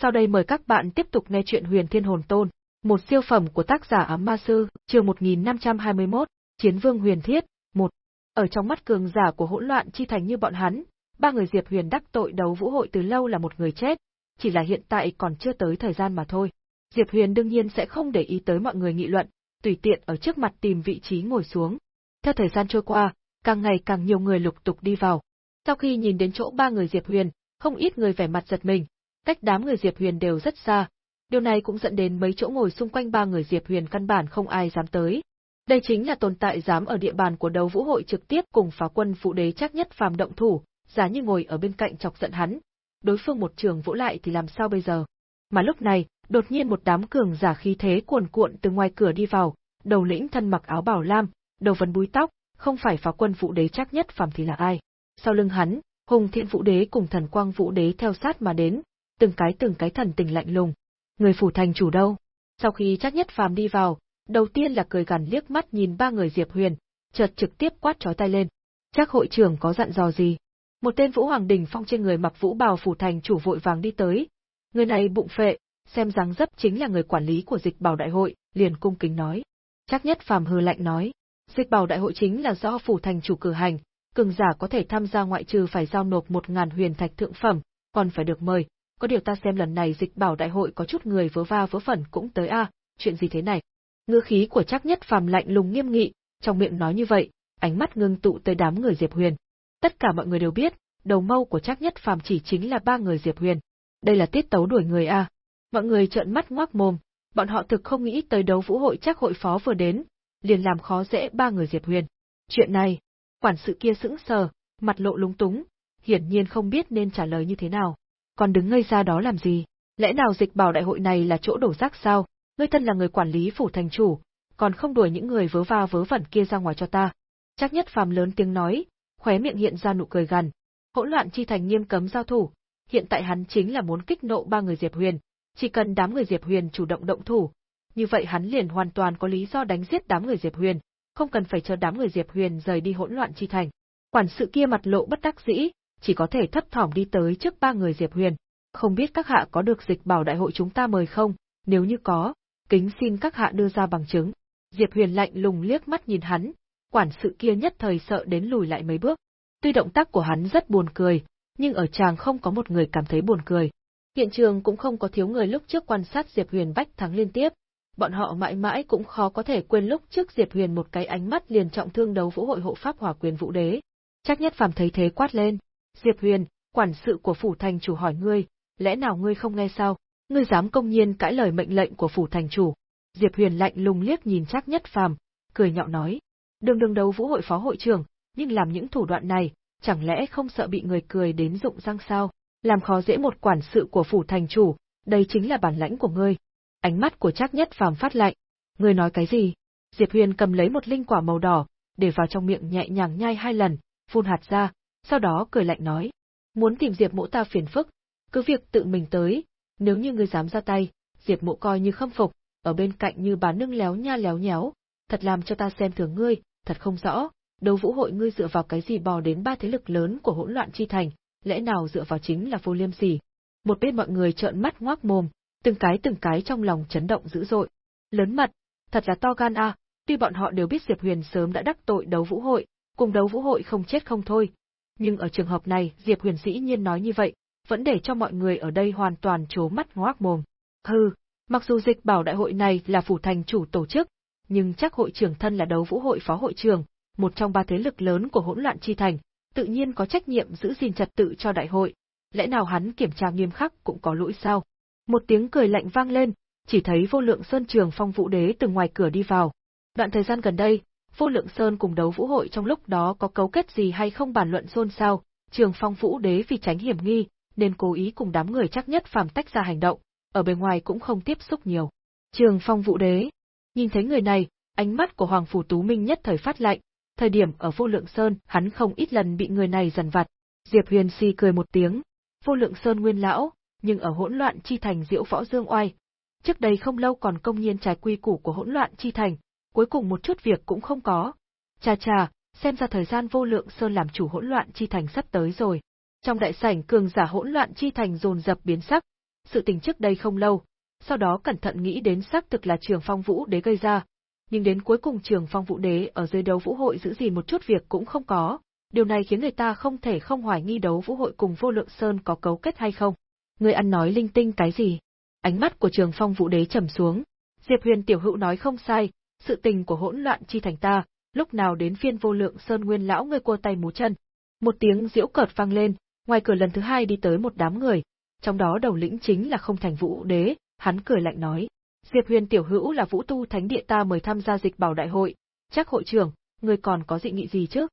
Sau đây mời các bạn tiếp tục nghe chuyện Huyền Thiên Hồn Tôn, một siêu phẩm của tác giả Ám Ma Sư, chương 1521, Chiến Vương Huyền Thiết, 1. Ở trong mắt cường giả của hỗn loạn chi thành như bọn hắn, ba người Diệp Huyền đắc tội đấu vũ hội từ lâu là một người chết, chỉ là hiện tại còn chưa tới thời gian mà thôi. Diệp Huyền đương nhiên sẽ không để ý tới mọi người nghị luận, tùy tiện ở trước mặt tìm vị trí ngồi xuống. Theo thời gian trôi qua, càng ngày càng nhiều người lục tục đi vào. Sau khi nhìn đến chỗ ba người Diệp Huyền, không ít người vẻ mặt giật mình, cách đám người Diệp Huyền đều rất xa. Điều này cũng dẫn đến mấy chỗ ngồi xung quanh ba người Diệp Huyền căn bản không ai dám tới. Đây chính là tồn tại dám ở địa bàn của đấu vũ hội trực tiếp cùng phá quân phụ đế chắc nhất phàm động thủ, giá như ngồi ở bên cạnh chọc giận hắn. Đối phương một trường vỗ lại thì làm sao bây giờ? Mà lúc này, đột nhiên một đám cường giả khí thế cuồn cuộn từ ngoài cửa đi vào, đầu lĩnh thân mặc áo bảo lam, đầu vấn búi tóc, không phải phá quân phụ đế chắc nhất phàm thì là ai? Sau lưng hắn, Hùng Thiện Vũ Đế cùng Thần Quang Vũ Đế theo sát mà đến, từng cái từng cái thần tình lạnh lùng. Người phủ thành chủ đâu? Sau khi chắc nhất phàm đi vào, đầu tiên là cười gằn liếc mắt nhìn ba người Diệp Huyền, chợt trực tiếp quát chói tay lên. Chắc hội trưởng có dặn dò gì? Một tên Vũ Hoàng Đình Phong trên người mặc vũ bào phủ thành chủ vội vàng đi tới. Người này bụng phệ, xem dáng dấp chính là người quản lý của dịch bảo đại hội, liền cung kính nói. Chắc nhất phàm hư lạnh nói. Dịch bảo đại hội chính là do phủ thành chủ cử hành, cường giả có thể tham gia ngoại trừ phải giao nộp một ngàn huyền thạch thượng phẩm, còn phải được mời. Có điều ta xem lần này dịch bảo đại hội có chút người vớ va vớ vẩn cũng tới a, chuyện gì thế này? Ngư khí của chắc nhất phàm lạnh lùng nghiêm nghị, trong miệng nói như vậy, ánh mắt ngưng tụ tới đám người Diệp Huyền. Tất cả mọi người đều biết, đầu mâu của chắc nhất phàm chỉ chính là ba người Diệp Huyền. Đây là tiết tấu đuổi người a. Mọi người trợn mắt ngoác mồm, bọn họ thực không nghĩ tới đấu vũ hội chắc hội phó vừa đến, liền làm khó dễ ba người Diệp Huyền. Chuyện này, quản sự kia sững sờ, mặt lộ lúng túng, hiển nhiên không biết nên trả lời như thế nào. Còn đứng ngây ra đó làm gì? Lẽ nào dịch bảo đại hội này là chỗ đổ rác sao? Ngươi thân là người quản lý phủ thành chủ, còn không đuổi những người vớ va vớ vẩn kia ra ngoài cho ta. Chắc nhất phàm lớn tiếng nói, khóe miệng hiện ra nụ cười gằn. Hỗn loạn chi thành nghiêm cấm giao thủ, hiện tại hắn chính là muốn kích nộ ba người Diệp Huyền, chỉ cần đám người Diệp Huyền chủ động động thủ, như vậy hắn liền hoàn toàn có lý do đánh giết đám người Diệp Huyền, không cần phải chờ đám người Diệp Huyền rời đi hỗn loạn chi thành. Quản sự kia mặt lộ bất đắc dĩ, chỉ có thể thấp thỏm đi tới trước ba người Diệp Huyền. Không biết các hạ có được dịch bảo đại hội chúng ta mời không, nếu như có, kính xin các hạ đưa ra bằng chứng. Diệp Huyền lạnh lùng liếc mắt nhìn hắn, quản sự kia nhất thời sợ đến lùi lại mấy bước. Tuy động tác của hắn rất buồn cười, nhưng ở chàng không có một người cảm thấy buồn cười. Hiện trường cũng không có thiếu người lúc trước quan sát Diệp Huyền bách thắng liên tiếp, bọn họ mãi mãi cũng khó có thể quên lúc trước Diệp Huyền một cái ánh mắt liền trọng thương đấu vũ hội hộ pháp hỏa quyền vũ đế. Chắc nhất phàm thấy thế quát lên. Diệp Huyền, quản sự của phủ thành chủ hỏi ngươi, lẽ nào ngươi không nghe sao? Ngươi dám công nhiên cãi lời mệnh lệnh của phủ thành chủ. Diệp Huyền lạnh lùng liếc nhìn Trác nhất phàm, cười nhạo nói. Đường đường đấu vũ hội phó hội trưởng, nhưng làm những thủ đoạn này, chẳng lẽ không sợ bị người cười đến rụng răng sao? Làm khó dễ một quản sự của phủ thành chủ, đây chính là bản lãnh của ngươi. Ánh mắt của Trác Nhất Phàm phát lạnh. Ngươi nói cái gì? Diệp Huyền cầm lấy một linh quả màu đỏ, để vào trong miệng nhẹ nhàng nhai hai lần, phun hạt ra, sau đó cười lạnh nói: "Muốn tìm Diệp Mộ ta phiền phức, cứ việc tự mình tới, nếu như ngươi dám ra tay, Diệp Mộ coi như khâm phục, ở bên cạnh như bà nương léo nha léo nhéo, thật làm cho ta xem thường ngươi, thật không rõ, đấu vũ hội ngươi dựa vào cái gì bò đến ba thế lực lớn của hỗn loạn chi thành, lẽ nào dựa vào chính là vô liêm sỉ?" Một bên mọi người trợn mắt ngoác mồm, từng cái từng cái trong lòng chấn động dữ dội. Lớn mật, thật là to gan a, tuy bọn họ đều biết Diệp Huyền sớm đã đắc tội đấu vũ hội, cùng đấu vũ hội không chết không thôi. Nhưng ở trường hợp này, Diệp Huyền dĩ nhiên nói như vậy, vẫn để cho mọi người ở đây hoàn toàn trố mắt ngoác mồm. Hừ, mặc dù dịch bảo đại hội này là phủ thành chủ tổ chức, nhưng chắc hội trưởng thân là đấu vũ hội phó hội trưởng, một trong ba thế lực lớn của hỗn loạn chi thành, tự nhiên có trách nhiệm giữ gìn trật tự cho đại hội. Lẽ nào hắn kiểm tra nghiêm khắc cũng có lỗi sao? Một tiếng cười lạnh vang lên, chỉ thấy vô lượng sơn trường phong vũ đế từ ngoài cửa đi vào. Đoạn thời gian gần đây, vô lượng sơn cùng đấu vũ hội trong lúc đó có cấu kết gì hay không bàn luận xôn xao, trường phong vũ đế vì tránh hiểm nghi, nên cố ý cùng đám người chắc nhất phàm tách ra hành động, ở bên ngoài cũng không tiếp xúc nhiều. Trường phong vũ đế, nhìn thấy người này, ánh mắt của Hoàng Phủ Tú Minh nhất thời phát lạnh, thời điểm ở vô lượng sơn hắn không ít lần bị người này dần vặt. Diệp Huyền Si cười một tiếng, vô lượng sơn nguyên lão, nhưng ở hỗn loạn chi thành diễu võ dương oai. Trước đây không lâu còn công nhiên trái quy củ của hỗn loạn chi thành, cuối cùng một chút việc cũng không có. Cha cha, xem ra thời gian vô lượng sơn làm chủ hỗn loạn chi thành sắp tới rồi. Trong đại sảnh cường giả hỗn loạn chi thành dồn dập biến sắc, sự tình trước đây không lâu, sau đó cẩn thận nghĩ đến xác thực là Trường Phong Vũ Đế gây ra, nhưng đến cuối cùng Trường Phong Vũ Đế ở dưới đấu vũ hội giữ gìn một chút việc cũng không có, điều này khiến người ta không thể không hoài nghi đấu vũ hội cùng Vô Lượng Sơn có cấu kết hay không. Người ăn nói linh tinh cái gì? Ánh mắt của Trường Phong Vũ Đế trầm xuống. Diệp Huyền tiểu hữu nói không sai, sự tình của hỗn loạn chi thành ta, lúc nào đến phiên Vô Lượng Sơn Nguyên lão ngươi cua tay múa chân. Một tiếng diễu cợt vang lên, ngoài cửa lần thứ hai đi tới một đám người, trong đó đầu lĩnh chính là Không Thành Vũ Đế, hắn cười lạnh nói: Diệp Huyền tiểu hữu là Vũ Tu Thánh Địa ta mời tham gia dịch bảo đại hội, chắc hội trưởng, người còn có dị nghị gì chứ?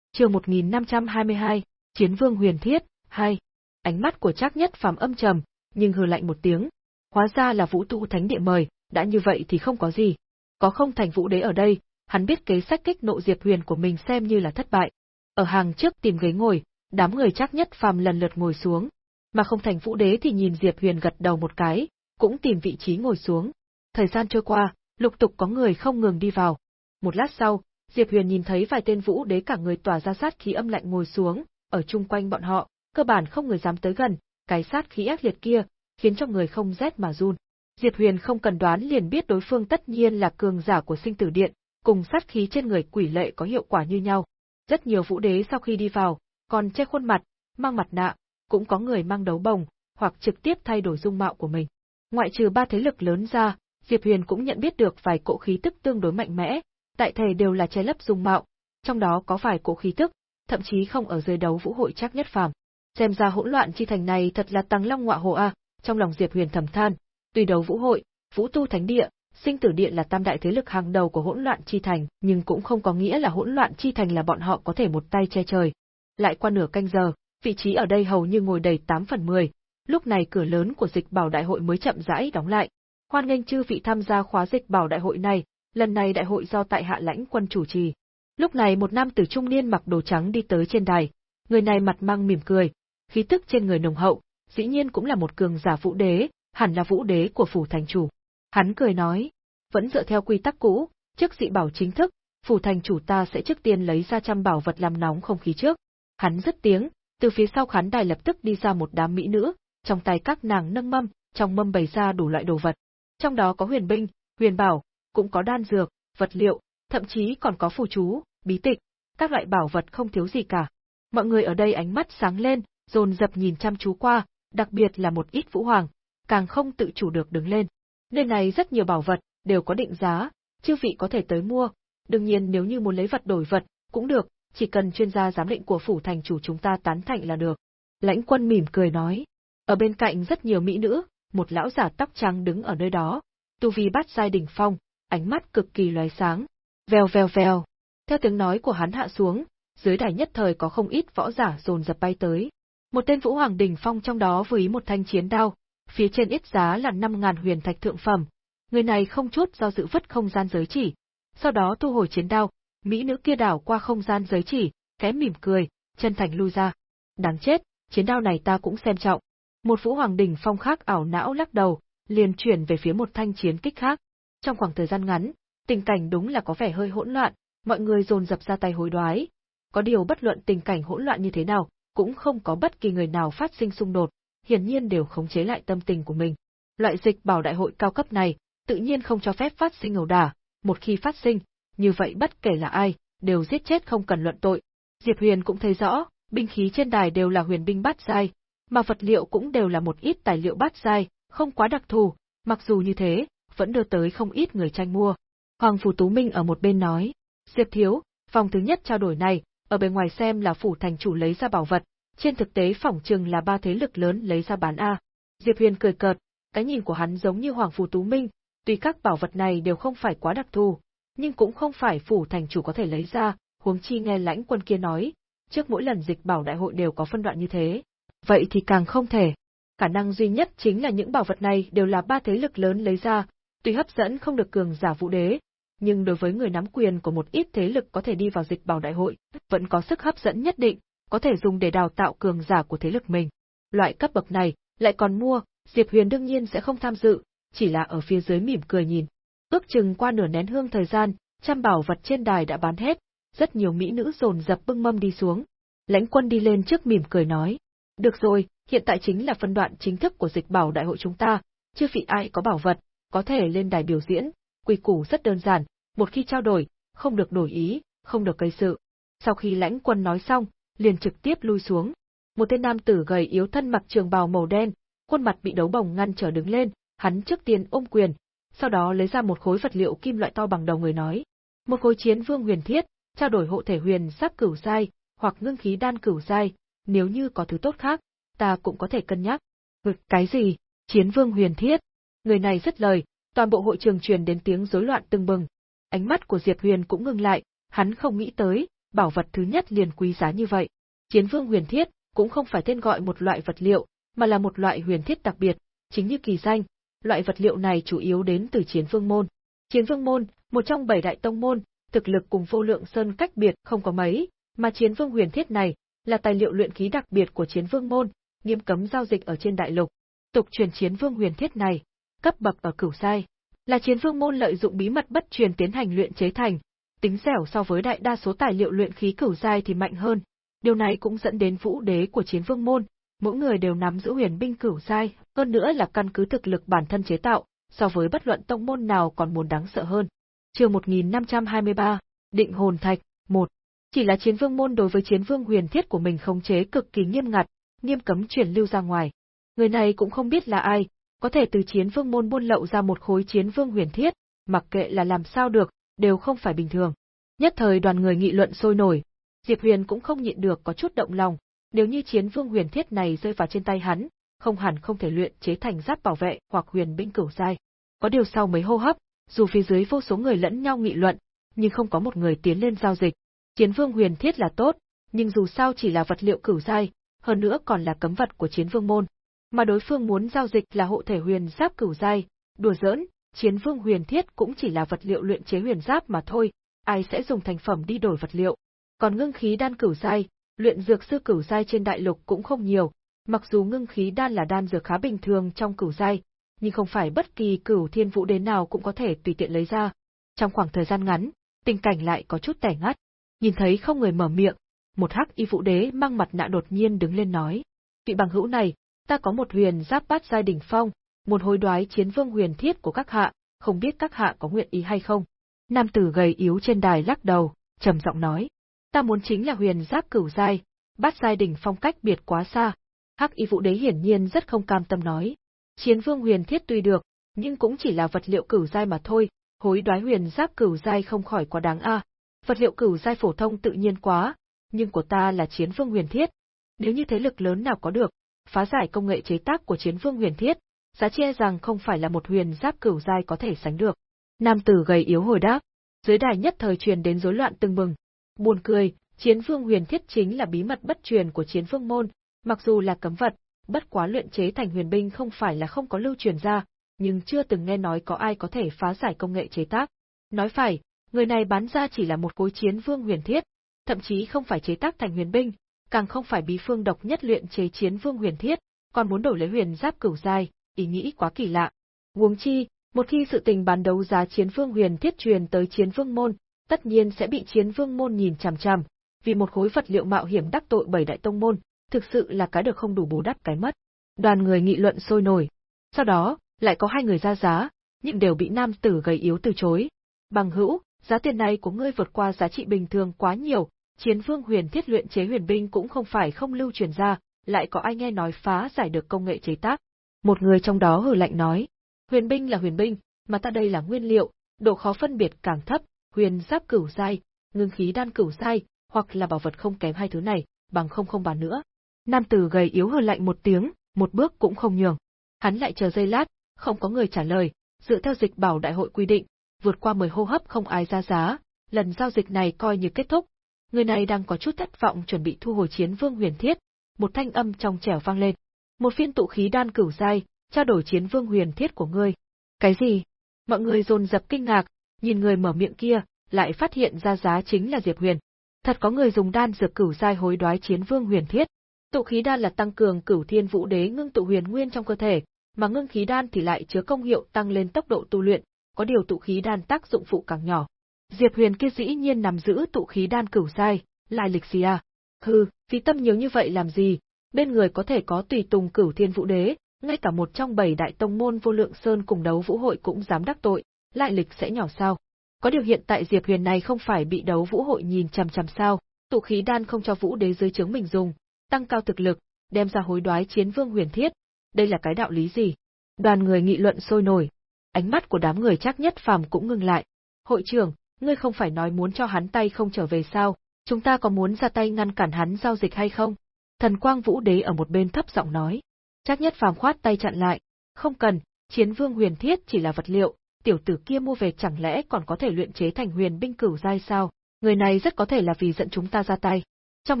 Trường 1522, Chiến Vương Huyền Thiết, 2. Ánh mắt của chắc Nhất Phàm âm trầm, nhưng hừ lạnh một tiếng. Hóa ra là Vũ Tu Thánh Địa mời, đã như vậy thì không có gì. Có không thành Vũ Đế ở đây, hắn biết kế sách kích nộ Diệp Huyền của mình xem như là thất bại. Ở hàng trước tìm ghế ngồi, đám người chắc Nhất Phàm lần lượt ngồi xuống, mà không thành Vũ Đế thì nhìn Diệp Huyền gật đầu một cái, cũng tìm vị trí ngồi xuống. Thời gian trôi qua, lục tục có người không ngừng đi vào. Một lát sau, Diệp Huyền nhìn thấy vài tên vũ đế cả người tỏa ra sát khí âm lạnh ngồi xuống, ở chung quanh bọn họ, cơ bản không người dám tới gần, cái sát khí ác liệt kia, khiến cho người không rét mà run. Diệp Huyền không cần đoán liền biết đối phương tất nhiên là cường giả của sinh tử điện, cùng sát khí trên người quỷ lệ có hiệu quả như nhau. Rất nhiều vũ đế sau khi đi vào, còn che khuôn mặt, mang mặt nạ, cũng có người mang đấu bồng, hoặc trực tiếp thay đổi dung mạo của mình. Ngoại trừ ba thế lực lớn ra, Diệp Huyền cũng nhận biết được vài cỗ khí tức tương đối mạnh mẽ, đại thể đều là che lấp dung mạo, trong đó có vài cỗ khí tức, thậm chí không ở dưới đấu vũ hội chắc nhất phàm. Xem ra hỗn loạn chi thành này thật là tăng long ngọa hồ a, trong lòng Diệp Huyền thầm than, tuy đấu vũ hội, vũ tu thánh địa, sinh tử điện là tam đại thế lực hàng đầu của hỗn loạn chi thành, nhưng cũng không có nghĩa là hỗn loạn chi thành là bọn họ có thể một tay che trời. Lại qua nửa canh giờ, vị trí ở đây hầu như ngồi đầy 8 phần 10, lúc này cửa lớn của dịch bảo đại hội mới chậm rãi đóng lại. Hoan nghênh chư vị tham gia khóa dịch bảo đại hội này, lần này đại hội do tại hạ lãnh quân chủ trì. Lúc này một nam tử trung niên mặc đồ trắng đi tới trên đài, người này mặt mang mỉm cười, khí tức trên người nồng hậu, dĩ nhiên cũng là một cường giả vũ đế, hẳn là vũ đế của phủ thành chủ. Hắn cười nói, vẫn dựa theo quy tắc cũ, trước dị bảo chính thức, phủ thành chủ ta sẽ trước tiên lấy ra trăm bảo vật làm nóng không khí trước. Hắn dứt tiếng, từ phía sau khán đài lập tức đi ra một đám mỹ nữ, trong tay các nàng nâng mâm, trong mâm bày ra đủ loại đồ vật. Trong đó có huyền binh, huyền bảo, cũng có đan dược, vật liệu, thậm chí còn có phù chú, bí tịch, các loại bảo vật không thiếu gì cả. Mọi người ở đây ánh mắt sáng lên, dồn dập nhìn chăm chú qua, đặc biệt là một ít vũ hoàng, càng không tự chủ được đứng lên. Nơi này rất nhiều bảo vật, đều có định giá, chư vị có thể tới mua. Đương nhiên nếu như muốn lấy vật đổi vật, cũng được, chỉ cần chuyên gia giám định của phủ thành chủ chúng ta tán thành là được. Lãnh quân mỉm cười nói. Ở bên cạnh rất nhiều mỹ nữ, một lão giả tóc trắng đứng ở nơi đó, tu vi bát giai đỉnh phong, ánh mắt cực kỳ lóe sáng. Vèo vèo vèo. Theo tiếng nói của hắn hạ xuống, dưới đài nhất thời có không ít võ giả dồn dập bay tới. Một tên vũ hoàng đỉnh phong trong đó với một thanh chiến đao, phía trên ít giá là 5000 huyền thạch thượng phẩm. Người này không chút do dự vứt không gian giới chỉ, sau đó thu hồi chiến đao, mỹ nữ kia đảo qua không gian giới chỉ, khẽ mỉm cười, chân thành lui ra. Đáng chết, chiến đao này ta cũng xem trọng. Một vũ hoàng đỉnh phong khác ảo não lắc đầu, liền chuyển về phía một thanh chiến kích khác. Trong khoảng thời gian ngắn, tình cảnh đúng là có vẻ hơi hỗn loạn, mọi người dồn dập ra tay hối đoái. Có điều bất luận tình cảnh hỗn loạn như thế nào, cũng không có bất kỳ người nào phát sinh xung đột, hiển nhiên đều khống chế lại tâm tình của mình. Loại dịch bảo đại hội cao cấp này, tự nhiên không cho phép phát sinh ẩu đả, một khi phát sinh, như vậy bất kể là ai, đều giết chết không cần luận tội. Diệp Huyền cũng thấy rõ, binh khí trên đài đều là huyền binh bát giai, mà vật liệu cũng đều là một ít tài liệu bát giai, không quá đặc thù, mặc dù như thế, vẫn đưa tới không ít người tranh mua. Hoàng Phủ Tú Minh ở một bên nói, Diệp Thiếu, phòng thứ nhất trao đổi này, ở bên ngoài xem là phủ thành chủ lấy ra bảo vật, trên thực tế phỏng chừng là ba thế lực lớn lấy ra bán A. Diệp Huyền cười cợt, cái nhìn của hắn giống như Hoàng Phủ Tú Minh, tuy các bảo vật này đều không phải quá đặc thù, nhưng cũng không phải phủ thành chủ có thể lấy ra, huống chi nghe lãnh quân kia nói, trước mỗi lần dịch bảo đại hội đều có phân đoạn như thế. Vậy thì càng không thể. Khả năng duy nhất chính là những bảo vật này đều là ba thế lực lớn lấy ra, tuy hấp dẫn không được cường giả vũ đế, nhưng đối với người nắm quyền của một ít thế lực có thể đi vào dịch bảo đại hội, vẫn có sức hấp dẫn nhất định, có thể dùng để đào tạo cường giả của thế lực mình. Loại cấp bậc này, lại còn mua, Diệp Huyền đương nhiên sẽ không tham dự, chỉ là ở phía dưới mỉm cười nhìn. Ước chừng qua nửa nén hương thời gian, trăm bảo vật trên đài đã bán hết, rất nhiều mỹ nữ dồn dập bưng mâm đi xuống. Lãnh quân đi lên trước mỉm cười nói. Được rồi, hiện tại chính là phân đoạn chính thức của dịch bảo đại hội chúng ta, chưa vị ai có bảo vật, có thể lên đài biểu diễn, quy củ rất đơn giản, một khi trao đổi, không được đổi ý, không được gây sự. Sau khi lãnh quân nói xong, liền trực tiếp lui xuống. Một tên nam tử gầy yếu thân mặc trường bào màu đen, khuôn mặt bị đấu bồng ngăn trở đứng lên, hắn trước tiên ôm quyền, sau đó lấy ra một khối vật liệu kim loại to bằng đầu người nói. Một khối chiến vương huyền thiết, trao đổi hộ thể huyền sắc cửu giai, hoặc ngưng khí đan cửu giai, nếu như có thứ tốt khác, ta cũng có thể cân nhắc. Ngực cái gì? Chiến vương huyền thiết. Người này rất lời, toàn bộ hội trường truyền đến tiếng rối loạn tưng bừng. Ánh mắt của Diệp Huyền cũng ngừng lại, hắn không nghĩ tới, bảo vật thứ nhất liền quý giá như vậy. Chiến vương huyền thiết cũng không phải tên gọi một loại vật liệu, mà là một loại huyền thiết đặc biệt, chính như kỳ danh, loại vật liệu này chủ yếu đến từ chiến vương môn. Chiến vương môn, một trong bảy đại tông môn, thực lực cùng vô lượng sơn cách biệt không có mấy, mà chiến vương huyền thiết này là tài liệu luyện khí đặc biệt của chiến vương môn, nghiêm cấm giao dịch ở trên đại lục. Tục truyền chiến vương huyền thiết này, cấp bậc ở cửu sai, là chiến vương môn lợi dụng bí mật bất truyền tiến hành luyện chế thành, tính dẻo so với đại đa số tài liệu luyện khí cửu giai thì mạnh hơn. Điều này cũng dẫn đến vũ đế của chiến vương môn, mỗi người đều nắm giữ huyền binh cửu giai, hơn nữa là căn cứ thực lực bản thân chế tạo, so với bất luận tông môn nào còn muốn đáng sợ hơn. Chương 1523, Định hồn thạch, 1. Chỉ là chiến vương môn đối với chiến vương huyền thiết của mình khống chế cực kỳ nghiêm ngặt, nghiêm cấm truyền lưu ra ngoài. Người này cũng không biết là ai, có thể từ chiến vương môn buôn lậu ra một khối chiến vương huyền thiết, mặc kệ là làm sao được, đều không phải bình thường. Nhất thời đoàn người nghị luận sôi nổi, Diệp Huyền cũng không nhịn được có chút động lòng, nếu như chiến vương huyền thiết này rơi vào trên tay hắn, không hẳn không thể luyện chế thành giáp bảo vệ hoặc huyền binh cửu giai. Có điều sau mấy hô hấp, dù phía dưới vô số người lẫn nhau nghị luận, nhưng không có một người tiến lên giao dịch. Chiến vương huyền thiết là tốt, nhưng dù sao chỉ là vật liệu cửu giai, hơn nữa còn là cấm vật của chiến vương môn. Mà đối phương muốn giao dịch là hộ thể huyền giáp cửu giai, đùa giỡn, chiến vương huyền thiết cũng chỉ là vật liệu luyện chế huyền giáp mà thôi, ai sẽ dùng thành phẩm đi đổi vật liệu. Còn ngưng khí đan cửu giai, luyện dược sư cửu giai trên đại lục cũng không nhiều, mặc dù ngưng khí đan là đan dược khá bình thường trong cửu giai, nhưng không phải bất kỳ cửu thiên vũ đế nào cũng có thể tùy tiện lấy ra. Trong khoảng thời gian ngắn, tình cảnh lại có chút tẻ ngắt. Nhìn thấy không người mở miệng, một hắc y vũ đế mang mặt nạ đột nhiên đứng lên nói: "Vị bằng hữu này, ta có một huyền giáp bát giai đỉnh phong, một hối đoái chiến vương huyền thiết của các hạ, không biết các hạ có nguyện ý hay không?" Nam tử gầy yếu trên đài lắc đầu, trầm giọng nói: "Ta muốn chính là huyền giáp cửu giai, bát giai đỉnh phong cách biệt quá xa." Hắc y vũ đế hiển nhiên rất không cam tâm nói: "Chiến vương huyền thiết tuy được, nhưng cũng chỉ là vật liệu cửu giai mà thôi, hối đoái huyền giáp cửu giai không khỏi quá đáng a. Vật liệu cửu giai phổ thông tự nhiên quá, nhưng của ta là chiến vương huyền thiết. Nếu như thế lực lớn nào có được, phá giải công nghệ chế tác của chiến vương huyền thiết, giá trị e rằng không phải là một huyền giáp cửu giai có thể sánh được. Nam tử gầy yếu hồi đáp, dưới đài nhất thời truyền đến rối loạn từng mừng. Buồn cười, chiến vương huyền thiết chính là bí mật bất truyền của chiến vương môn, mặc dù là cấm vật, bất quá luyện chế thành huyền binh không phải là không có lưu truyền ra, nhưng chưa từng nghe nói có ai có thể phá giải công nghệ chế tác. Nói phải, người này bán ra chỉ là một khối chiến vương huyền thiết, thậm chí không phải chế tác thành huyền binh, càng không phải bí phương độc nhất luyện chế chiến vương huyền thiết, còn muốn đổi lấy huyền giáp cửu giai, ý nghĩ quá kỳ lạ. Huống chi, một khi sự tình bán đấu giá chiến vương huyền thiết truyền tới chiến vương môn, tất nhiên sẽ bị chiến vương môn nhìn chằm chằm, vì một khối vật liệu mạo hiểm đắc tội bảy đại tông môn, thực sự là cái được không đủ bù đắp cái mất. Đoàn người nghị luận sôi nổi. Sau đó, lại có hai người ra giá, nhưng đều bị nam tử gầy yếu từ chối. Bằng hữu, giá tiền này của ngươi vượt qua giá trị bình thường quá nhiều, chiến vương huyền thiết luyện chế huyền binh cũng không phải không lưu truyền ra, lại có ai nghe nói phá giải được công nghệ chế tác. Một người trong đó hừ lạnh nói, huyền binh là huyền binh, mà ta đây là nguyên liệu, độ khó phân biệt càng thấp, huyền giáp cửu giai, ngưng khí đan cửu giai, hoặc là bảo vật không kém hai thứ này, bằng không không bàn nữa. Nam tử gầy yếu hừ lạnh một tiếng, một bước cũng không nhường. Hắn lại chờ giây lát, không có người trả lời, dựa theo dịch bảo đại hội quy định, vượt qua 10 hô hấp không ai ra giá, lần giao dịch này coi như kết thúc. Người này đang có chút thất vọng chuẩn bị thu hồi chiến vương huyền thiết, một thanh âm trong trẻo vang lên. Một phiên tụ khí đan cửu giai, trao đổi chiến vương huyền thiết của ngươi. Cái gì? Mọi người dồn dập kinh ngạc, nhìn người mở miệng kia, lại phát hiện ra giá chính là Diệp Huyền. Thật có người dùng đan dược cửu giai hối đoái chiến vương huyền thiết. Tụ khí đan là tăng cường cửu thiên vũ đế ngưng tụ huyền nguyên trong cơ thể, mà ngưng khí đan thì lại chứa công hiệu tăng lên tốc độ tu luyện, có điều tụ khí đan tác dụng phụ càng nhỏ. Diệp Huyền kia dĩ nhiên nằm giữ tụ khí đan cửu giai lại lịch gì à? Hừ, vì tâm nhiều như vậy làm gì, bên người có thể có tùy tùng cửu thiên vũ đế, ngay cả một trong bảy đại tông môn vô lượng sơn cùng đấu vũ hội cũng dám đắc tội, lại lịch sẽ nhỏ sao. Có điều hiện tại Diệp Huyền này không phải bị đấu vũ hội nhìn chằm chằm sao, tụ khí đan không cho vũ đế dưới trướng mình dùng, tăng cao thực lực, đem ra hối đoái chiến vương huyền thiết, đây là cái đạo lý gì? Đoàn người nghị luận sôi nổi, ánh mắt của đám người chắc nhất phàm cũng ngưng lại. Hội trưởng, ngươi không phải nói muốn cho hắn tay không trở về sao, chúng ta có muốn ra tay ngăn cản hắn giao dịch hay không? Thần Quang Vũ Đế ở một bên thấp giọng nói. Chắc nhất phàm khoát tay chặn lại, không cần, chiến vương huyền thiết chỉ là vật liệu, tiểu tử kia mua về chẳng lẽ còn có thể luyện chế thành huyền binh cửu giai sao? Người này rất có thể là vì dẫn chúng ta ra tay. Trong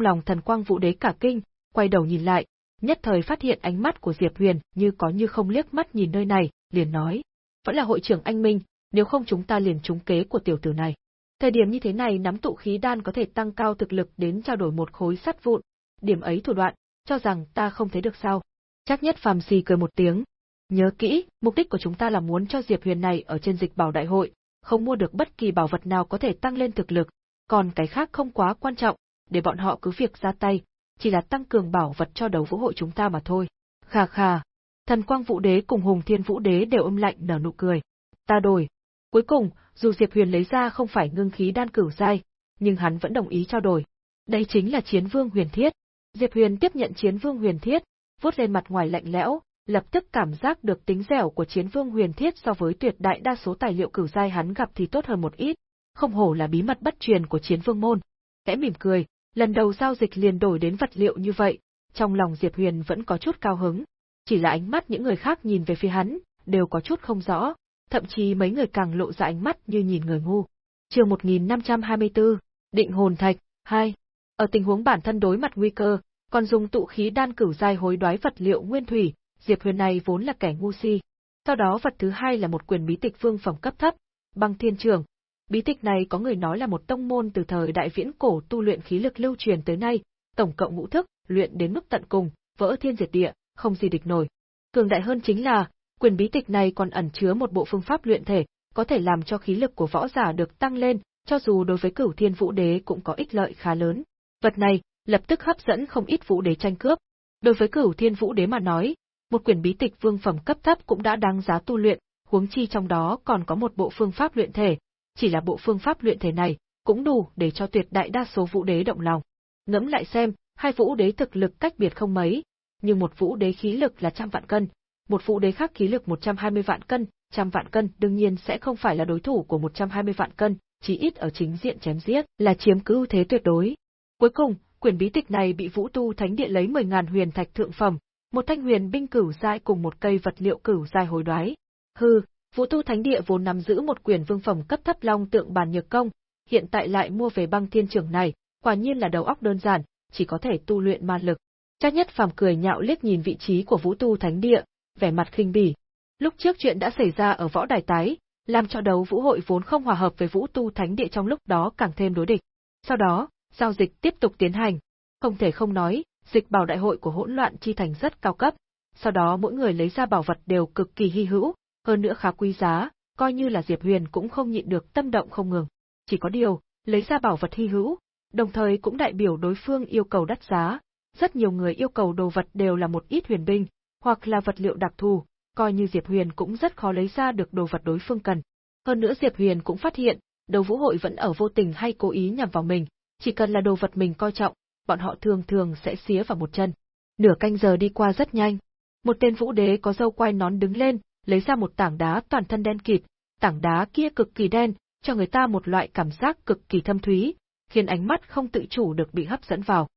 lòng thần quang vũ đế cả kinh, quay đầu nhìn lại, nhất thời phát hiện ánh mắt của Diệp Huyền như có như không liếc mắt nhìn nơi này, liền nói. Vẫn là hội trưởng anh Minh, nếu không chúng ta liền trúng kế của tiểu tử này. Thời điểm như thế này nắm tụ khí đan có thể tăng cao thực lực đến trao đổi một khối sắt vụn, điểm ấy thủ đoạn, cho rằng ta không thấy được sao. Chắc nhất phàm Si cười một tiếng. Nhớ kỹ, mục đích của chúng ta là muốn cho Diệp Huyền này ở trên dịch bảo đại hội, không mua được bất kỳ bảo vật nào có thể tăng lên thực lực, còn cái khác không quá quan trọng, để bọn họ cứ việc ra tay, chỉ là tăng cường bảo vật cho đấu vũ hội chúng ta mà thôi. Khà khà, thần quang vũ đế cùng hùng thiên vũ đế đều âm lạnh nở nụ cười. Ta đổi. Cuối cùng, dù Diệp Huyền lấy ra không phải ngưng khí đan cửu giai, nhưng hắn vẫn đồng ý trao đổi. Đây chính là chiến vương huyền thiết. Diệp Huyền tiếp nhận chiến vương huyền thiết, vuốt lên mặt ngoài lạnh lẽo, lập tức cảm giác được tính dẻo của chiến vương huyền thiết so với tuyệt đại đa số tài liệu cửu giai hắn gặp thì tốt hơn một ít, không hổ là bí mật bất truyền của chiến vương môn. Kẽ mỉm cười, lần đầu giao dịch liền đổi đến vật liệu như vậy, trong lòng Diệp Huyền vẫn có chút cao hứng, chỉ là ánh mắt những người khác nhìn về phía hắn, đều có chút không rõ, thậm chí mấy người càng lộ ra ánh mắt như nhìn người ngu. Chương 1524, Định hồn thạch 2. Ở tình huống bản thân đối mặt nguy cơ, còn dùng tụ khí đan cửu giai hối đoái vật liệu nguyên thủy, Diệp Huyền này vốn là kẻ ngu si. Sau đó vật thứ hai là một quyền bí tịch vương phẩm cấp thấp, băng thiên trường, Bí tịch này có người nói là một tông môn từ thời đại viễn cổ tu luyện khí lực lưu truyền tới nay, tổng cộng ngũ thức, luyện đến mức tận cùng, vỡ thiên diệt địa, không gì địch nổi. Cường đại hơn chính là, quyền bí tịch này còn ẩn chứa một bộ phương pháp luyện thể, có thể làm cho khí lực của võ giả được tăng lên, cho dù đối với cửu thiên vũ đế cũng có ích lợi khá lớn. Vật này, lập tức hấp dẫn không ít vũ đế tranh cướp. Đối với cửu thiên vũ đế mà nói, một quyển bí tịch vương phẩm cấp thấp cũng đã đáng giá tu luyện, huống chi trong đó còn có một bộ phương pháp luyện thể, chỉ là bộ phương pháp luyện thể này, cũng đủ để cho tuyệt đại đa số vũ đế động lòng. Ngẫm lại xem, hai vũ đế thực lực cách biệt không mấy, nhưng một vũ đế khí lực là trăm vạn cân, một vũ đế khác khí lực 120 vạn cân, trăm vạn cân đương nhiên sẽ không phải là đối thủ của 120 vạn cân, chỉ ít ở chính diện chém giết là chiếm cứ ưu thế tuyệt đối. Cuối cùng, quyển bí tịch này bị Vũ Tu Thánh Địa lấy 10.000 huyền thạch thượng phẩm, một thanh huyền binh cửu giai cùng một cây vật liệu cửu giai hối đoái. Hừ, Vũ Tu Thánh Địa vốn nắm giữ một quyển vương phẩm cấp thấp long tượng bàn nhược công, hiện tại lại mua về băng thiên trưởng này, quả nhiên là đầu óc đơn giản, chỉ có thể tu luyện ma lực. Chắc nhất phàm cười nhạo liếc nhìn vị trí của Vũ Tu Thánh Địa, vẻ mặt khinh bỉ. Lúc trước chuyện đã xảy ra ở võ đài tái, làm cho đấu vũ hội vốn không hòa hợp với Vũ Tu Thánh Địa trong lúc đó càng thêm đối địch. Sau đó, giao dịch tiếp tục tiến hành. Không thể không nói, dịch bảo đại hội của hỗn loạn chi thành rất cao cấp. Sau đó mỗi người lấy ra bảo vật đều cực kỳ hy hữu, hơn nữa khá quý giá, coi như là Diệp Huyền cũng không nhịn được tâm động không ngừng. Chỉ có điều, lấy ra bảo vật hy hữu, đồng thời cũng đại biểu đối phương yêu cầu đắt giá. Rất nhiều người yêu cầu đồ vật đều là một ít huyền binh, hoặc là vật liệu đặc thù, coi như Diệp Huyền cũng rất khó lấy ra được đồ vật đối phương cần. Hơn nữa Diệp Huyền cũng phát hiện, đầu vũ hội vẫn ở vô tình hay cố ý nhằm vào mình, chỉ cần là đồ vật mình coi trọng, bọn họ thường thường sẽ xía vào một chân. Nửa canh giờ đi qua rất nhanh. Một tên vũ đế có dâu quai nón đứng lên, lấy ra một tảng đá toàn thân đen kịt, tảng đá kia cực kỳ đen, cho người ta một loại cảm giác cực kỳ thâm thúy, khiến ánh mắt không tự chủ được bị hấp dẫn vào.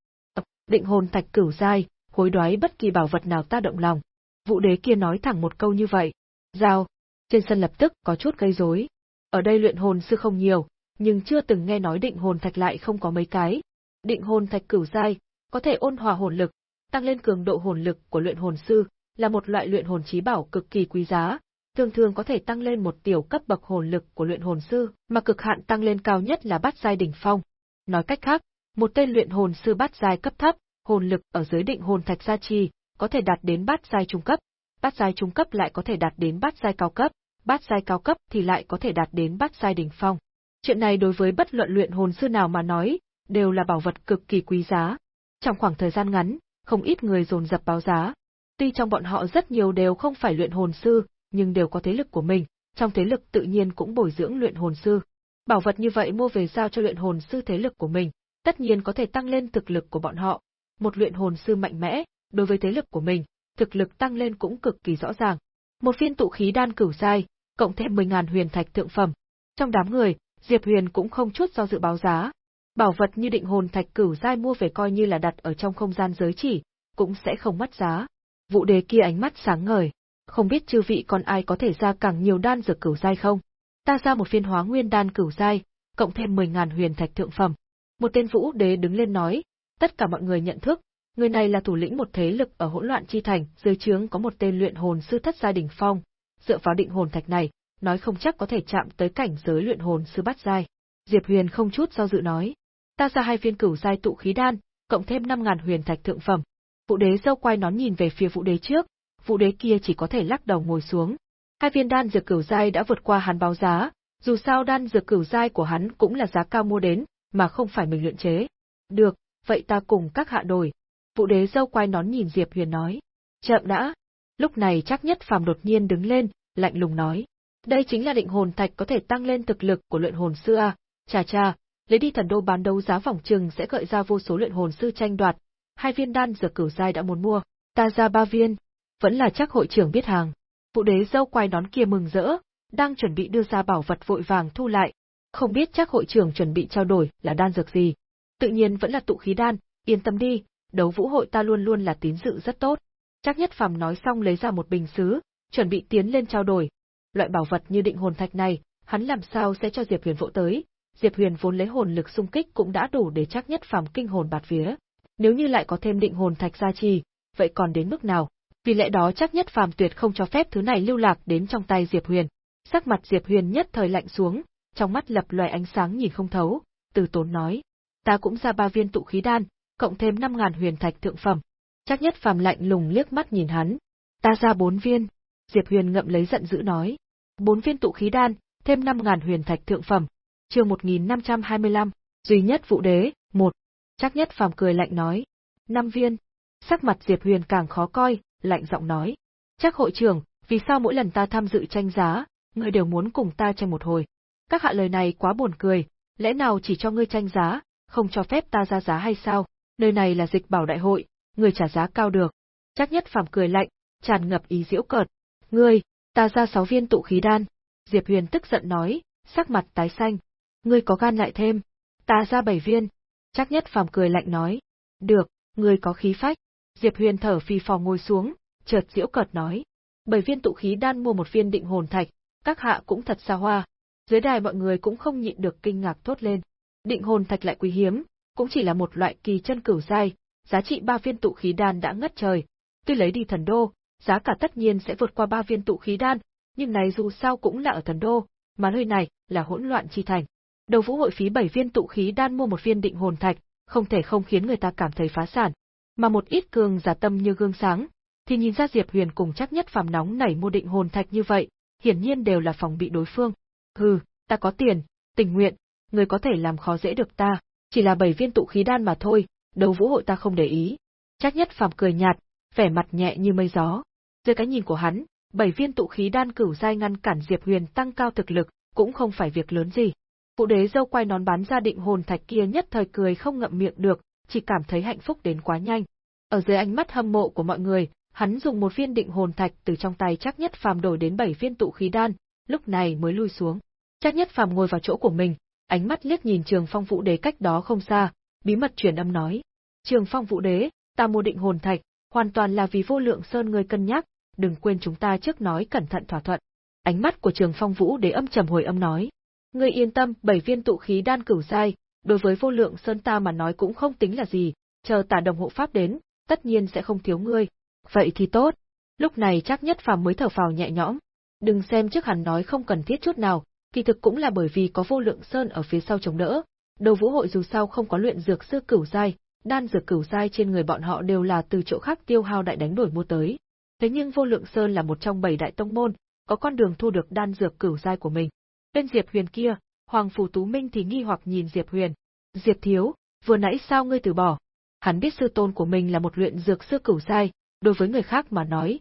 Định hồn thạch cửu giai, hối đoái bất kỳ bảo vật nào ta động lòng. Vũ đế kia nói thẳng một câu như vậy. Giao, trên sân lập tức có chút gây rối. Ở đây luyện hồn sư không nhiều, nhưng chưa từng nghe nói định hồn thạch lại không có mấy cái. Định hồn thạch cửu giai, có thể ôn hòa hồn lực, tăng lên cường độ hồn lực của luyện hồn sư, là một loại luyện hồn trí bảo cực kỳ quý giá, thường thường có thể tăng lên một tiểu cấp bậc hồn lực của luyện hồn sư, mà cực hạn tăng lên cao nhất là bát giai đỉnh phong. Nói cách khác, một tên luyện hồn sư bát giai cấp thấp, hồn lực ở dưới định hồn thạch gia trì, có thể đạt đến bát giai trung cấp, bát giai trung cấp lại có thể đạt đến bát giai cao cấp, bát giai cao cấp thì lại có thể đạt đến bát giai đỉnh phong. Chuyện này đối với bất luận luyện hồn sư nào mà nói, đều là bảo vật cực kỳ quý giá. Trong khoảng thời gian ngắn, không ít người dồn dập báo giá. Tuy trong bọn họ rất nhiều đều không phải luyện hồn sư, nhưng đều có thế lực của mình, trong thế lực tự nhiên cũng bồi dưỡng luyện hồn sư. Bảo vật như vậy mua về giao cho luyện hồn sư thế lực của mình, tất nhiên có thể tăng lên thực lực của bọn họ. Một luyện hồn sư mạnh mẽ, đối với thế lực của mình, thực lực tăng lên cũng cực kỳ rõ ràng. Một viên tụ khí đan cửu sai cộng thêm 10.000 huyền thạch thượng phẩm. Trong đám người, Diệp Huyền cũng không chút do dự báo giá. Bảo vật như định hồn thạch cửu giai mua về coi như là đặt ở trong không gian giới chỉ, cũng sẽ không mất giá. Vụ đề kia ánh mắt sáng ngời, không biết chư vị còn ai có thể ra càng nhiều đan dược cửu giai không? Ta ra một phiên hóa nguyên đan cửu giai, cộng thêm 10.000 huyền thạch thượng phẩm. Một tên vũ đế đứng lên nói, tất cả mọi người nhận thức, người này là thủ lĩnh một thế lực ở hỗn loạn chi thành, dưới trướng có một tên luyện hồn sư thất gia đỉnh phong, dựa vào định hồn thạch này, nói không chắc có thể chạm tới cảnh giới luyện hồn sư bát giai. Diệp Huyền không chút do dự nói, ta ra hai viên cửu giai tụ khí đan, cộng thêm 5000 huyền thạch thượng phẩm. Vũ đế dâu quay nón nhìn về phía vũ đế trước, vũ đế kia chỉ có thể lắc đầu ngồi xuống. Hai viên đan dược cửu giai đã vượt qua hắn báo giá, dù sao đan dược cửu giai của hắn cũng là giá cao mua đến, mà không phải mình luyện chế. Được, vậy ta cùng các hạ đổi. Vũ đế dâu quay nón nhìn Diệp Huyền nói. Chậm đã. Lúc này chắc nhất phàm đột nhiên đứng lên, lạnh lùng nói. Đây chính là định hồn thạch có thể tăng lên thực lực của luyện hồn sư à, chà chà, lấy đi thần đô bán đấu giá vòng trường sẽ gợi ra vô số luyện hồn sư tranh đoạt. Hai viên đan dược cửu giai đã muốn mua, ta ra ba viên, vẫn là chắc hội trưởng biết hàng. Vũ đế dâu quay nón kia mừng rỡ, đang chuẩn bị đưa ra bảo vật vội vàng thu lại, không biết chắc hội trưởng chuẩn bị trao đổi là đan dược gì. Tự nhiên vẫn là tụ khí đan, yên tâm đi, đấu vũ hội ta luôn luôn là tín dự rất tốt. Chắc nhất phàm nói xong lấy ra một bình sứ, chuẩn bị tiến lên trao đổi. Loại bảo vật như định hồn thạch này, hắn làm sao sẽ cho Diệp Huyền vỗ tới? Diệp Huyền vốn lấy hồn lực xung kích cũng đã đủ để chắc nhất phàm kinh hồn bạt vía. Nếu như lại có thêm định hồn thạch gia trì, vậy còn đến mức nào? Vì lẽ đó chắc nhất phàm tuyệt không cho phép thứ này lưu lạc đến trong tay Diệp Huyền. Sắc mặt Diệp Huyền nhất thời lạnh xuống, trong mắt lập loài ánh sáng nhìn không thấu, từ tốn nói. Ta cũng ra ba viên tụ khí đan, cộng thêm năm ngàn huyền thạch thượng phẩm. Chắc nhất phàm lạnh lùng liếc mắt nhìn hắn. Ta ra bốn viên. Diệp Huyền ngậm lấy giận dữ nói. Bốn viên tụ khí đan, thêm năm ngàn huyền thạch thượng phẩm. chương 1525, duy nhất vụ đế, một. Chắc nhất phàm cười lạnh nói. Năm viên. Sắc mặt Diệp Huyền càng khó coi, lạnh giọng nói. Chắc hội trưởng, vì sao mỗi lần ta tham dự tranh giá, ngươi đều muốn cùng ta tranh một hồi? Các hạ lời này quá buồn cười, lẽ nào chỉ cho ngươi tranh giá, không cho phép ta ra giá hay sao? Nơi này là dịch bảo đại hội, người trả giá cao được. Chắc nhất phàm cười lạnh, tràn ngập ý diễu cợt. Ngươi, ta ra sáu viên tụ khí đan. Diệp Huyền tức giận nói, sắc mặt tái xanh. Ngươi có gan lại thêm. Ta ra bảy viên. Chắc nhất phàm cười lạnh nói. Được, ngươi có khí phách. Diệp Huyền thở phì phò ngồi xuống, chợt diễu cợt nói. Bảy viên tụ khí đan mua một viên định hồn thạch, các hạ cũng thật xa hoa. Dưới đài mọi người cũng không nhịn được kinh ngạc thốt lên. Định hồn thạch lại quý hiếm, cũng chỉ là một loại kỳ chân cửu giai, giá trị ba viên tụ khí đan đã ngất trời. Tuy lấy đi thần đô, giá cả tất nhiên sẽ vượt qua ba viên tụ khí đan, nhưng này dù sao cũng là ở thần đô, mà nơi này là hỗn loạn chi thành. Đầu vũ hội phí bảy viên tụ khí đan mua một viên định hồn thạch, không thể không khiến người ta cảm thấy phá sản. Mà một ít cường giả tâm như gương sáng, thì nhìn ra Diệp Huyền cùng chắc nhất phàm nóng nảy mua định hồn thạch như vậy, hiển nhiên đều là phòng bị đối phương. Hừ, ta có tiền, tình nguyện, người có thể làm khó dễ được ta, chỉ là bảy viên tụ khí đan mà thôi, đầu vũ hội ta không để ý. Chắc nhất phàm cười nhạt, vẻ mặt nhẹ như mây gió. Dưới cái nhìn của hắn, bảy viên tụ khí đan cửu giai ngăn cản Diệp Huyền tăng cao thực lực, cũng không phải việc lớn gì. Phụ đế dâu quay nón bán ra định hồn thạch kia nhất thời cười không ngậm miệng được, chỉ cảm thấy hạnh phúc đến quá nhanh. Ở dưới ánh mắt hâm mộ của mọi người, hắn dùng một viên định hồn thạch từ trong tay chắc nhất phàm đổi đến bảy viên tụ khí đan, lúc này mới lui xuống. Chắc nhất phàm ngồi vào chỗ của mình, ánh mắt liếc nhìn Trường Phong Vũ Đế cách đó không xa, bí mật truyền âm nói: "Trường Phong Vũ Đế, ta mua định hồn thạch, hoàn toàn là vì vô lượng sơn ngươi cân nhắc, đừng quên chúng ta trước nói cẩn thận thỏa thuận." Ánh mắt của Trường Phong Vũ Đế âm trầm hồi âm nói: "Ngươi yên tâm, bảy viên tụ khí đan cửu giai, đối với vô lượng sơn ta mà nói cũng không tính là gì, chờ tả đồng hộ pháp đến, tất nhiên sẽ không thiếu ngươi." Vậy thì tốt. Lúc này chắc nhất phàm mới thở phào nhẹ nhõm. Đừng xem trước hắn nói không cần thiết chút nào, kỳ thực cũng là bởi vì có vô lượng sơn ở phía sau chống đỡ. Đầu vũ hội dù sao không có luyện dược sư cửu giai, đan dược cửu giai trên người bọn họ đều là từ chỗ khác tiêu hao đại đánh đổi mua tới. Thế nhưng vô lượng sơn là một trong bảy đại tông môn, có con đường thu được đan dược cửu giai của mình. Bên Diệp Huyền kia, Hoàng Phủ Tú Minh thì nghi hoặc nhìn Diệp Huyền. Diệp Thiếu, vừa nãy sao ngươi từ bỏ? Hắn biết sư tôn của mình là một luyện dược sư cửu giai, đối với người khác mà nói,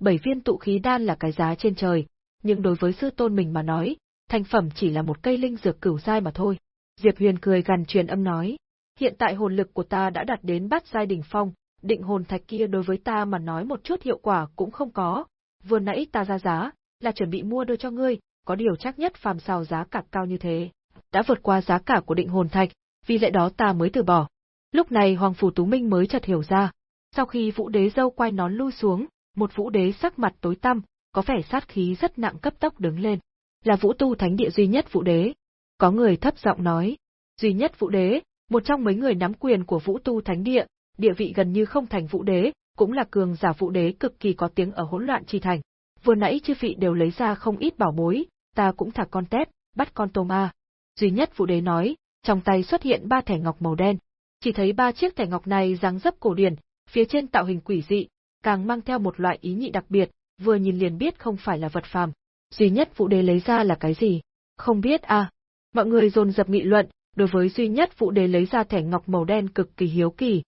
bảy viên tụ khí đan là cái giá trên trời, nhưng đối với sư tôn mình mà nói, thành phẩm chỉ là một cây linh dược cửu giai mà thôi. Diệp Huyền cười gằn truyền âm nói, hiện tại hồn lực của ta đã đạt đến bát giai đỉnh phong, định hồn thạch kia đối với ta mà nói một chút hiệu quả cũng không có. Vừa nãy ta ra giá, là chuẩn bị mua đưa cho ngươi, có điều chắc nhất phàm sao giá cả cao như thế. Đã vượt qua giá cả của định hồn thạch, vì lẽ đó ta mới từ bỏ. Lúc này Hoàng Phủ Tú Minh mới chợt hiểu ra. Sau khi vũ đế dâu quay nón lui xuống, một vũ đế sắc mặt tối tăm, có vẻ sát khí rất nặng cấp tốc đứng lên. Là vũ tu thánh địa duy nhất vũ đế. Có người thấp giọng nói, duy nhất vũ đế, một trong mấy người nắm quyền của vũ tu thánh địa, địa vị gần như không thành vũ đế, cũng là cường giả vũ đế cực kỳ có tiếng ở hỗn loạn chi thành. Vừa nãy chư vị đều lấy ra không ít bảo bối, ta cũng thả con tép, bắt con tôm ma. Duy nhất vũ đế nói, trong tay xuất hiện ba thẻ ngọc màu đen. Chỉ thấy ba chiếc thẻ ngọc này dáng dấp cổ điển, phía trên tạo hình quỷ dị, càng mang theo một loại ý nhị đặc biệt, vừa nhìn liền biết không phải là vật phàm. Duy nhất vũ đế lấy ra là cái gì? Không biết à? Mọi người dồn dập nghị luận, đối với duy nhất vũ đế lấy ra thẻ ngọc màu đen cực kỳ hiếu kỳ.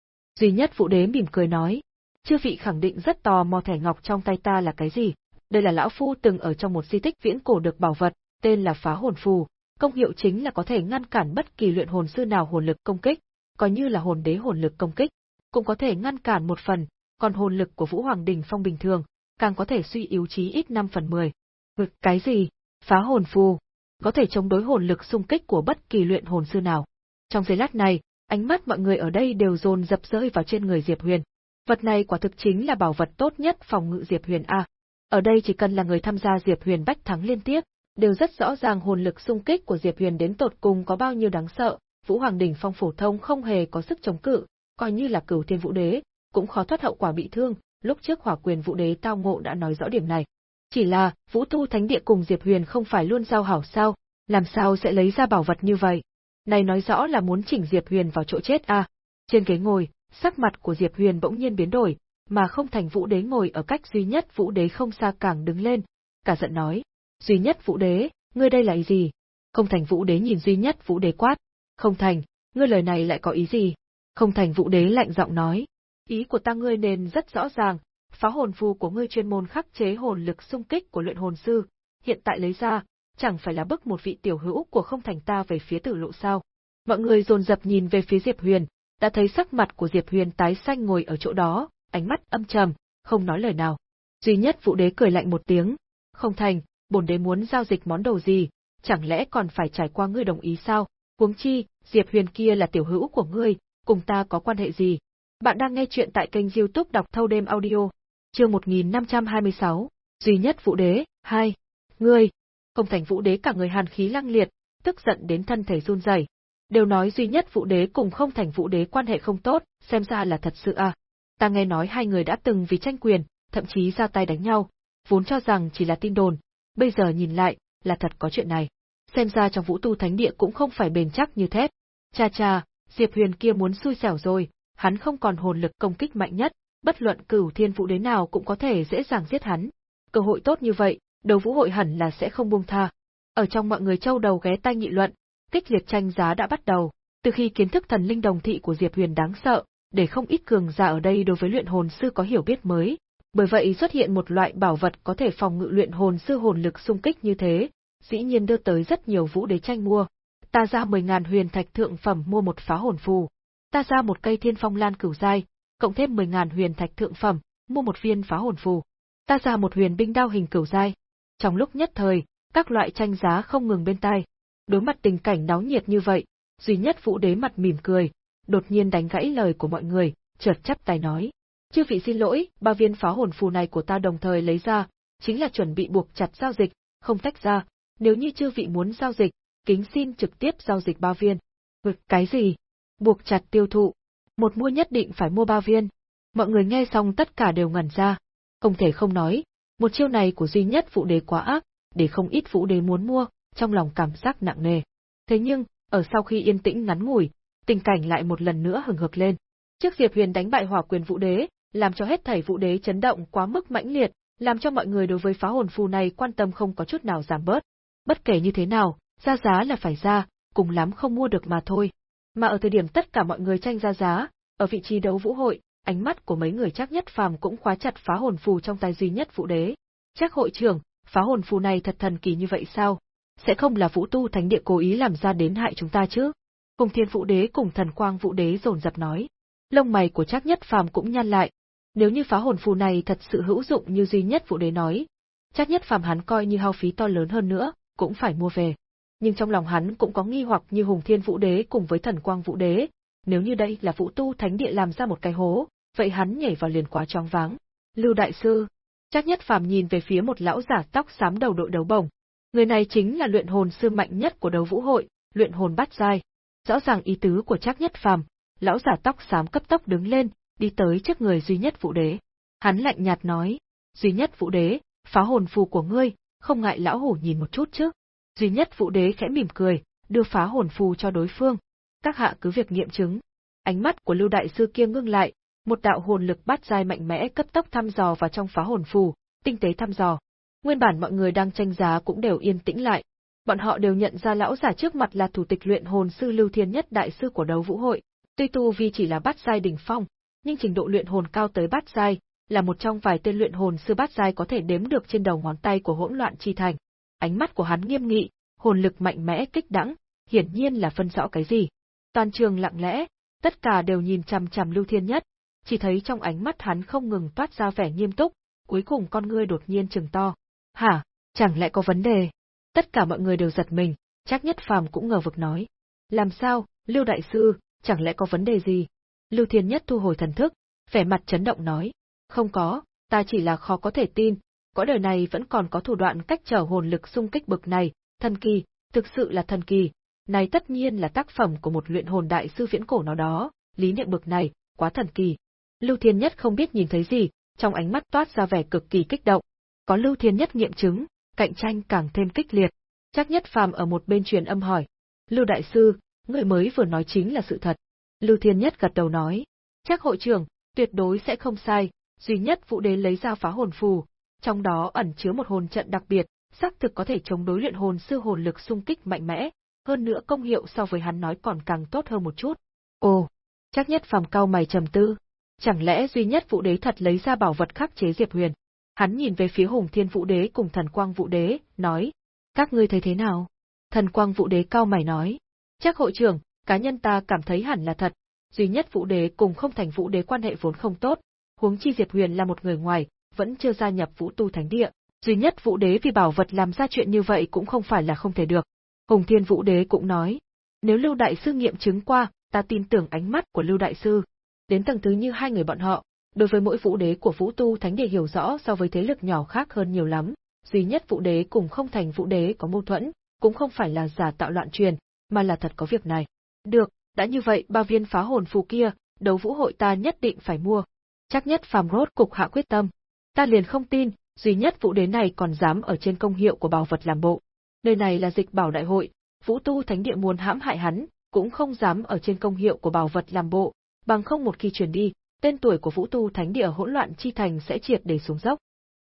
Duy nhất vũ đế mỉm cười nói, chư vị khẳng định rất tò mò thẻ ngọc trong tay ta là cái gì. Đây là lão phu từng ở trong một di tích viễn cổ được bảo vật, tên là phá hồn phù, công hiệu chính là có thể ngăn cản bất kỳ luyện hồn sư nào hồn lực công kích, coi như là hồn đế hồn lực công kích, cũng có thể ngăn cản một phần, còn hồn lực của Vũ Hoàng Đình Phong bình thường, càng có thể suy yếu chí ít 5 phần 10. Ngực cái gì? Phá hồn phù, có thể chống đối hồn lực xung kích của bất kỳ luyện hồn sư nào. Trong giây lát này, ánh mắt mọi người ở đây đều dồn dập rơi vào trên người Diệp Huyền. Vật này quả thực chính là bảo vật tốt nhất phòng ngự Diệp Huyền a. Ở đây chỉ cần là người tham gia Diệp Huyền bách thắng liên tiếp, đều rất rõ ràng hồn lực xung kích của Diệp Huyền đến tột cùng có bao nhiêu đáng sợ, Vũ Hoàng đỉnh phong phổ thông không hề có sức chống cự, coi như là Cửu Thiên Vũ Đế, cũng khó thoát hậu quả bị thương, lúc trước Hỏa Quyền Vũ Đế tao ngộ đã nói rõ điểm này. Chỉ là, Vũ thu Thánh Địa cùng Diệp Huyền không phải luôn giao hảo sao, làm sao sẽ lấy ra bảo vật như vậy? Này nói rõ là muốn chỉnh Diệp Huyền vào chỗ chết à? Trên ghế ngồi, sắc mặt của Diệp Huyền bỗng nhiên biến đổi, mà không thành Vũ Đế ngồi ở cách duy nhất Vũ Đế không xa càng đứng lên, cả giận nói, duy nhất Vũ Đế, ngươi đây là ý gì? Không thành Vũ Đế nhìn duy nhất Vũ Đế quát, không thành, ngươi lời này lại có ý gì? Không thành Vũ Đế lạnh giọng nói, ý của ta ngươi nên rất rõ ràng, phá hồn phù của ngươi chuyên môn khắc chế hồn lực xung kích của luyện hồn sư, hiện tại lấy ra, chẳng phải là bức một vị tiểu hữu của không thành ta về phía tử lộ sao? Mọi người dồn dập nhìn về phía Diệp Huyền, đã thấy sắc mặt của Diệp Huyền tái xanh ngồi ở chỗ đó, ánh mắt âm trầm, không nói lời nào. Duy nhất Vũ Đế cười lạnh một tiếng, "Không thành, bổn đế muốn giao dịch món đồ gì, chẳng lẽ còn phải trải qua ngươi đồng ý sao? Huống chi, Diệp Huyền kia là tiểu hữu của ngươi, cùng ta có quan hệ gì?" Bạn đang nghe chuyện tại kênh YouTube đọc thâu đêm audio. Chương 1526, duy nhất Vũ Đế 2. Ngươi, không thành Vũ Đế cả người hàn khí lăng liệt, tức giận đến thân thể run rẩy. Đều nói duy nhất Vũ Đế cùng không thành Vũ Đế quan hệ không tốt, xem ra là thật sự à. Ta nghe nói hai người đã từng vì tranh quyền, thậm chí ra tay đánh nhau, vốn cho rằng chỉ là tin đồn, bây giờ nhìn lại, là thật có chuyện này. Xem ra trong vũ tu thánh địa cũng không phải bền chắc như thép. Cha cha, Diệp Huyền kia muốn xui xẻo rồi, hắn không còn hồn lực công kích mạnh nhất, bất luận cửu thiên vũ đế nào cũng có thể dễ dàng giết hắn. Cơ hội tốt như vậy, đầu vũ hội hẳn là sẽ không buông tha. Ở trong mọi người châu đầu ghé tai nghị luận, kích liệt tranh giá đã bắt đầu, từ khi kiến thức thần linh đồng thị của Diệp Huyền đáng sợ, để không ít cường giả ở đây đối với luyện hồn sư có hiểu biết mới, bởi vậy xuất hiện một loại bảo vật có thể phòng ngự luyện hồn sư hồn lực xung kích như thế, dĩ nhiên đưa tới rất nhiều vũ đế tranh mua. Ta ra 10.000 huyền thạch thượng phẩm mua một phá hồn phù. Ta ra một cây thiên phong lan cửu giai, cộng thêm 10.000 huyền thạch thượng phẩm, mua một viên phá hồn phù. Ta ra một huyền binh đao hình cửu giai. Trong lúc nhất thời, các loại tranh giá không ngừng bên tai. Đối mặt tình cảnh náo nhiệt như vậy, duy nhất vũ đế mặt mỉm cười, đột nhiên đánh gãy lời của mọi người, chợt chắp tay nói. Chư vị xin lỗi, ba viên phá hồn phù này của ta đồng thời lấy ra, chính là chuẩn bị buộc chặt giao dịch, không tách ra, nếu như chư vị muốn giao dịch, kính xin trực tiếp giao dịch ba viên. Vực cái gì? Buộc chặt tiêu thụ. Một mua nhất định phải mua ba viên. Mọi người nghe xong tất cả đều ngẩn ra. Không thể không nói, một chiêu này của duy nhất vũ đế quá ác, để không ít vũ đế muốn mua, trong lòng cảm giác nặng nề. Thế nhưng, ở sau khi yên tĩnh ngắn ngủi, tình cảnh lại một lần nữa hừng hực lên. Trước Diệp Huyền đánh bại Hỏa Quyền Vũ Đế, làm cho hết thảy Vũ Đế chấn động quá mức mãnh liệt, làm cho mọi người đối với phá hồn phù này quan tâm không có chút nào giảm bớt. Bất kể như thế nào, ra giá là phải ra, cùng lắm không mua được mà thôi. Mà ở thời điểm tất cả mọi người tranh ra giá, Ở vị trí đấu vũ hội, ánh mắt của mấy người chắc nhất phàm cũng khóa chặt phá hồn phù trong tay duy nhất vũ đế. Chắc hội trưởng, phá hồn phù này thật thần kỳ như vậy sao? Sẽ không là vũ tu thánh địa cố ý làm ra đến hại chúng ta chứ? Cùng thiên vũ đế cùng thần quang vũ đế rồn rập nói. Lông mày của chắc nhất phàm cũng nhăn lại. Nếu như phá hồn phù này thật sự hữu dụng như duy nhất vũ đế nói, chắc nhất phàm hắn coi như hao phí to lớn hơn nữa, cũng phải mua về. Nhưng trong lòng hắn cũng có nghi hoặc như hùng thiên vũ đế cùng với thần quang vũ đế, nếu như đây là vũ tu thánh địa làm ra một cái hố, vậy hắn nhảy vào liền quá choáng váng. Lưu đại sư, chắc nhất phàm nhìn về phía một lão giả tóc xám đầu đội đấu bồng. Người này chính là luyện hồn sư mạnh nhất của đấu vũ hội, luyện hồn bát giai. Rõ ràng ý tứ của chắc nhất phàm, lão giả tóc xám cấp tốc đứng lên, đi tới trước người duy nhất vũ đế. Hắn lạnh nhạt nói, duy nhất vũ đế, phá hồn phù của ngươi, không ngại lão hủ nhìn một chút chứ. Duy nhất vũ đế khẽ mỉm cười, đưa phá hồn phù cho đối phương. Các hạ cứ việc nghiệm chứng. Ánh mắt của lưu đại sư kia ngưng lại, một đạo hồn lực bát giai mạnh mẽ cấp tốc thăm dò vào trong phá hồn phù, tinh tế thăm dò. Nguyên bản mọi người đang tranh giá cũng đều yên tĩnh lại. Bọn họ đều nhận ra lão giả trước mặt là thủ tịch luyện hồn sư Lưu Thiên Nhất đại sư của đấu vũ hội, tuy tu vi chỉ là bát giai đỉnh phong, nhưng trình độ luyện hồn cao tới bát giai, là một trong vài tên luyện hồn sư bát giai có thể đếm được trên đầu ngón tay của hỗn loạn chi thành. Ánh mắt của hắn nghiêm nghị, hồn lực mạnh mẽ kích đãng, hiển nhiên là phân rõ cái gì. Toàn trường lặng lẽ, tất cả đều nhìn chằm chằm Lưu Thiên Nhất, chỉ thấy trong ánh mắt hắn không ngừng toát ra vẻ nghiêm túc, cuối cùng con ngươi đột nhiên trừng to. Hả, chẳng lẽ có vấn đề? Tất cả mọi người đều giật mình, chắc nhất phàm cũng ngờ vực nói. Làm sao, Lưu Đại Sư, chẳng lẽ có vấn đề gì? Lưu Thiên Nhất thu hồi thần thức, vẻ mặt chấn động nói. Không có, ta chỉ là khó có thể tin, cõi đời này vẫn còn có thủ đoạn cách trở hồn lực xung kích bực này, thần kỳ, thực sự là thần kỳ. Này tất nhiên là tác phẩm của một luyện hồn đại sư viễn cổ nào đó, lý niệm bực này, quá thần kỳ. Lưu Thiên Nhất không biết nhìn thấy gì, trong ánh mắt toát ra vẻ cực kỳ kích động. Có Lưu Thiên Nhất nghiệm chứng, cạnh tranh càng thêm kích liệt. Chắc nhất phàm ở một bên truyền âm hỏi. Lưu Đại Sư, người mới vừa nói chính là sự thật. Lưu Thiên Nhất gật đầu nói. Chắc hội trưởng, tuyệt đối sẽ không sai, duy nhất vụ đế lấy ra phá hồn phù, trong đó ẩn chứa một hồn trận đặc biệt, xác thực có thể chống đối luyện hồn sư hồn lực xung kích mạnh mẽ, hơn nữa công hiệu so với hắn nói còn càng tốt hơn một chút. Ồ, chắc nhất phàm cao mày trầm tư, chẳng lẽ duy nhất vũ đế thật lấy ra bảo vật khắc chế Diệp Huyền? Hắn nhìn về phía Hùng Thiên Vũ Đế cùng Thần Quang Vũ Đế, nói: "Các ngươi thấy thế nào?" Thần Quang Vũ Đế cao mày nói: "Chắc hội trưởng, cá nhân ta cảm thấy hẳn là thật, duy nhất Vũ Đế cùng không thành Vũ Đế quan hệ vốn không tốt, huống chi Diệp Huyền là một người ngoài, vẫn chưa gia nhập Vũ Tu Thánh Địa, duy nhất Vũ Đế vì bảo vật làm ra chuyện như vậy cũng không phải là không thể được." Hùng Thiên Vũ Đế cũng nói: "Nếu Lưu đại sư nghiệm chứng qua, ta tin tưởng ánh mắt của Lưu đại sư." Đến tầng thứ như hai người bọn họ, đối với mỗi vũ đế của vũ tu thánh địa hiểu rõ so với thế lực nhỏ khác hơn nhiều lắm, duy nhất vũ đế cùng không thành vũ đế có mâu thuẫn, cũng không phải là giả tạo loạn truyền, mà là thật có việc này. Được, đã như vậy ba viên phá hồn phù kia, đấu vũ hội ta nhất định phải mua. Chắc nhất phàm rốt cục hạ quyết tâm. Ta liền không tin, duy nhất vũ đế này còn dám ở trên công hiệu của bảo vật làm bộ. Nơi này là dịch bảo đại hội, vũ tu thánh địa muốn hãm hại hắn, cũng không dám ở trên công hiệu của bảo vật làm bộ, bằng không một khi truyền đi, tên tuổi của Vũ Tu Thánh Địa hỗn loạn chi thành sẽ triệt để xuống dốc.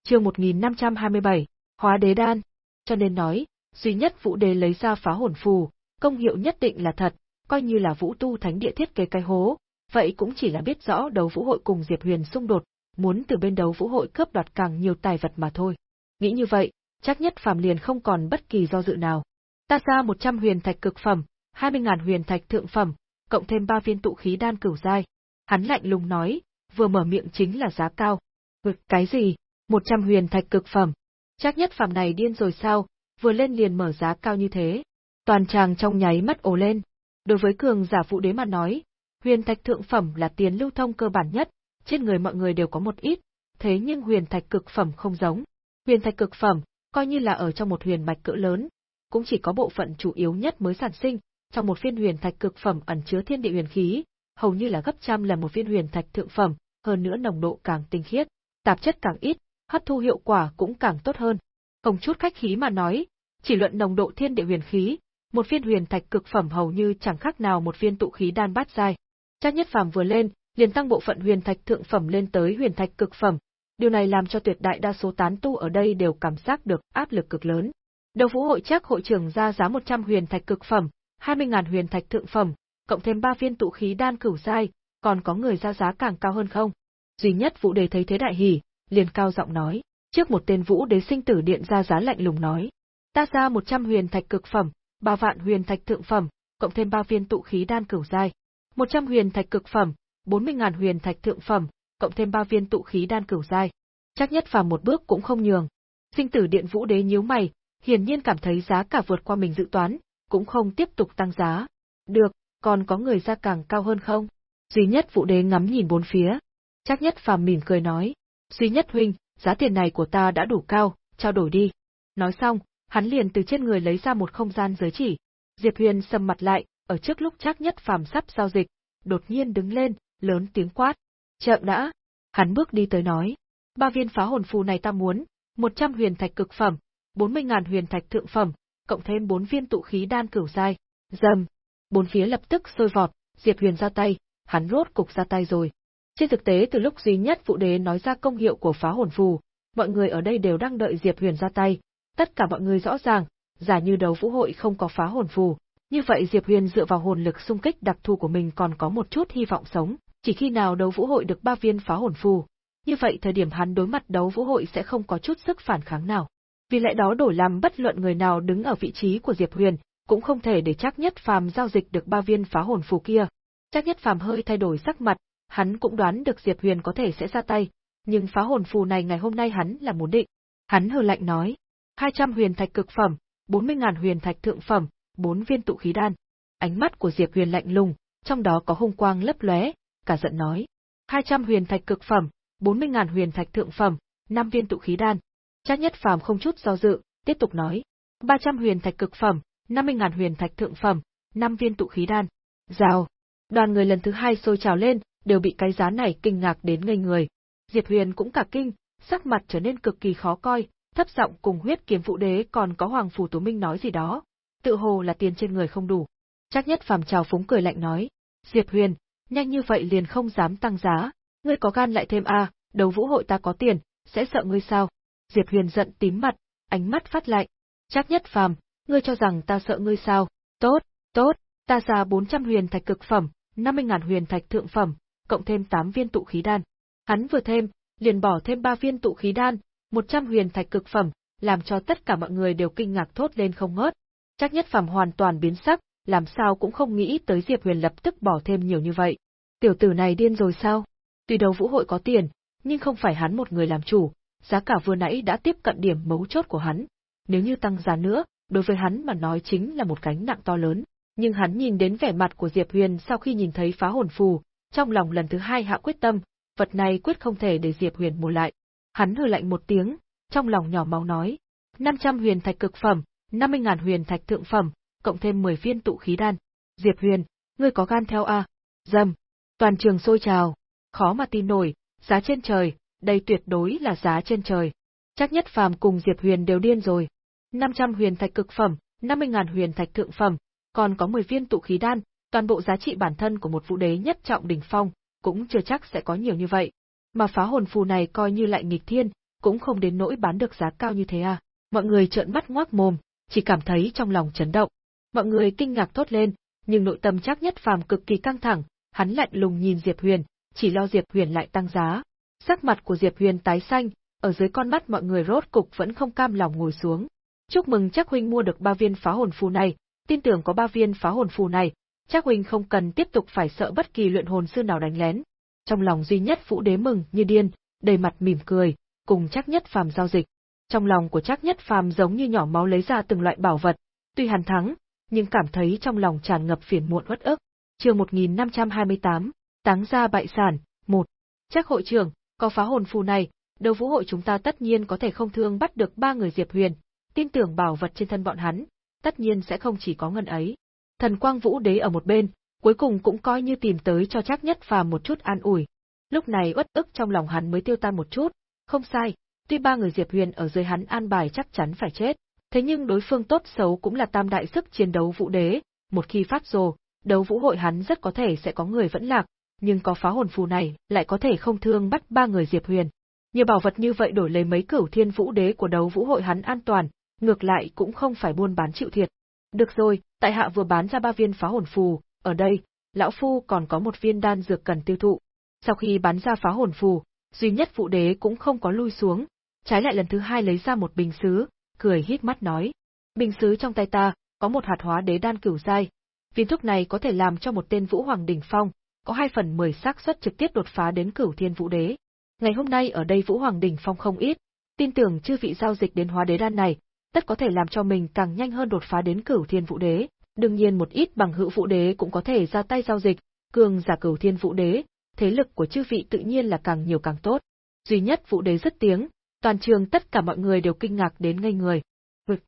Chương 1527, Hóa Đế Đan. Cho nên nói, duy nhất Vũ Đế lấy ra phá hồn phù, công hiệu nhất định là thật, coi như là Vũ Tu Thánh Địa thiết kế cái hố, vậy cũng chỉ là biết rõ đấu vũ hội cùng Diệp Huyền xung đột, muốn từ bên đấu vũ hội cướp đoạt càng nhiều tài vật mà thôi. Nghĩ như vậy, chắc nhất phàm liền không còn bất kỳ do dự nào. Ta ra 100 huyền thạch cực phẩm, 20.000 huyền thạch thượng phẩm, cộng thêm 3 viên tụ khí đan cửu giai, Hắn lạnh lùng nói, vừa mở miệng chính là giá cao. Vực cái gì? Một trăm huyền thạch cực phẩm. Chắc nhất phạm này điên rồi sao, vừa lên liền mở giá cao như thế. Toàn tràng trong nháy mắt ồ lên. Đối với cường giả phụ đế mà nói, huyền thạch thượng phẩm là tiền lưu thông cơ bản nhất, trên người mọi người đều có một ít, thế nhưng huyền thạch cực phẩm không giống. Huyền thạch cực phẩm, coi như là ở trong một huyền mạch cỡ lớn, cũng chỉ có bộ phận chủ yếu nhất mới sản sinh, trong một phiên huyền thạch cực phẩm ẩn chứa thiên địa huyền khí, hầu như là gấp trăm lần một viên huyền thạch thượng phẩm, hơn nữa nồng độ càng tinh khiết, tạp chất càng ít, hấp thu hiệu quả cũng càng tốt hơn. Không chút khách khí mà nói, chỉ luận nồng độ thiên địa huyền khí, một viên huyền thạch cực phẩm hầu như chẳng khác nào một viên tụ khí đan bát giai. Chắc nhất phàm vừa lên, liền tăng bộ phận huyền thạch thượng phẩm lên tới huyền thạch cực phẩm. Điều này làm cho tuyệt đại đa số tán tu ở đây đều cảm giác được áp lực cực lớn. Đầu vũ hội chắc hội trưởng ra giá 100 huyền thạch cực phẩm, 20.000 huyền thạch thượng phẩm, cộng thêm ba viên tụ khí đan cửu giai, còn có người ra giá càng cao hơn không? Duy nhất Vũ Đế thấy thế đại hỉ, liền cao giọng nói, trước một tên Vũ Đế sinh tử điện ra giá lạnh lùng nói, ta ra 100 huyền thạch cực phẩm, 3 vạn huyền thạch thượng phẩm, cộng thêm 3 viên tụ khí đan cửu giai. 100 huyền thạch cực phẩm, 40.000 huyền thạch thượng phẩm, cộng thêm 3 viên tụ khí đan cửu giai. Chắc nhất phàm một bước cũng không nhường. Sinh tử điện Vũ Đế nhíu mày, hiển nhiên cảm thấy giá cả vượt qua mình dự toán, cũng không tiếp tục tăng giá. Được, còn có người ra càng cao hơn không? Duy nhất Vũ Đế ngắm nhìn bốn phía. Chắc nhất phàm mỉm cười nói, Duy nhất huynh, giá tiền này của ta đã đủ cao, trao đổi đi. Nói xong, hắn liền từ trên người lấy ra một không gian giới chỉ. Diệp Huyền sầm mặt lại, ở trước lúc chắc nhất phàm sắp giao dịch, đột nhiên đứng lên, lớn tiếng quát. Chậm đã. Hắn bước đi tới nói. Ba viên phá hồn phù này ta muốn, 100 huyền thạch cực phẩm, 40.000 huyền thạch thượng phẩm, cộng thêm 4 viên tụ khí đan cửu dai. Dầm. Bốn phía lập tức sôi vọt, Diệp Huyền ra tay, hắn rốt cục ra tay rồi. Trên thực tế từ lúc duy nhất phụ Đế nói ra công hiệu của phá hồn phù, mọi người ở đây đều đang đợi Diệp Huyền ra tay. Tất cả mọi người rõ ràng, giả như đấu vũ hội không có phá hồn phù, như vậy Diệp Huyền dựa vào hồn lực xung kích đặc thù của mình còn có một chút hy vọng sống, chỉ khi nào đấu vũ hội được ba viên phá hồn phù, như vậy thời điểm hắn đối mặt đấu vũ hội sẽ không có chút sức phản kháng nào. Vì lẽ đó đổi làm bất luận người nào đứng ở vị trí của Diệp Huyền, cũng không thể để chắc nhất phàm giao dịch được ba viên phá hồn phù kia. Chắc nhất phàm hơi thay đổi sắc mặt, hắn cũng đoán được Diệp Huyền có thể sẽ ra tay, nhưng phá hồn phù này ngày hôm nay hắn là muốn định. Hắn hừ lạnh nói, 200 huyền thạch cực phẩm, 40.000 huyền thạch thượng phẩm, 4 viên tụ khí đan. Ánh mắt của Diệp Huyền lạnh lùng, trong đó có hung quang lấp lóe, cả giận nói, 200 huyền thạch cực phẩm, 40.000 huyền thạch thượng phẩm, 5 viên tụ khí đan. Trác Nhất Phàm không chút do dự, tiếp tục nói, 300 huyền thạch cực phẩm, 50.000 huyền thạch thượng phẩm, 5 viên tụ khí đan. Rào. Đoàn người lần thứ hai sôi trào lên, đều bị cái giá này kinh ngạc đến ngây người. Diệp Huyền cũng cả kinh, sắc mặt trở nên cực kỳ khó coi, thấp giọng cùng huyết kiếm phụ đế còn có Hoàng Phủ Tú Minh nói gì đó. Tự hồ là tiền trên người không đủ. Chắc nhất phàm trào phúng cười lạnh nói. Diệp Huyền, nhanh như vậy liền không dám tăng giá, ngươi có gan lại thêm a, à, đầu vũ hội ta có tiền, sẽ sợ ngươi sao? Diệp Huyền giận tím mặt, ánh mắt phát lạnh. Chắc nhất phàm, ngươi cho rằng ta sợ ngươi sao? Tốt, tốt, ta ra 400 huyền thạch cực phẩm, 50.000 huyền thạch thượng phẩm, cộng thêm 8 viên tụ khí đan. Hắn vừa thêm, liền bỏ thêm 3 viên tụ khí đan, 100 huyền thạch cực phẩm, làm cho tất cả mọi người đều kinh ngạc thốt lên không ngớt. Chắc nhất phàm hoàn toàn biến sắc, làm sao cũng không nghĩ tới Diệp Huyền lập tức bỏ thêm nhiều như vậy. Tiểu tử này điên rồi sao? Tuy đầu vũ hội có tiền, nhưng không phải hắn một người làm chủ, giá cả vừa nãy đã tiếp cận điểm mấu chốt của hắn. Nếu như tăng giá nữa, đối với hắn mà nói chính là một cánh nặng to lớn. Nhưng hắn nhìn đến vẻ mặt của Diệp Huyền sau khi nhìn thấy phá hồn phù, trong lòng lần thứ hai hạ quyết tâm, vật này quyết không thể để Diệp Huyền mua lại. Hắn hừ lạnh một tiếng, trong lòng nhỏ máu nói, 500 huyền thạch cực phẩm, 50.000 huyền thạch thượng phẩm, cộng thêm 10 viên tụ khí đan. Diệp Huyền, ngươi có gan theo a? À? Dầm. Toàn trường sôi trào, khó mà tin nổi, giá trên trời, đây tuyệt đối là giá trên trời. Chắc nhất phàm cùng Diệp Huyền đều điên rồi. 500 huyền thạch cực phẩm, 50.000 huyền thạch thượng phẩm, còn có 10 viên tụ khí đan, toàn bộ giá trị bản thân của một vũ đế nhất trọng đỉnh phong, cũng chưa chắc sẽ có nhiều như vậy. Mà phá hồn phù này coi như lại nghịch thiên, cũng không đến nỗi bán được giá cao như thế à. Mọi người trợn mắt ngoác mồm, chỉ cảm thấy trong lòng chấn động. Mọi người kinh ngạc thốt lên, nhưng nội tâm chắc nhất phàm cực kỳ căng thẳng, hắn lạnh lùng nhìn Diệp Huyền, chỉ lo Diệp Huyền lại tăng giá. Sắc mặt của Diệp Huyền tái xanh, ở dưới con mắt mọi người rốt cục vẫn không cam lòng ngồi xuống. Chúc mừng chắc huynh mua được ba viên phá hồn phù này, tin tưởng có ba viên phá hồn phù này, chắc huynh không cần tiếp tục phải sợ bất kỳ luyện hồn sư nào đánh lén. Trong lòng duy nhất Vũ Đế mừng như điên, đầy mặt mỉm cười, cùng chắc nhất phàm giao dịch. Trong lòng của chắc nhất phàm giống như nhỏ máu lấy ra từng loại bảo vật, tuy hắn thắng, nhưng cảm thấy trong lòng tràn ngập phiền muộn uất ức. Chương 1528, Táng gia bại sản, một. Chắc hội trưởng, có phá hồn phù này, đấu vũ hội chúng ta tất nhiên có thể không thương bắt được ba người Diệp Huyền, tin tưởng bảo vật trên thân bọn hắn, tất nhiên sẽ không chỉ có ngân ấy. Thần Quang Vũ Đế ở một bên, cuối cùng cũng coi như tìm tới cho chắc nhất và một chút an ủi. Lúc này uất ức trong lòng hắn mới tiêu tan một chút, không sai, tuy ba người Diệp Huyền ở dưới hắn an bài chắc chắn phải chết, thế nhưng đối phương tốt xấu cũng là tam đại sức chiến đấu vũ đế, một khi phát rồ, đấu vũ hội hắn rất có thể sẽ có người vẫn lạc, nhưng có phá hồn phù này lại có thể không thương bắt ba người Diệp Huyền. Nhiều bảo vật như vậy đổi lấy mấy cửu thiên vũ đế của đấu vũ hội hắn an toàn, ngược lại cũng không phải buôn bán chịu thiệt. Được rồi, tại hạ vừa bán ra ba viên phá hồn phù, ở đây, lão phu còn có một viên đan dược cần tiêu thụ. Sau khi bán ra phá hồn phù, duy nhất Vũ Đế cũng không có lui xuống, trái lại lần thứ hai lấy ra một bình sứ, cười hít mắt nói: "Bình sứ trong tay ta có một hạt hóa đế đan cửu giai, viên thuốc này có thể làm cho một tên Vũ Hoàng đỉnh phong có 2 phần 10 xác suất trực tiếp đột phá đến Cửu Thiên Vũ Đế. Ngày hôm nay ở đây Vũ Hoàng đỉnh phong không ít, tin tưởng chư vị giao dịch đến hóa đế đan này, tất có thể làm cho mình càng nhanh hơn đột phá đến Cửu Thiên Vũ Đế. Đương nhiên một ít bằng hữu Vũ Đế cũng có thể ra tay giao dịch, cường giả Cửu Thiên Vũ Đế, thế lực của chư vị tự nhiên là càng nhiều càng tốt. Duy nhất Vũ Đế rất tiếng, toàn trường tất cả mọi người đều kinh ngạc đến ngây người.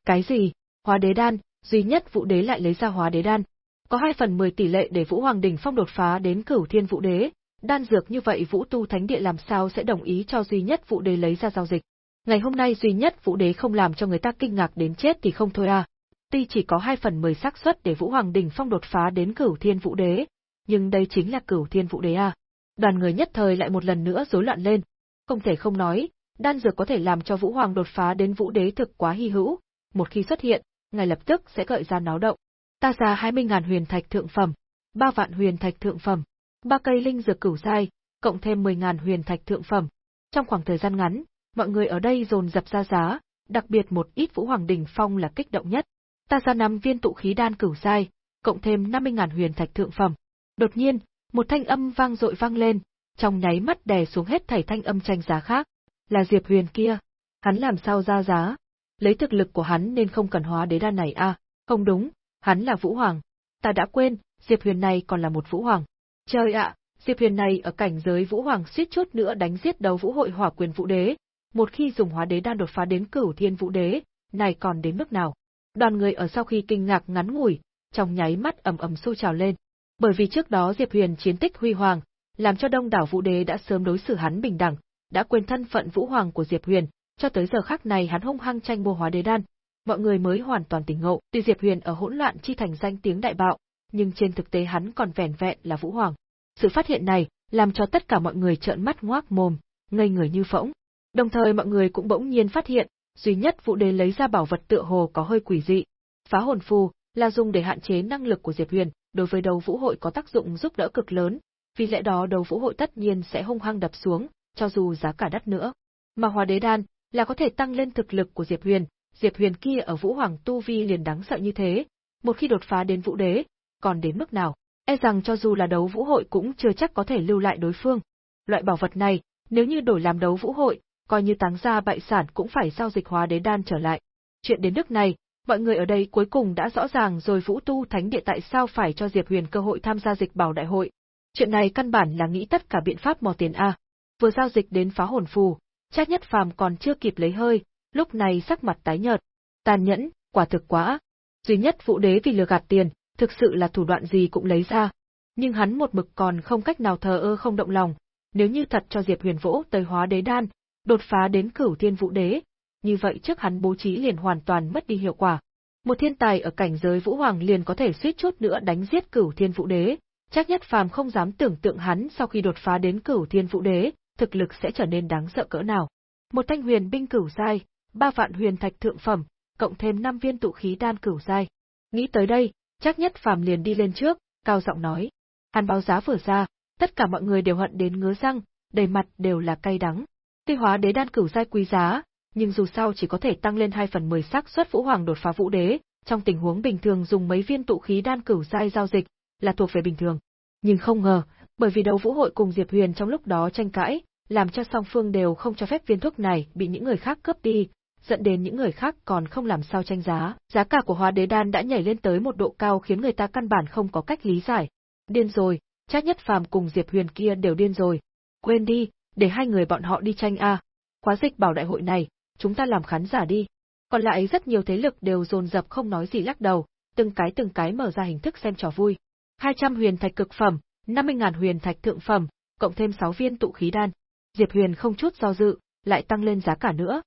Cái gì? Hóa đế đan, duy nhất Vũ Đế lại lấy ra hóa đế đan, có 2 phần 10 tỷ lệ để Vũ Hoàng đỉnh phong đột phá đến Cửu Thiên Vũ Đế, đan dược như vậy Vũ Tu Thánh Địa làm sao sẽ đồng ý cho duy nhất Vũ Đế lấy ra giao dịch. Ngày hôm nay duy nhất Vũ Đế không làm cho người ta kinh ngạc đến chết thì không thôi à. Tuy chỉ có 2 phần 10 xác suất để Vũ Hoàng đỉnh phong đột phá đến Cửu Thiên Vũ Đế, nhưng đây chính là Cửu Thiên Vũ Đế à. Đoàn người nhất thời lại một lần nữa rối loạn lên. Không thể không nói, đan dược có thể làm cho Vũ Hoàng đột phá đến Vũ Đế thực quá hy hữu, một khi xuất hiện, ngay lập tức sẽ gợi ra náo động ta ra 20.000 huyền thạch thượng phẩm, 3 vạn huyền thạch thượng phẩm, 3 cây linh dược cửu giai, cộng thêm 10.000 huyền thạch thượng phẩm. Trong khoảng thời gian ngắn, mọi người ở đây dồn dập ra giá, đặc biệt một ít Vũ Hoàng đỉnh phong là kích động nhất. Ta ra 5 viên tụ khí đan cửu giai, cộng thêm 50.000 huyền thạch thượng phẩm. Đột nhiên, một thanh âm vang dội vang lên, trong nháy mắt đè xuống hết thảy thanh âm tranh giá khác. Là Diệp Huyền kia, hắn làm sao ra giá? Lấy thực lực của hắn nên không cần hóa đế đan này à? Không đúng, hắn là Vũ Hoàng. Ta đã quên, Diệp Huyền này còn là một Vũ Hoàng. Trời ạ, Diệp Huyền này ở cảnh giới Vũ Hoàng suýt chút nữa đánh giết đầu Vũ hội hỏa quyền Vũ Đế, một khi dùng hóa đế đan đột phá đến cửu thiên Vũ Đế, này còn đến mức nào? Đoàn người ở sau khi kinh ngạc ngắn ngủi, trong nháy mắt ầm ầm sôi trào lên. Bởi vì trước đó Diệp Huyền chiến tích huy hoàng, làm cho đông đảo Vũ Đế đã sớm đối xử hắn bình đẳng, đã quên thân phận Vũ Hoàng của Diệp Huyền, cho tới giờ khắc này hắn hung hăng tranh mua hóa đế đan, mọi người mới hoàn toàn tỉnh ngộ. Tuy Diệp Huyền ở hỗn loạn chi thành danh tiếng đại bạo, nhưng trên thực tế hắn còn vẻn vẹn là Vũ Hoàng. Sự phát hiện này làm cho tất cả mọi người trợn mắt ngoác mồm, ngây người như phỗng. Đồng thời mọi người cũng bỗng nhiên phát hiện, duy nhất Vũ Đế lấy ra bảo vật tựa hồ có hơi quỷ dị. Phá hồn phù là dùng để hạn chế năng lực của Diệp Huyền, đối với đầu vũ hội có tác dụng giúp đỡ cực lớn, vì lẽ đó đầu vũ hội tất nhiên sẽ hung hăng đập xuống, cho dù giá cả đắt nữa. Mà Hóa Đế đan là có thể tăng lên thực lực của Diệp Huyền, Diệp Huyền kia ở Vũ Hoàng tu vi liền đáng sợ như thế, một khi đột phá đến Vũ Đế, còn đến mức nào, e rằng cho dù là đấu Vũ hội cũng chưa chắc có thể lưu lại đối phương. Loại bảo vật này, nếu như đổi làm đấu Vũ hội, coi như táng ra bại sản cũng phải giao dịch hóa đế đan trở lại. Chuyện đến nước này, mọi người ở đây cuối cùng đã rõ ràng rồi Vũ Tu Thánh Địa tại sao phải cho Diệp Huyền cơ hội tham gia dịch bảo đại hội. Chuyện này căn bản là nghĩ tất cả biện pháp mò tiền a. Vừa giao dịch đến phá hồn phù, chắc nhất phàm còn chưa kịp lấy hơi, lúc này sắc mặt tái nhợt. Tàn nhẫn, quả thực quá. Duy nhất vũ đế vì lừa gạt tiền, thực sự là thủ đoạn gì cũng lấy ra. Nhưng hắn một mực còn không cách nào thờ ơ không động lòng, nếu như thật cho Diệp Huyền vũ tới hóa đế đan, đột phá đến cửu thiên vũ đế, như vậy trước hắn bố trí liền hoàn toàn mất đi hiệu quả. Một thiên tài ở cảnh giới vũ hoàng liền có thể suýt chút nữa đánh giết cửu thiên vũ đế, chắc nhất phàm không dám tưởng tượng hắn sau khi đột phá đến cửu thiên vũ đế, thực lực sẽ trở nên đáng sợ cỡ nào. Một thanh huyền binh cửu giai, ba vạn huyền thạch thượng phẩm, cộng thêm năm viên tụ khí đan cửu giai. Nghĩ tới đây, chắc nhất phàm liền đi lên trước, cao giọng nói. Hắn báo giá vừa ra, tất cả mọi người đều hận đến ngứa răng, đầy mặt đều là cay đắng. Tuy hóa đế đan cửu giai quý giá, nhưng dù sao chỉ có thể tăng lên 2 phần 10 xác suất vũ hoàng đột phá vũ đế, trong tình huống bình thường dùng mấy viên tụ khí đan cửu giai giao dịch, là thuộc về bình thường. Nhưng không ngờ, bởi vì đấu vũ hội cùng Diệp Huyền trong lúc đó tranh cãi, làm cho song phương đều không cho phép viên thuốc này bị những người khác cướp đi, dẫn đến những người khác còn không làm sao tranh giá. Giá cả của hóa đế đan đã nhảy lên tới một độ cao khiến người ta căn bản không có cách lý giải. Điên rồi, chắc nhất phàm cùng Diệp Huyền kia đều điên rồi. Quên đi, để hai người bọn họ đi tranh a. À. Khóa dịch bảo đại hội này, chúng ta làm khán giả đi. Còn lại rất nhiều thế lực đều dồn dập không nói gì lắc đầu, từng cái từng cái mở ra hình thức xem trò vui. 200 huyền thạch cực phẩm, 50.000 huyền thạch thượng phẩm, cộng thêm 6 viên tụ khí đan. Diệp Huyền không chút do dự, lại tăng lên giá cả nữa,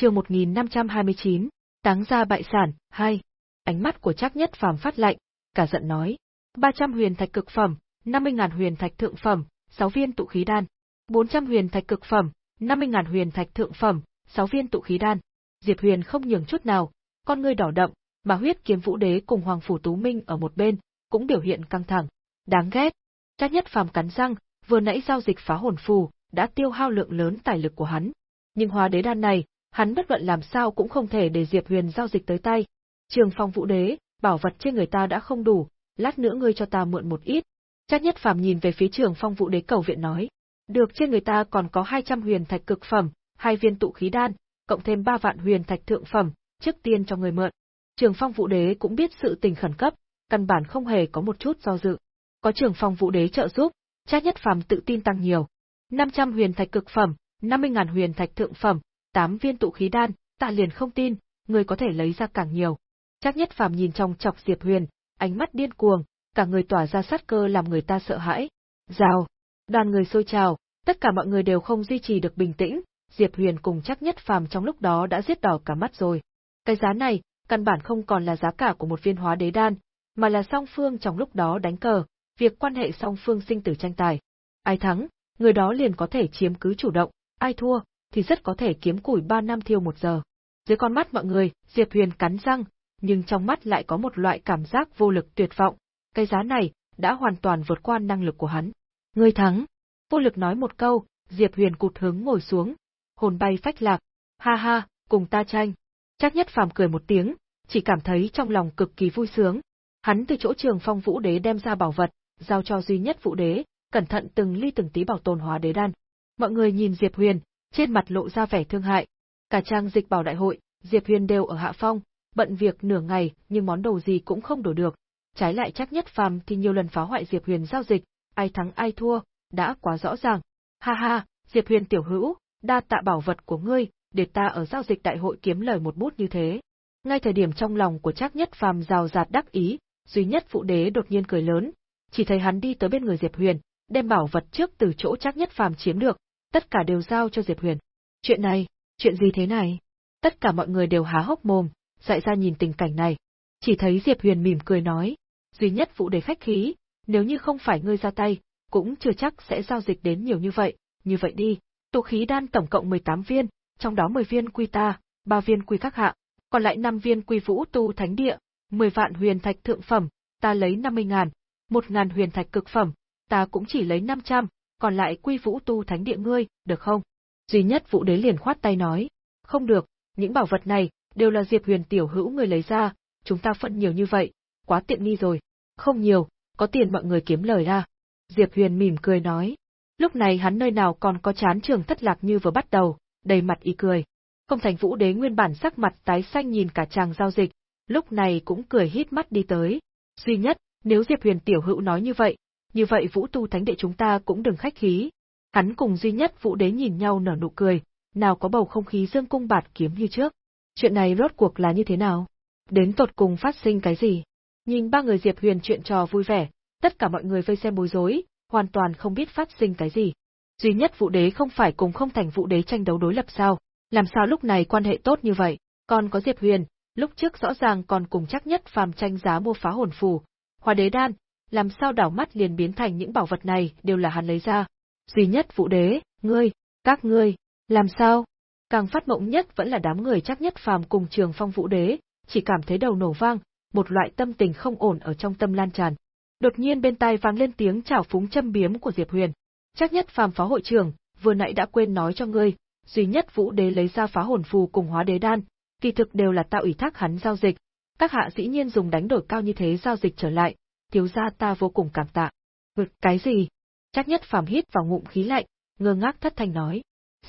chương 1529, táng ra bại sản, 2. Ánh mắt của Trác nhất phàm phát lạnh, cả giận nói. 300 huyền thạch cực phẩm, 50.000 huyền thạch thượng phẩm, 6 viên tụ khí đan. 400 huyền thạch cực phẩm, 50.000 huyền thạch thượng phẩm, 6 viên tụ khí đan. Diệp Huyền không nhường chút nào, con ngươi đỏ đậm, mà huyết kiếm vũ đế cùng Hoàng Phủ Tú Minh ở một bên, cũng biểu hiện căng thẳng. Đáng ghét. Trác Nhất Phàm cắn răng, vừa nãy giao dịch phá hồn phù, đã tiêu hao lượng lớn tài lực của hắn. Nhưng hóa đế đan này, hắn bất luận làm sao cũng không thể để Diệp Huyền giao dịch tới tay. Trường phong vũ đế, bảo vật trên người ta đã không đủ, lát nữa ngươi cho ta mượn một ít. Trác Nhất Phàm nhìn về phía trường phong vũ đế cầu viện nói. Được trên người ta còn có 200 huyền thạch cực phẩm, hai viên tụ khí đan, cộng thêm 3 vạn huyền thạch thượng phẩm, trước tiên cho người mượn. Trường phong vũ đế cũng biết sự tình khẩn cấp, căn bản không hề có một chút do dự. Có trưởng phòng vũ đế trợ giúp, Trác Nhất Phàm tự tin tăng nhiều. 500 huyền thạch cực phẩm, 50.000 huyền thạch thượng phẩm, 8 viên tụ khí đan, ta liền không tin, người có thể lấy ra càng nhiều. Trác Nhất Phàm nhìn trong chọc Diệp Huyền, ánh mắt điên cuồng, cả người tỏa ra sát cơ làm người ta sợ hãi. Rào, đoàn người sôi trào, tất cả mọi người đều không duy trì được bình tĩnh, Diệp Huyền cùng Trác Nhất Phàm trong lúc đó đã giết đỏ cả mắt rồi. Cái giá này, căn bản không còn là giá cả của một viên hóa đế đan, mà là song phương trong lúc đó đánh cờ, việc quan hệ song phương sinh tử tranh tài. Ai thắng, người đó liền có thể chiếm cứ chủ động, ai thua, thì rất có thể kiếm củi ba năm thiêu một giờ. Dưới con mắt mọi người, Diệp Huyền cắn răng, nhưng trong mắt lại có một loại cảm giác vô lực tuyệt vọng, cái giá này đã hoàn toàn vượt qua năng lực của hắn. Ngươi thắng. Vô lực nói một câu, Diệp Huyền cụt hứng ngồi xuống, hồn bay phách lạc, ha ha, cùng ta tranh. Chắc nhất phàm cười một tiếng, chỉ cảm thấy trong lòng cực kỳ vui sướng. Hắn từ chỗ trường phong vũ đế đem ra bảo vật, giao cho duy nhất vũ đế, cẩn thận từng ly từng tí bảo tồn hóa đế đan. Mọi người nhìn Diệp Huyền, trên mặt lộ ra vẻ thương hại. Cả trang dịch bảo đại hội, Diệp Huyền đều ở hạ phong, bận việc nửa ngày nhưng món đồ gì cũng không đổi được. Trái lại chắc nhất phàm thì nhiều lần phá hoại Diệp Huyền giao dịch, ai thắng ai thua, đã quá rõ ràng. Ha ha, Diệp Huyền tiểu hữu, đa tạ bảo vật của ngươi, để ta ở giao dịch đại hội kiếm lời một bút như thế. Ngay thời điểm trong lòng của chắc nhất phàm rào rạt đắc ý, duy nhất phụ đế đột nhiên cười lớn, chỉ thấy hắn đi tới bên người Diệp Huyền, đem bảo vật trước từ chỗ chắc nhất phàm chiếm được, tất cả đều giao cho Diệp Huyền. Chuyện này, chuyện gì thế này? Tất cả mọi người đều há hốc mồm, dại ra nhìn tình cảnh này. Chỉ thấy Diệp Huyền mỉm cười nói, duy nhất vụ để khách khí, nếu như không phải ngươi ra tay, cũng chưa chắc sẽ giao dịch đến nhiều như vậy, như vậy đi, tụ khí đan tổng cộng 18 viên, trong đó 10 viên quy ta, 3 viên quy các hạ, còn lại 5 viên quy vũ tu thánh địa, 10 vạn huyền thạch thượng phẩm, ta lấy 50 ngàn, một ngàn huyền thạch cực phẩm, ta cũng chỉ lấy 500, còn lại quy vũ tu thánh địa ngươi, được không? Duy nhất vũ đế liền khoát tay nói, không được, những bảo vật này, đều là Diệp Huyền tiểu hữu người lấy ra, chúng ta phận nhiều như vậy, quá tiện nghi rồi. Không nhiều, có tiền mọi người kiếm lời ra. Diệp Huyền mỉm cười nói. Lúc này hắn nơi nào còn có chán trường thất lạc như vừa bắt đầu, đầy mặt ý cười. Không thành vũ đế nguyên bản sắc mặt tái xanh nhìn cả chàng giao dịch, lúc này cũng cười hít mắt đi tới. Duy nhất, nếu Diệp Huyền tiểu hữu nói như vậy, như vậy vũ tu thánh đệ chúng ta cũng đừng khách khí. Hắn cùng duy nhất vũ đế nhìn nhau nở nụ cười, nào có bầu không khí dương cung bạt kiếm như trước. Chuyện này rốt cuộc là như thế nào? Đến tột cùng phát sinh cái gì? Nhìn ba người Diệp Huyền chuyện trò vui vẻ, tất cả mọi người vây xem bối rối, hoàn toàn không biết phát sinh cái gì. Duy nhất Vũ đế không phải cùng không thành Vũ đế tranh đấu đối lập sao, làm sao lúc này quan hệ tốt như vậy, còn có Diệp Huyền, lúc trước rõ ràng còn cùng chắc nhất phàm tranh giá mua phá hồn phù, hoa đế đan, làm sao đảo mắt liền biến thành những bảo vật này đều là hắn lấy ra. Duy nhất Vũ đế, ngươi, các ngươi, làm sao? Càng phát mộng nhất vẫn là đám người chắc nhất phàm cùng trường phong vũ đế, chỉ cảm thấy đầu nổ vang, một loại tâm tình không ổn ở trong tâm lan tràn. Đột nhiên bên tai vang lên tiếng chào phúng châm biếm của Diệp Huyền. Chắc nhất phàm phó hội trưởng, vừa nãy đã quên nói cho ngươi, duy nhất vũ đế lấy ra phá hồn phù cùng hóa đế đan, kỳ thực đều là tạo ủy thác hắn giao dịch. Các hạ dĩ nhiên dùng đánh đổi cao như thế giao dịch trở lại, thiếu gia ta vô cùng cảm tạ. Vực cái gì? Chắc nhất phàm hít vào ngụm khí lạnh, ngơ ngác thất thanh nói.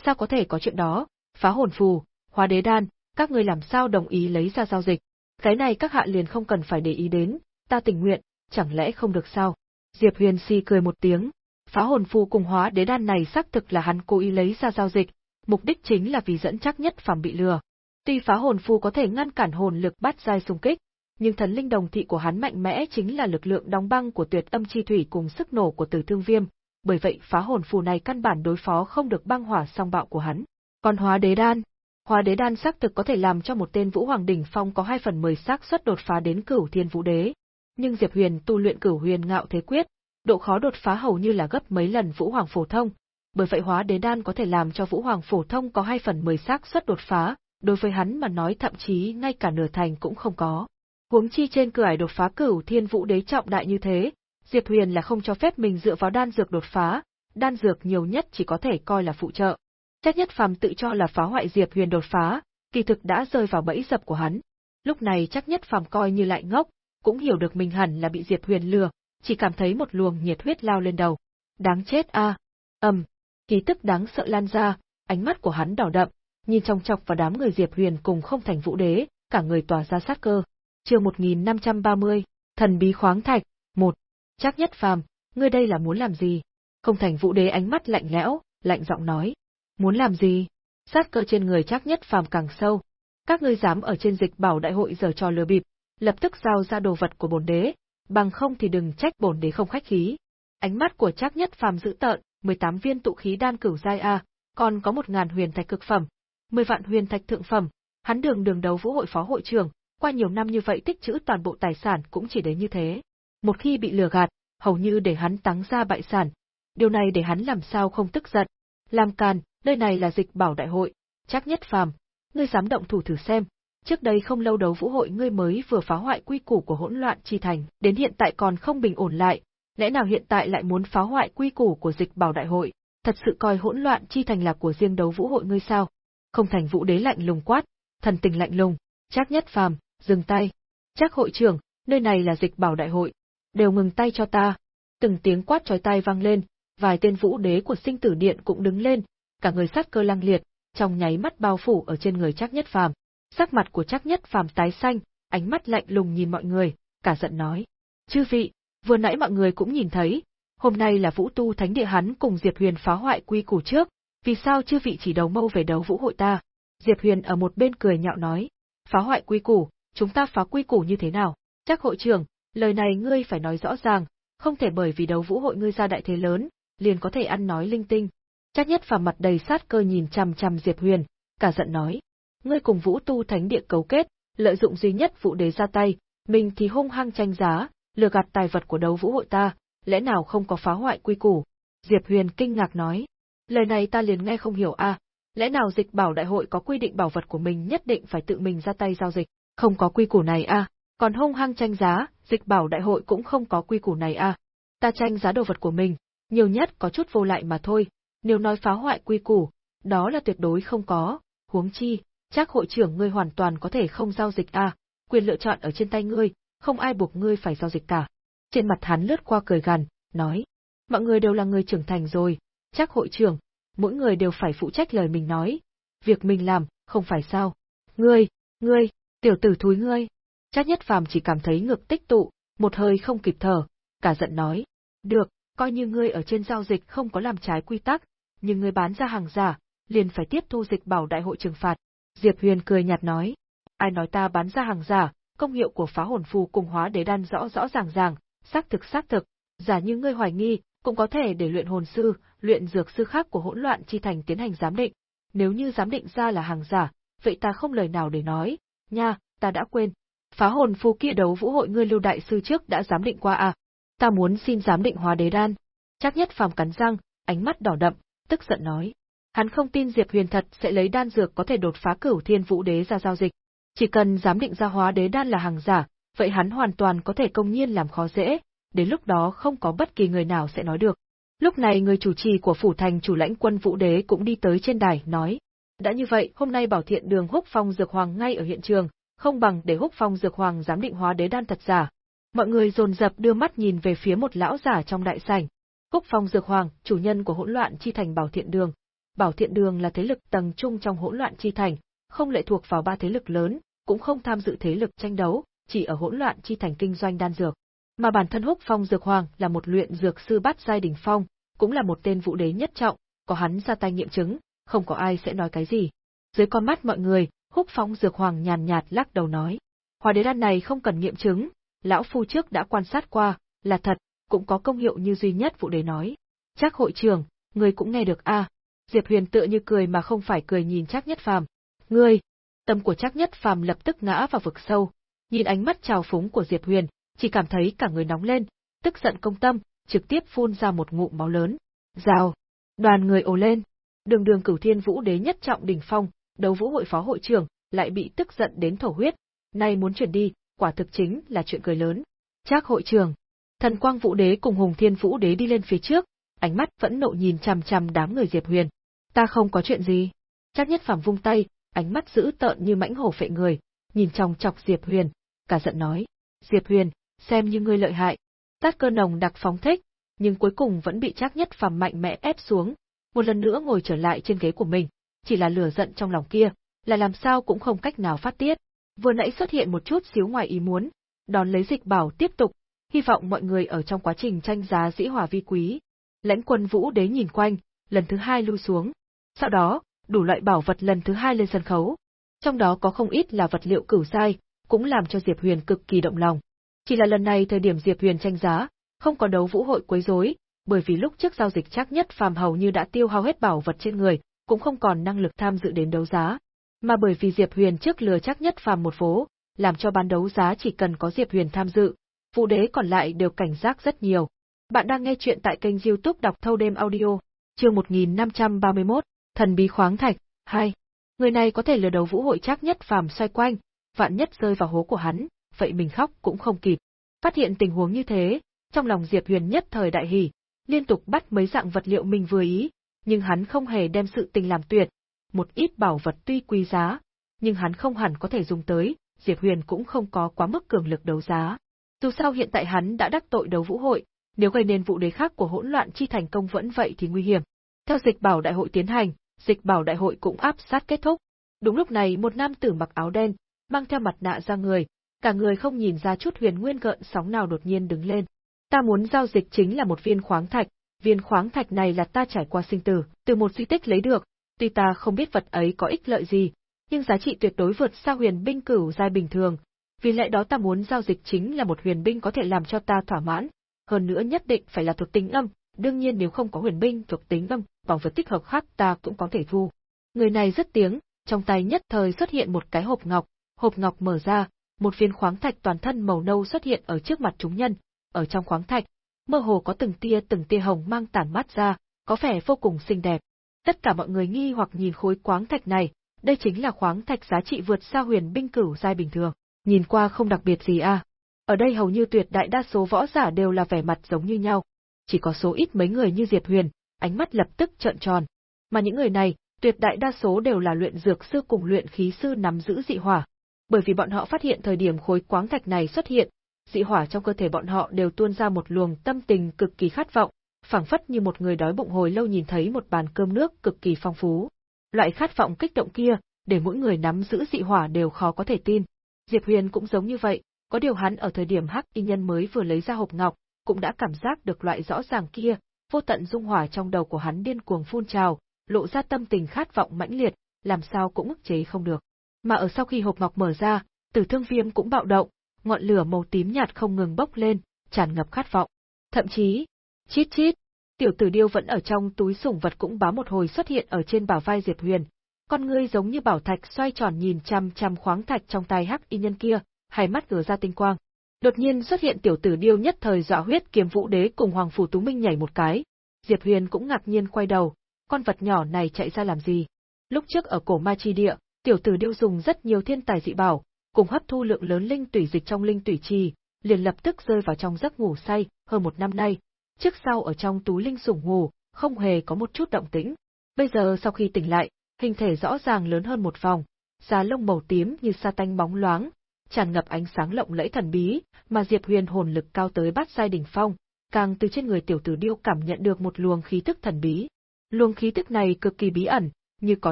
Sao có thể có chuyện đó, phá hồn phù, hóa đế đan, các ngươi làm sao đồng ý lấy ra giao dịch? Cái này các hạ liền không cần phải để ý đến, ta tình nguyện, chẳng lẽ không được sao? Diệp Huyền Si cười một tiếng, phá hồn phù cùng hóa đế đan này xác thực là hắn cố ý lấy ra giao dịch, mục đích chính là vì dẫn chắc nhất phàm bị lừa. Tuy phá hồn phù có thể ngăn cản hồn lực bắt giai xung kích, nhưng thần linh đồng thị của hắn mạnh mẽ chính là lực lượng đóng băng của tuyệt âm chi thủy cùng sức nổ của tử thương viêm, bởi vậy phá hồn phù này căn bản đối phó không được băng hỏa song bạo của hắn. Còn hóa đế đan, hóa đế đan xác thực có thể làm cho một tên vũ hoàng đỉnh phong có hai phần mười xác suất đột phá đến cửu thiên vũ đế, nhưng Diệp Huyền tu luyện cửu huyền ngạo thế quyết, độ khó đột phá hầu như là gấp mấy lần vũ hoàng phổ thông, bởi vậy hóa đế đan có thể làm cho vũ hoàng phổ thông có hai phần mười xác suất đột phá, đối với hắn mà nói thậm chí ngay cả nửa thành cũng không có. Huống chi trên cửa ải đột phá cửu thiên vũ đế trọng đại như thế, Diệp Huyền là không cho phép mình dựa vào đan dược đột phá, đan dược nhiều nhất chỉ có thể coi là phụ trợ. Chắc nhất phàm tự cho là phá hoại Diệp Huyền đột phá, kỳ thực đã rơi vào bẫy dập của hắn. Lúc này chắc nhất phàm coi như lại ngốc, cũng hiểu được mình hẳn là bị Diệp Huyền lừa, chỉ cảm thấy một luồng nhiệt huyết lao lên đầu. Đáng chết a! À. Ầm, khí tức đáng sợ lan ra, ánh mắt của hắn đỏ đậm, nhìn trong chọc vào đám người Diệp Huyền cùng không thành vũ đế, cả người tỏa ra sát cơ. Chương 1530, Thần bí khoáng thạch, 1. Chắc nhất phàm, ngươi đây là muốn làm gì? Không thành vũ đế ánh mắt lạnh lẽo, lạnh giọng nói. Muốn làm gì? Sát cơ trên người chắc nhất phàm càng sâu. Các ngươi dám ở trên dịch bảo đại hội giờ trò lừa bịp, lập tức giao ra đồ vật của bổn đế, bằng không thì đừng trách bổn đế không khách khí. Ánh mắt của chắc nhất phàm dữ tợn, 18 viên tụ khí đan cửu giai a, còn có 1000 huyền thạch cực phẩm, 10 vạn huyền thạch thượng phẩm, hắn đường đường đấu vũ hội phó hội trưởng, qua nhiều năm như vậy tích trữ toàn bộ tài sản cũng chỉ đến như thế. Một khi bị lừa gạt, hầu như để hắn táng ra bại sản. Điều này để hắn làm sao không tức giận. Làm càn, nơi này là dịch bảo đại hội, chắc nhất phàm, ngươi dám động thủ thử xem. Trước đây không lâu đấu vũ hội ngươi mới vừa phá hoại quy củ của hỗn loạn chi thành, đến hiện tại còn không bình ổn lại, lẽ nào hiện tại lại muốn phá hoại quy củ của dịch bảo đại hội, thật sự coi hỗn loạn chi thành là của riêng đấu vũ hội ngươi sao? Không thành vũ đế lạnh lùng quát, thần tình lạnh lùng, chắc nhất phàm, dừng tay. Chắc hội trưởng, nơi này là dịch bảo đại hội, đều ngừng tay cho ta. Từng tiếng quát chói tai vang lên, vài tên vũ đế của sinh tử điện cũng đứng lên, cả người sát cơ lăng liệt, trong nháy mắt bao phủ ở trên người chắc nhất phàm. Sắc mặt của chắc nhất phàm tái xanh, ánh mắt lạnh lùng nhìn mọi người, cả giận nói. Chư vị, vừa nãy mọi người cũng nhìn thấy, hôm nay là vũ tu thánh địa hắn cùng Diệp Huyền phá hoại quy củ trước, vì sao chưa vị chỉ đầu mâu về đấu vũ hội ta? Diệp Huyền ở một bên cười nhạo nói, phá hoại quy củ, chúng ta phá quy củ như thế nào? Chắc hội trưởng, lời này ngươi phải nói rõ ràng, không thể bởi vì đấu vũ hội ngươi ra đại thế lớn, liền có thể ăn nói linh tinh. Chắc nhất phàm mặt đầy sát cơ nhìn chằm chằm Diệp Huyền, cả giận nói, ngươi cùng vũ tu thánh địa cấu kết, lợi dụng duy nhất vụ đế ra tay, mình thì hung hăng tranh giá, lừa gạt tài vật của đấu vũ hội ta, lẽ nào không có phá hoại quy củ? Diệp Huyền kinh ngạc nói, lời này ta liền nghe không hiểu a, à, lẽ nào dịch bảo đại hội có quy định bảo vật của mình nhất định phải tự mình ra tay giao dịch, không có quy củ này a, à, còn hung hăng tranh giá, dịch bảo đại hội cũng không có quy củ này a. À, ta tranh giá đồ vật của mình, nhiều nhất có chút vô lại mà thôi, nếu nói phá hoại quy củ, đó là tuyệt đối không có, huống chi, chắc hội trưởng ngươi hoàn toàn có thể không giao dịch a, quyền lựa chọn ở trên tay ngươi, không ai buộc ngươi phải giao dịch cả. Trên mặt hắn lướt qua cười gằn, nói, mọi người đều là người trưởng thành rồi, chắc hội trưởng, mỗi người đều phải phụ trách lời mình nói. Việc mình làm, không phải sao. Ngươi, ngươi, tiểu tử thúi ngươi. Chắc nhất phàm chỉ cảm thấy ngực tích tụ, một hơi không kịp thở, cả giận nói. Được, coi như ngươi ở trên giao dịch không có làm trái quy tắc, nhưng ngươi bán ra hàng giả, liền phải tiếp thu dịch bảo đại hội trừng phạt. Diệp Huyền cười nhạt nói. Ai nói ta bán ra hàng giả, công hiệu của phá hồn phù cùng hóa đế đan rõ rõ ràng ràng, xác thực xác thực, giả như ngươi hoài nghi, cũng có thể để luyện hồn sư, luyện dược sư khác của hỗn loạn chi thành tiến hành giám định. Nếu như giám định ra là hàng giả, vậy ta không lời nào để nói. Nha, ta đã quên. Phá hồn phù kia đấu vũ hội ngươi lưu đại sư trước đã giám định qua à? Ta muốn xin giám định hóa đế đan. Chắc nhất phàm cắn răng, ánh mắt đỏ đậm, tức giận nói. Hắn không tin Diệp Huyền thật sẽ lấy đan dược có thể đột phá cửu thiên vũ đế ra giao dịch. Chỉ cần giám định ra hóa đế đan là hàng giả, vậy hắn hoàn toàn có thể công nhiên làm khó dễ, đến lúc đó không có bất kỳ người nào sẽ nói được. Lúc này người chủ trì của phủ thành chủ lãnh quân vũ đế cũng đi tới trên đài, nói. Đã như vậy, hôm nay bảo thiện đường húc phong dược hoàng ngay ở hiện trường, không bằng để húc phong dược hoàng giám định hóa đế đan thật giả. Mọi người dồn dập đưa mắt nhìn về phía một lão giả trong đại sảnh. Húc phong dược hoàng, chủ nhân của hỗn loạn chi thành bảo thiện đường. Bảo thiện đường là thế lực tầng trung trong hỗn loạn chi thành, không lệ thuộc vào ba thế lực lớn, cũng không tham dự thế lực tranh đấu, chỉ ở hỗn loạn chi thành kinh doanh đan dược. Mà bản thân Húc Phong Dược Hoàng là một luyện dược sư bát giai đỉnh phong, cũng là một tên vũ đế nhất trọng, có hắn ra tay nghiệm chứng, không có ai sẽ nói cái gì. Dưới con mắt mọi người, Húc Phong Dược Hoàng nhàn nhạt lắc đầu nói: "Hóa đế đan này không cần nghiệm chứng, lão phu trước đã quan sát qua, là thật, cũng có công hiệu như duy nhất vũ đế nói. Chắc hội trưởng, người cũng nghe được a?" Diệp Huyền tựa như cười mà không phải cười nhìn Trác Nhất Phàm. "Ngươi?" Tâm của Trác Nhất Phàm lập tức ngã vào vực sâu, nhìn ánh mắt trào phúng của Diệp Huyền, chỉ cảm thấy cả người nóng lên, tức giận công tâm, trực tiếp phun ra một ngụm máu lớn. Rào! Đoàn người ồ lên. Đường đường cửu thiên vũ đế nhất trọng đỉnh phong, đấu vũ hội phó hội trưởng, lại bị tức giận đến thổ huyết. Nay muốn chuyển đi, quả thực chính là chuyện cười lớn. Trác hội trưởng. Thần Quang Vũ Đế cùng Hùng Thiên Vũ Đế đi lên phía trước, ánh mắt vẫn nộ nhìn chằm chằm đám người Diệp Huyền. Ta không có chuyện gì. Chắc nhất phàm vung tay, ánh mắt dữ tợn như mãnh hổ phệ người, nhìn trong chọc Diệp Huyền, cả giận nói. Diệp Huyền, xem như ngươi lợi hại. Tát cơ nồng đặc phóng thích, nhưng cuối cùng vẫn bị chắc nhất phàm mạnh mẽ ép xuống, một lần nữa ngồi trở lại trên ghế của mình, chỉ là lửa giận trong lòng kia, là làm sao cũng không cách nào phát tiết. Vừa nãy xuất hiện một chút xíu ngoài ý muốn, đón lấy dịch bảo tiếp tục, hy vọng mọi người ở trong quá trình tranh giá dĩ hòa vi quý. Lãnh quân vũ đế nhìn quanh, lần thứ hai lui xuống. Sau đó, đủ loại bảo vật lần thứ hai lên sân khấu. Trong đó có không ít là vật liệu cửu sai, cũng làm cho Diệp Huyền cực kỳ động lòng. Chỉ là lần này thời điểm Diệp Huyền tranh giá, không có đấu vũ hội quấy rối, bởi vì lúc trước giao dịch chắc nhất phàm hầu như đã tiêu hao hết bảo vật trên người, cũng không còn năng lực tham dự đến đấu giá. Mà bởi vì Diệp Huyền trước lừa chắc nhất phàm một phố, làm cho bán đấu giá chỉ cần có Diệp Huyền tham dự, phụ đế còn lại đều cảnh giác rất nhiều. Bạn đang nghe chuyện tại kênh youtube đọc thâu đêm audio, chương 1531, thần bí khoáng thạch, 2. Người này có thể lừa đấu vũ hội chắc nhất phàm xoay quanh, vạn nhất rơi vào hố của hắn, vậy mình khóc cũng không kịp. Phát hiện tình huống như thế, trong lòng Diệp Huyền nhất thời đại hỉ, liên tục bắt mấy dạng vật liệu mình vừa ý, nhưng hắn không hề đem sự tình làm tuyệt. Một ít bảo vật tuy quý giá, nhưng hắn không hẳn có thể dùng tới, Diệp Huyền cũng không có quá mức cường lực đấu giá. Dù sao hiện tại hắn đã đắc tội đấu vũ hội, nếu gây nên vụ đế khác của hỗn loạn chi thành công vẫn vậy thì nguy hiểm. Theo dịch bảo đại hội tiến hành, dịch bảo đại hội cũng áp sát kết thúc. Đúng lúc này một nam tử mặc áo đen, mang theo mặt nạ ra người, cả người không nhìn ra chút huyền nguyên gợn sóng nào đột nhiên đứng lên. Ta muốn giao dịch chính là một viên khoáng thạch, viên khoáng thạch này là ta trải qua sinh tử, từ một di tích lấy được, tuy ta không biết vật ấy có ích lợi gì, nhưng giá trị tuyệt đối vượt xa huyền binh cửu giai bình thường, vì lẽ đó ta muốn giao dịch chính là một huyền binh có thể làm cho ta thỏa mãn, hơn nữa nhất định phải là thuộc tính âm, đương nhiên nếu không có huyền binh thuộc tính âm, bảo vật tích hợp khác ta cũng có thể thu. Người này rất tiếng, trong tay nhất thời xuất hiện một cái hộp ngọc, hộp ngọc mở ra, một viên khoáng thạch toàn thân màu nâu xuất hiện ở trước mặt chúng nhân, ở trong khoáng thạch, mơ hồ có từng tia từng tia hồng mang tản mát ra, có vẻ vô cùng xinh đẹp. Tất cả mọi người nghi hoặc nhìn khối khoáng thạch này, đây chính là khoáng thạch giá trị vượt xa huyền binh cửu giai bình thường, nhìn qua không đặc biệt gì à. Ở đây hầu như tuyệt đại đa số võ giả đều là vẻ mặt giống như nhau, chỉ có số ít mấy người như Diệp Huyền, ánh mắt lập tức trợn tròn. Mà những người này, tuyệt đại đa số đều là luyện dược sư cùng luyện khí sư nắm giữ dị hỏa. Bởi vì bọn họ phát hiện thời điểm khối quáng thạch này xuất hiện, dị hỏa trong cơ thể bọn họ đều tuôn ra một luồng tâm tình cực kỳ khát vọng, phảng phất như một người đói bụng hồi lâu nhìn thấy một bàn cơm nước cực kỳ phong phú. Loại khát vọng kích động kia, để mỗi người nắm giữ dị hỏa đều khó có thể tin. Diệp Huyền cũng giống như vậy, có điều hắn ở thời điểm Hắc Y Nhân mới vừa lấy ra hộp ngọc, cũng đã cảm giác được loại rõ ràng kia, vô tận dung hỏa trong đầu của hắn điên cuồng phun trào, lộ ra tâm tình khát vọng mãnh liệt, làm sao cũng ức chế không được. Mà ở sau khi hộp ngọc mở ra, Tử Thương Viêm cũng bạo động, ngọn lửa màu tím nhạt không ngừng bốc lên, tràn ngập khát vọng. Thậm chí, chít chít, tiểu tử điêu vẫn ở trong túi sủng vật cũng bá một hồi xuất hiện ở trên bảo vai Diệp Huyền. Con ngươi giống như bảo thạch xoay tròn nhìn chăm chăm khoáng thạch trong tay hắc y nhân kia, hai mắt gỡ ra tinh quang. Đột nhiên xuất hiện tiểu tử điêu nhất thời dọa huyết kiếm vũ đế cùng hoàng phủ tú minh nhảy một cái. Diệp Huyền cũng ngạc nhiên quay đầu, con vật nhỏ này chạy ra làm gì? Lúc trước ở cổ ma chi địa, tiểu tử điêu dùng rất nhiều thiên tài dị bảo, cùng hấp thu lượng lớn linh tủy dịch trong linh tủy trì, liền lập tức rơi vào trong giấc ngủ say, hơn một năm nay, trước sau ở trong túi linh sủng ngủ, không hề có một chút động tĩnh. Bây giờ sau khi tỉnh lại, hình thể rõ ràng lớn hơn một vòng, da lông màu tím như sa tanh bóng loáng, tràn ngập ánh sáng lộng lẫy thần bí, mà Diệp Huyền hồn lực cao tới bát giai đỉnh phong, càng từ trên người tiểu tử điêu cảm nhận được một luồng khí tức thần bí. Luồng khí tức này cực kỳ bí ẩn, như có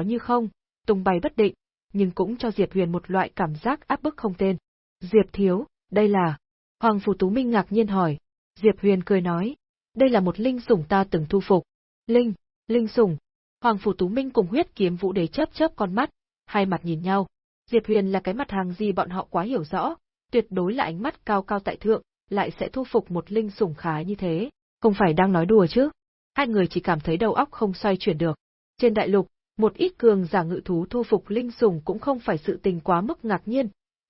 như không, tung bay bất định, nhưng cũng cho Diệp Huyền một loại cảm giác áp bức không tên. Diệp thiếu, đây là... Hoàng Phủ Tú Minh ngạc nhiên hỏi. Diệp Huyền cười nói, đây là một linh sủng ta từng thu phục. Linh, linh sủng. Hoàng Phủ Tú Minh cùng huyết kiếm vũ đế chớp chớp con mắt, hai mặt nhìn nhau. Diệp Huyền là cái mặt hàng gì bọn họ quá hiểu rõ, tuyệt đối là ánh mắt cao cao tại thượng, lại sẽ thu phục một linh sủng khá như thế. Không phải đang nói đùa chứ? Hai người chỉ cảm thấy đầu óc không xoay chuyển được. Trên đại lục, một ít cường giả ngự thú thu phục linh sủng cũng không phải sự tình quá mức ngạc nhiên,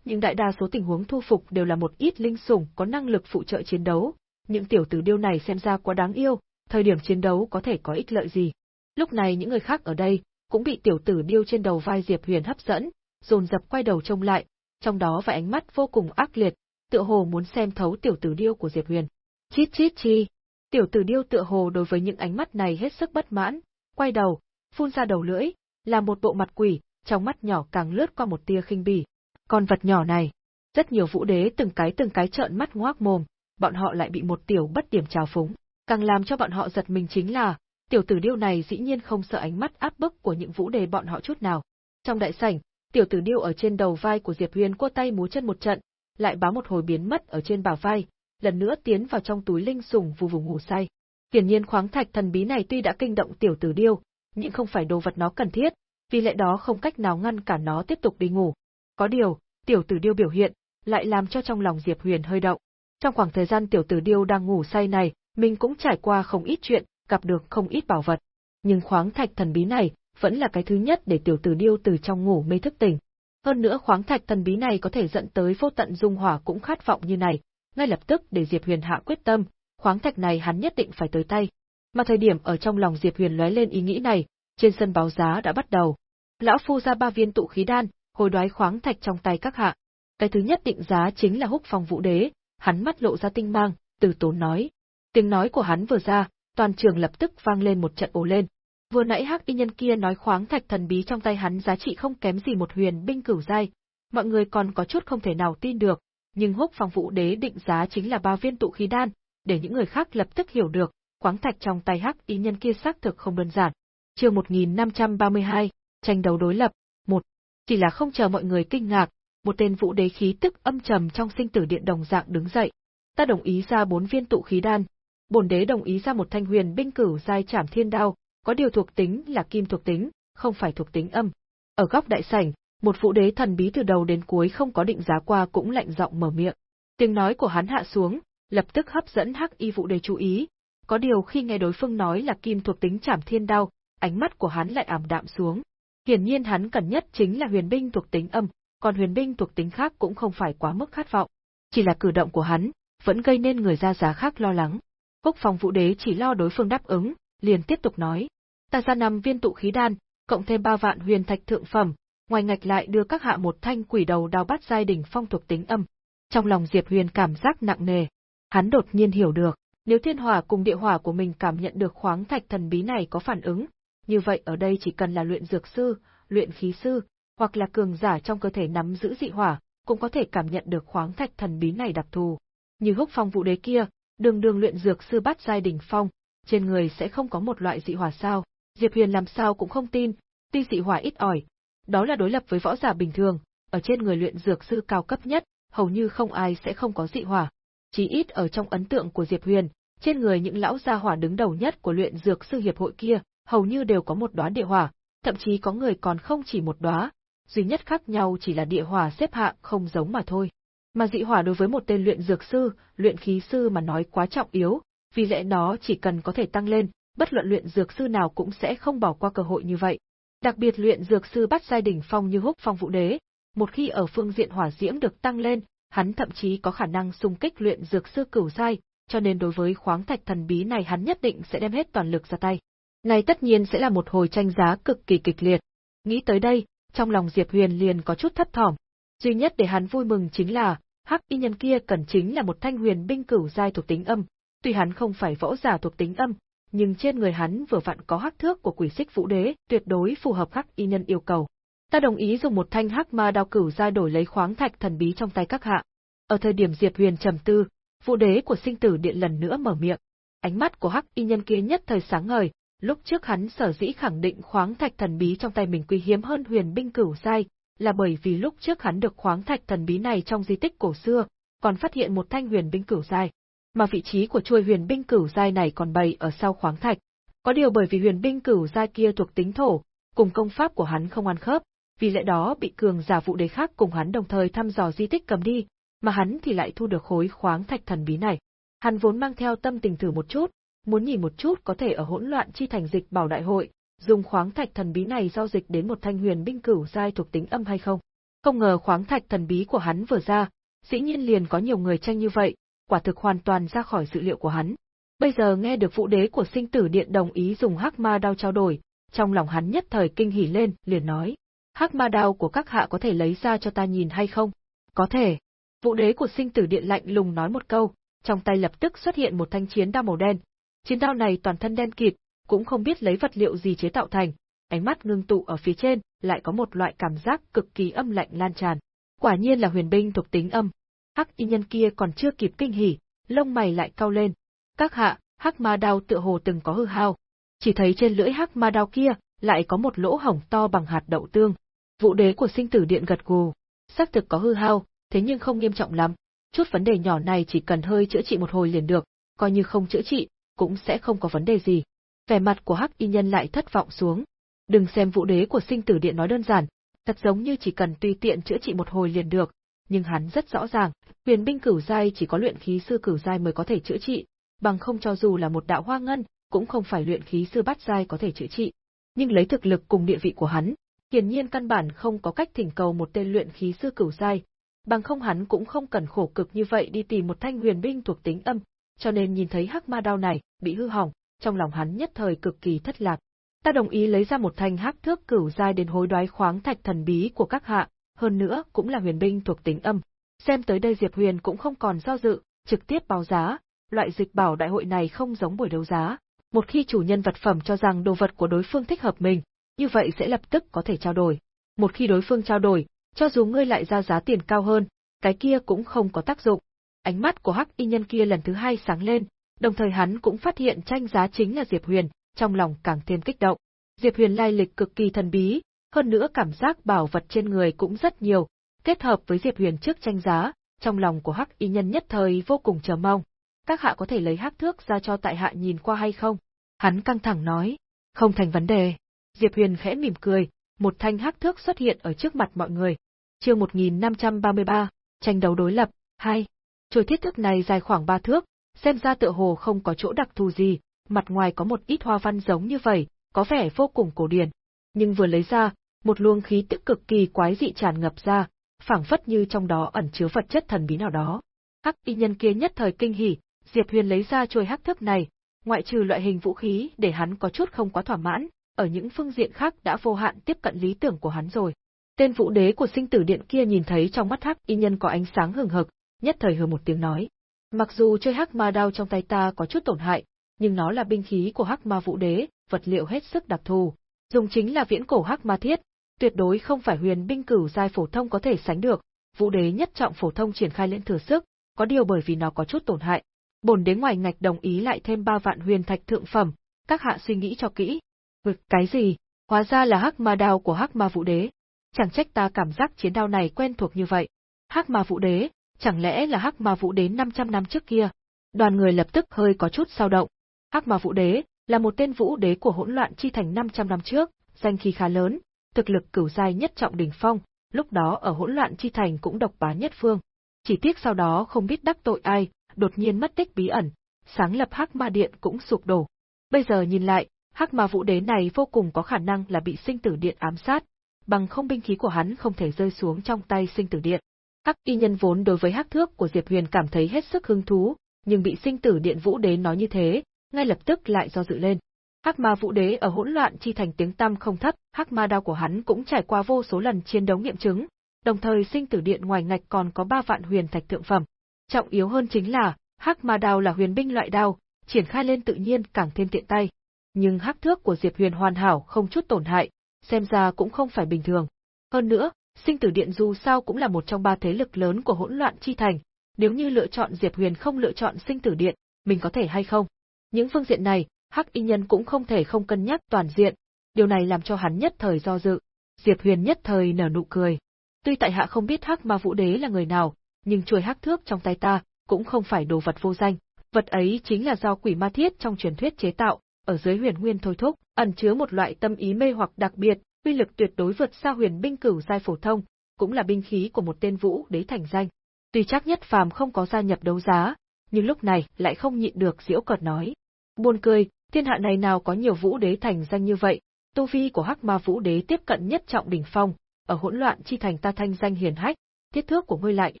nhưng đại đa số tình huống thu phục đều là một ít linh sủng có năng lực phụ trợ chiến đấu. Những tiểu tử điêu này xem ra quá đáng yêu, thời điểm chiến đấu có thể có ích lợi gì. Lúc này những người khác ở đây cũng bị tiểu tử điêu trên đầu vai Diệp Huyền hấp dẫn, dồn dập quay đầu trông lại, trong đó vài ánh mắt vô cùng ác liệt, tựa hồ muốn xem thấu tiểu tử điêu của Diệp Huyền. Chít chít chi. Tiểu tử điêu tựa hồ đối với những ánh mắt này hết sức bất mãn, quay đầu, phun ra đầu lưỡi, là một bộ mặt quỷ, trong mắt nhỏ càng lướt qua một tia khinh bỉ. Con vật nhỏ này, rất nhiều vũ đế từng cái từng cái trợn mắt ngoác mồm, bọn họ lại bị một tiểu bất điểm trào phúng. Càng làm cho bọn họ giật mình chính là, tiểu tử điêu này dĩ nhiên không sợ ánh mắt áp bức của những vũ đế bọn họ chút nào. Trong đại sảnh, tiểu tử điêu ở trên đầu vai của Diệp Huyền cô tay múa chân một trận, lại báo một hồi biến mất ở trên bả vai, lần nữa tiến vào trong túi linh sủng vù vù ngủ say. Hiển nhiên khoáng thạch thần bí này tuy đã kinh động tiểu tử điêu, nhưng không phải đồ vật nó cần thiết, vì lẽ đó không cách nào ngăn cản nó tiếp tục đi ngủ. Có điều, tiểu tử điêu biểu hiện, lại làm cho trong lòng Diệp Huyền hơi động. Trong khoảng thời gian tiểu tử điêu đang ngủ say này, mình cũng trải qua không ít chuyện, gặp được không ít bảo vật. Nhưng khoáng thạch thần bí này, vẫn là cái thứ nhất để tiểu tử điêu từ trong ngủ mê thức tỉnh. Hơn nữa khoáng thạch thần bí này có thể dẫn tới vô tận dung hỏa cũng khát vọng như này, ngay lập tức để Diệp Huyền hạ quyết tâm, khoáng thạch này hắn nhất định phải tới tay. Mà thời điểm ở trong lòng Diệp Huyền lóe lên ý nghĩ này, trên sân báo giá đã bắt đầu. Lão phu ra ba viên tụ khí đan, hồi đoái khoáng thạch trong tay các hạ. Cái thứ nhất định giá chính là húc phong vũ đế, hắn mắt lộ ra tinh mang, từ tốn nói. Tiếng nói của hắn vừa ra, toàn trường lập tức vang lên một trận ồ lên. Vừa nãy hắc y nhân kia nói khoáng thạch thần bí trong tay hắn giá trị không kém gì một huyền binh cửu giai, mọi người còn có chút không thể nào tin được, nhưng húc phong vũ đế định giá chính là ba viên tụ khí đan, để những người khác lập tức hiểu được, khoáng thạch trong tay hắc y nhân kia xác thực không đơn giản. Chương 1532, tranh đấu đối lập, một Chỉ là không chờ mọi người kinh ngạc, một tên vũ đế khí tức âm trầm trong sinh tử điện đồng dạng đứng dậy. Ta đồng ý ra bốn viên tụ khí đan, bổn đế đồng ý ra một thanh huyền binh cửu giai trảm thiên đao, có điều thuộc tính là kim thuộc tính, không phải thuộc tính âm. Ở góc đại sảnh, một vũ đế thần bí từ đầu đến cuối không có định giá qua cũng lạnh giọng mở miệng. Tiếng nói của hắn hạ xuống, lập tức hấp dẫn Hắc Y vũ đế chú ý. Có điều khi nghe đối phương nói là kim thuộc tính trảm thiên đao, ánh mắt của hắn lại ảm đạm xuống. Hiển nhiên hắn cần nhất chính là huyền binh thuộc tính âm, còn huyền binh thuộc tính khác cũng không phải quá mức khát vọng. Chỉ là cử động của hắn, vẫn gây nên người ra giá khác lo lắng. quốc phòng Vũ Đế chỉ lo đối phương đáp ứng, liền tiếp tục nói: "Ta ra năm viên tụ khí đan, cộng thêm ba vạn huyền thạch thượng phẩm, ngoài ngạch lại đưa các hạ một thanh quỷ đầu đao bát giai đỉnh phong thuộc tính âm." Trong lòng Diệp Huyền cảm giác nặng nề, hắn đột nhiên hiểu được, nếu thiên hỏa cùng địa hỏa của mình cảm nhận được khoáng thạch thần bí này có phản ứng, như vậy ở đây chỉ cần là luyện dược sư, luyện khí sư, hoặc là cường giả trong cơ thể nắm giữ dị hỏa, cũng có thể cảm nhận được khoáng thạch thần bí này đặc thù. Như húc phong vụ đế kia, đường đường luyện dược sư bắt giai đỉnh phong, trên người sẽ không có một loại dị hỏa sao? Diệp Huyền làm sao cũng không tin, tuy dị hỏa ít ỏi, đó là đối lập với võ giả bình thường, ở trên người luyện dược sư cao cấp nhất, hầu như không ai sẽ không có dị hỏa. Chỉ ít ở trong ấn tượng của Diệp Huyền, trên người những lão gia hỏa đứng đầu nhất của luyện dược sư hiệp hội kia, hầu như đều có một đóa địa hỏa, thậm chí có người còn không chỉ một đóa, duy nhất khác nhau chỉ là địa hỏa xếp hạng không giống mà thôi. Mà dị hỏa đối với một tên luyện dược sư, luyện khí sư mà nói quá trọng yếu, vì lẽ nó chỉ cần có thể tăng lên, bất luận luyện dược sư nào cũng sẽ không bỏ qua cơ hội như vậy. Đặc biệt luyện dược sư bắt giai đỉnh phong như húc phong vũ đế, một khi ở phương diện hỏa diễm được tăng lên, hắn thậm chí có khả năng xung kích luyện dược sư cửu giai, cho nên đối với khoáng thạch thần bí này hắn nhất định sẽ đem hết toàn lực ra tay. Này tất nhiên sẽ là một hồi tranh giá cực kỳ kịch liệt. Nghĩ tới đây, trong lòng Diệp Huyền liền có chút thấp thỏm. Duy nhất để hắn vui mừng chính là, hắc y nhân kia cần chính là một thanh huyền binh cửu giai thuộc tính âm, tuy hắn không phải võ giả thuộc tính âm, nhưng trên người hắn vừa vặn có hắc thước của quỷ xích vũ đế, tuyệt đối phù hợp hắc y nhân yêu cầu. Ta đồng ý dùng một thanh hắc ma đao cửu giai đổi lấy khoáng thạch thần bí trong tay các hạ. Ở thời điểm Diệp Huyền trầm tư, vụ đế của sinh tử điện lần nữa mở miệng. Ánh mắt của hắc y nhân kia nhất thời sáng ngời, Lúc trước hắn sở dĩ khẳng định khoáng thạch thần bí trong tay mình quý hiếm hơn huyền binh cửu giai, là bởi vì lúc trước hắn được khoáng thạch thần bí này trong di tích cổ xưa, còn phát hiện một thanh huyền binh cửu giai. Mà vị trí của chuôi huyền binh cửu giai này còn bày ở sau khoáng thạch. Có điều bởi vì huyền binh cửu giai kia thuộc tính thổ, cùng công pháp của hắn không ăn khớp, vì lẽ đó bị cường giả vụ đế khác cùng hắn đồng thời thăm dò di tích cầm đi, mà hắn thì lại thu được khối khoáng thạch thần bí này. Hắn vốn mang theo tâm tình thử một chút, muốn nhìn một chút có thể ở hỗn loạn chi thành dịch bảo đại hội, dùng khoáng thạch thần bí này giao dịch đến một thanh huyền binh cửu giai thuộc tính âm hay không. Không ngờ khoáng thạch thần bí của hắn vừa ra, dĩ nhiên liền có nhiều người tranh như vậy, quả thực hoàn toàn ra khỏi dự liệu của hắn. Bây giờ nghe được vụ đế của sinh tử điện đồng ý dùng hắc ma đao trao đổi, trong lòng hắn nhất thời kinh hỉ lên, liền nói, hắc ma đao của các hạ có thể lấy ra cho ta nhìn hay không? Có thể. Vụ đế của sinh tử điện lạnh lùng nói một câu, trong tay lập tức xuất hiện một thanh chiến đao màu đen. Chiến đao này toàn thân đen kịt, cũng không biết lấy vật liệu gì chế tạo thành, ánh mắt ngưng tụ ở phía trên, lại có một loại cảm giác cực kỳ âm lạnh lan tràn. Quả nhiên là huyền binh thuộc tính âm. Hắc y nhân kia còn chưa kịp kinh hỉ, lông mày lại cau lên. Các hạ, hắc ma đao tựa hồ từng có hư hao. Chỉ thấy trên lưỡi hắc ma đao kia, lại có một lỗ hổng to bằng hạt đậu tương. Vụ đế của sinh tử điện gật gù. Xác thực có hư hao, thế nhưng không nghiêm trọng lắm. Chút vấn đề nhỏ này chỉ cần hơi chữa trị một hồi liền được, coi như không chữa trị, cũng sẽ không có vấn đề gì. Vẻ mặt của hắc y nhân lại thất vọng xuống. Đừng xem vụ đế của sinh tử điện nói đơn giản, thật giống như chỉ cần tùy tiện chữa trị một hồi liền được, nhưng hắn rất rõ ràng, huyền binh cửu giai chỉ có luyện khí sư cửu giai mới có thể chữa trị, bằng không cho dù là một đạo hoa ngân, cũng không phải luyện khí sư bát giai có thể chữa trị. Nhưng lấy thực lực cùng địa vị của hắn, hiển nhiên căn bản không có cách thỉnh cầu một tên luyện khí sư cửu giai, bằng không hắn cũng không cần khổ cực như vậy đi tìm một thanh huyền binh thuộc tính âm, cho nên nhìn thấy hắc ma đao này bị hư hỏng, trong lòng hắn nhất thời cực kỳ thất lạc. Ta đồng ý lấy ra một thanh hắc thước cửu giai đến hối đoái khoáng thạch thần bí của các hạ, hơn nữa cũng là huyền binh thuộc tính âm. Xem tới đây Diệp Huyền cũng không còn do dự, trực tiếp báo giá, loại dịch bảo đại hội này không giống buổi đấu giá. Một khi chủ nhân vật phẩm cho rằng đồ vật của đối phương thích hợp mình, như vậy sẽ lập tức có thể trao đổi. Một khi đối phương trao đổi, cho dù ngươi lại ra giá tiền cao hơn, cái kia cũng không có tác dụng. Ánh mắt của hắc y nhân kia lần thứ hai sáng lên, đồng thời hắn cũng phát hiện tranh giá chính là Diệp Huyền, trong lòng càng thêm kích động. Diệp Huyền lai lịch cực kỳ thần bí, hơn nữa cảm giác bảo vật trên người cũng rất nhiều, kết hợp với Diệp Huyền trước tranh giá, trong lòng của Hắc Y nhân nhất thời vô cùng chờ mong. Các hạ có thể lấy hắc thước ra cho tại hạ nhìn qua hay không? Hắn căng thẳng nói, không thành vấn đề. Diệp Huyền khẽ mỉm cười, một thanh hắc thước xuất hiện ở trước mặt mọi người. Chương 1533, tranh đấu đối lập, 2. Chuôi thiết thước này dài khoảng 3 thước, xem ra tựa hồ không có chỗ đặc thù gì, mặt ngoài có một ít hoa văn giống như vậy, có vẻ vô cùng cổ điển. Nhưng vừa lấy ra, một luồng khí tức cực kỳ quái dị tràn ngập ra, phảng phất như trong đó ẩn chứa vật chất thần bí nào đó. Hắc y nhân kia nhất thời kinh hỉ, Diệp Huyền lấy ra trôi hắc thước này, ngoại trừ loại hình vũ khí để hắn có chút không quá thỏa mãn, ở những phương diện khác đã vô hạn tiếp cận lý tưởng của hắn rồi. Tên vũ đế của sinh tử điện kia nhìn thấy trong mắt hắc y nhân có ánh sáng hừng hực, nhất thời hừ một tiếng nói. Mặc dù chơi hắc ma đao trong tay ta có chút tổn hại, nhưng nó là binh khí của hắc ma vũ đế, vật liệu hết sức đặc thù. Dùng chính là viễn cổ hắc ma thiết, tuyệt đối không phải huyền binh cửu giai phổ thông có thể sánh được, vũ đế nhất trọng phổ thông triển khai lên thừa sức, có điều bởi vì nó có chút tổn hại. Bổn đế ngoài ngạch đồng ý lại thêm ba vạn huyền thạch thượng phẩm, các hạ suy nghĩ cho kỹ. Vực cái gì? Hóa ra là hắc ma đao của hắc ma vũ đế. Chẳng trách ta cảm giác chiến đao này quen thuộc như vậy. Hắc ma vũ đế, chẳng lẽ là hắc ma vũ đế 500 năm trước kia? Đoàn người lập tức hơi có chút sao động. Hắc ma vũ đế là một tên vũ đế của hỗn loạn chi thành 500 năm trước, danh khí khá lớn, thực lực cửu giai nhất trọng đỉnh phong, lúc đó ở hỗn loạn chi thành cũng độc bá nhất phương. Chỉ tiếc sau đó không biết đắc tội ai, đột nhiên mất tích bí ẩn, sáng lập Hắc Ma Điện cũng sụp đổ. Bây giờ nhìn lại, Hắc Ma Vũ Đế này vô cùng có khả năng là bị Sinh Tử Điện ám sát, bằng không binh khí của hắn không thể rơi xuống trong tay Sinh Tử Điện. Hắc Y Nhân vốn đối với hắc thước của Diệp Huyền cảm thấy hết sức hứng thú, nhưng bị Sinh Tử Điện Vũ Đế nói như thế, ngay lập tức lại do dự lên. Hắc Ma Vũ Đế ở hỗn loạn chi thành tiếng tăm không thấp, Hắc Ma đao của hắn cũng trải qua vô số lần chiến đấu nghiệm chứng, đồng thời sinh tử điện ngoài ngạch còn có ba vạn huyền thạch thượng phẩm. Trọng yếu hơn chính là, Hắc Ma đao là huyền binh loại đao, triển khai lên tự nhiên càng thêm tiện tay. Nhưng hắc thước của Diệp Huyền hoàn hảo không chút tổn hại, xem ra cũng không phải bình thường. Hơn nữa, sinh tử điện dù sao cũng là một trong ba thế lực lớn của hỗn loạn chi thành, nếu như lựa chọn Diệp Huyền không lựa chọn sinh tử điện, mình có thể hay không? Những phương diện này, Hắc Y Nhân cũng không thể không cân nhắc toàn diện, điều này làm cho hắn nhất thời do dự. Diệp Huyền nhất thời nở nụ cười. Tuy tại hạ không biết Hắc Ma Vũ Đế là người nào, nhưng chuôi hắc thước trong tay ta cũng không phải đồ vật vô danh, vật ấy chính là do quỷ ma thiết trong truyền thuyết chế tạo, ở dưới huyền nguyên thôi thúc, ẩn chứa một loại tâm ý mê hoặc đặc biệt, uy lực tuyệt đối vượt xa huyền binh cửu giai phổ thông, cũng là binh khí của một tên vũ đế thành danh. Tuy chắc nhất phàm không có gia nhập đấu giá, nhưng lúc này lại không nhịn được diễu cợt nói. Buồn cười, thiên hạ này nào có nhiều vũ đế thành danh như vậy, tu vi của hắc ma vũ đế tiếp cận nhất trọng đỉnh phong, ở hỗn loạn chi thành ta thanh danh hiển hách, thiết thước của ngươi lại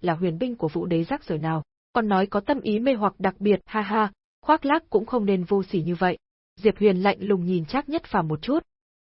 là huyền binh của vũ đế rắc rời nào, còn nói có tâm ý mê hoặc đặc biệt, ha ha, khoác lác cũng không nên vô sỉ như vậy. Diệp Huyền lạnh lùng nhìn chắc nhất phàm một chút.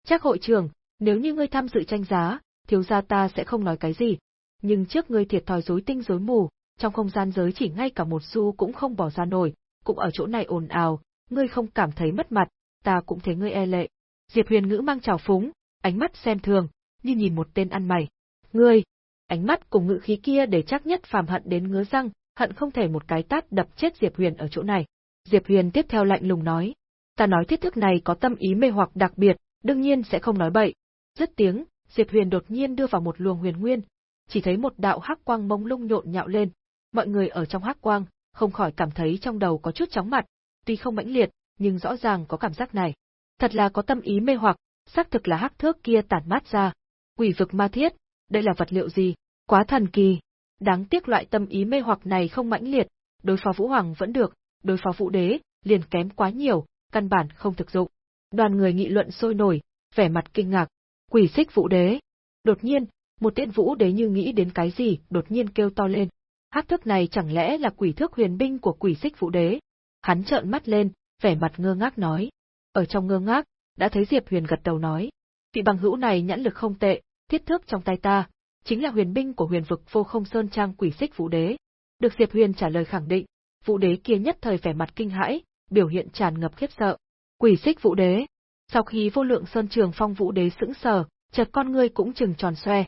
Chắc hội trưởng, nếu như ngươi tham dự tranh giá, thiếu gia ta sẽ không nói cái gì. Nhưng trước ngươi thiệt thòi rối tinh rối mù, trong không gian giới chỉ ngay cả một xu cũng không bỏ ra nổi, cũng ở chỗ này ồn ào, ngươi không cảm thấy mất mặt, ta cũng thấy ngươi e lệ. Diệp Huyền ngữ mang trào phúng, ánh mắt xem thường, như nhìn một tên ăn mày. Ngươi, ánh mắt cùng ngự khí kia để chắc nhất phàm hận đến ngứa răng, hận không thể một cái tát đập chết Diệp Huyền ở chỗ này. Diệp Huyền tiếp theo lạnh lùng nói, ta nói thiết thức này có tâm ý mê hoặc đặc biệt, đương nhiên sẽ không nói bậy. Dứt tiếng, Diệp Huyền đột nhiên đưa vào một luồng huyền nguyên, chỉ thấy một đạo hắc quang mông lung nhộn nhạo lên, mọi người ở trong hắc quang không khỏi cảm thấy trong đầu có chút chóng mặt, tuy không mãnh liệt, nhưng rõ ràng có cảm giác này. Thật là có tâm ý mê hoặc, xác thực là hắc thước kia tản mát ra. Quỷ vực ma thiết, đây là vật liệu gì? Quá thần kỳ. Đáng tiếc loại tâm ý mê hoặc này không mãnh liệt, đối phó Vũ Hoàng vẫn được, đối phó Vũ Đế, liền kém quá nhiều, căn bản không thực dụng. Đoàn người nghị luận sôi nổi, vẻ mặt kinh ngạc. Quỷ xích Vũ Đế. Đột nhiên, một tiện Vũ Đế như nghĩ đến cái gì, đột nhiên kêu to lên. Hát thức này chẳng lẽ là quỷ thước huyền binh của quỷ xích Vũ Đế? Hắn trợn mắt lên, vẻ mặt ngơ ngác nói. Ở trong ngơ ngác, đã thấy Diệp Huyền gật đầu nói. Vị bằng hữu này nhãn lực không tệ, thiết thước trong tay ta, chính là huyền binh của huyền vực vô không sơn trang quỷ xích vũ đế. Được Diệp Huyền trả lời khẳng định, vũ đế kia nhất thời vẻ mặt kinh hãi, biểu hiện tràn ngập khiếp sợ. Quỷ xích vũ đế. Sau khi vô lượng sơn trường phong vũ đế sững sờ, chợt con ngươi cũng trừng tròn xoe.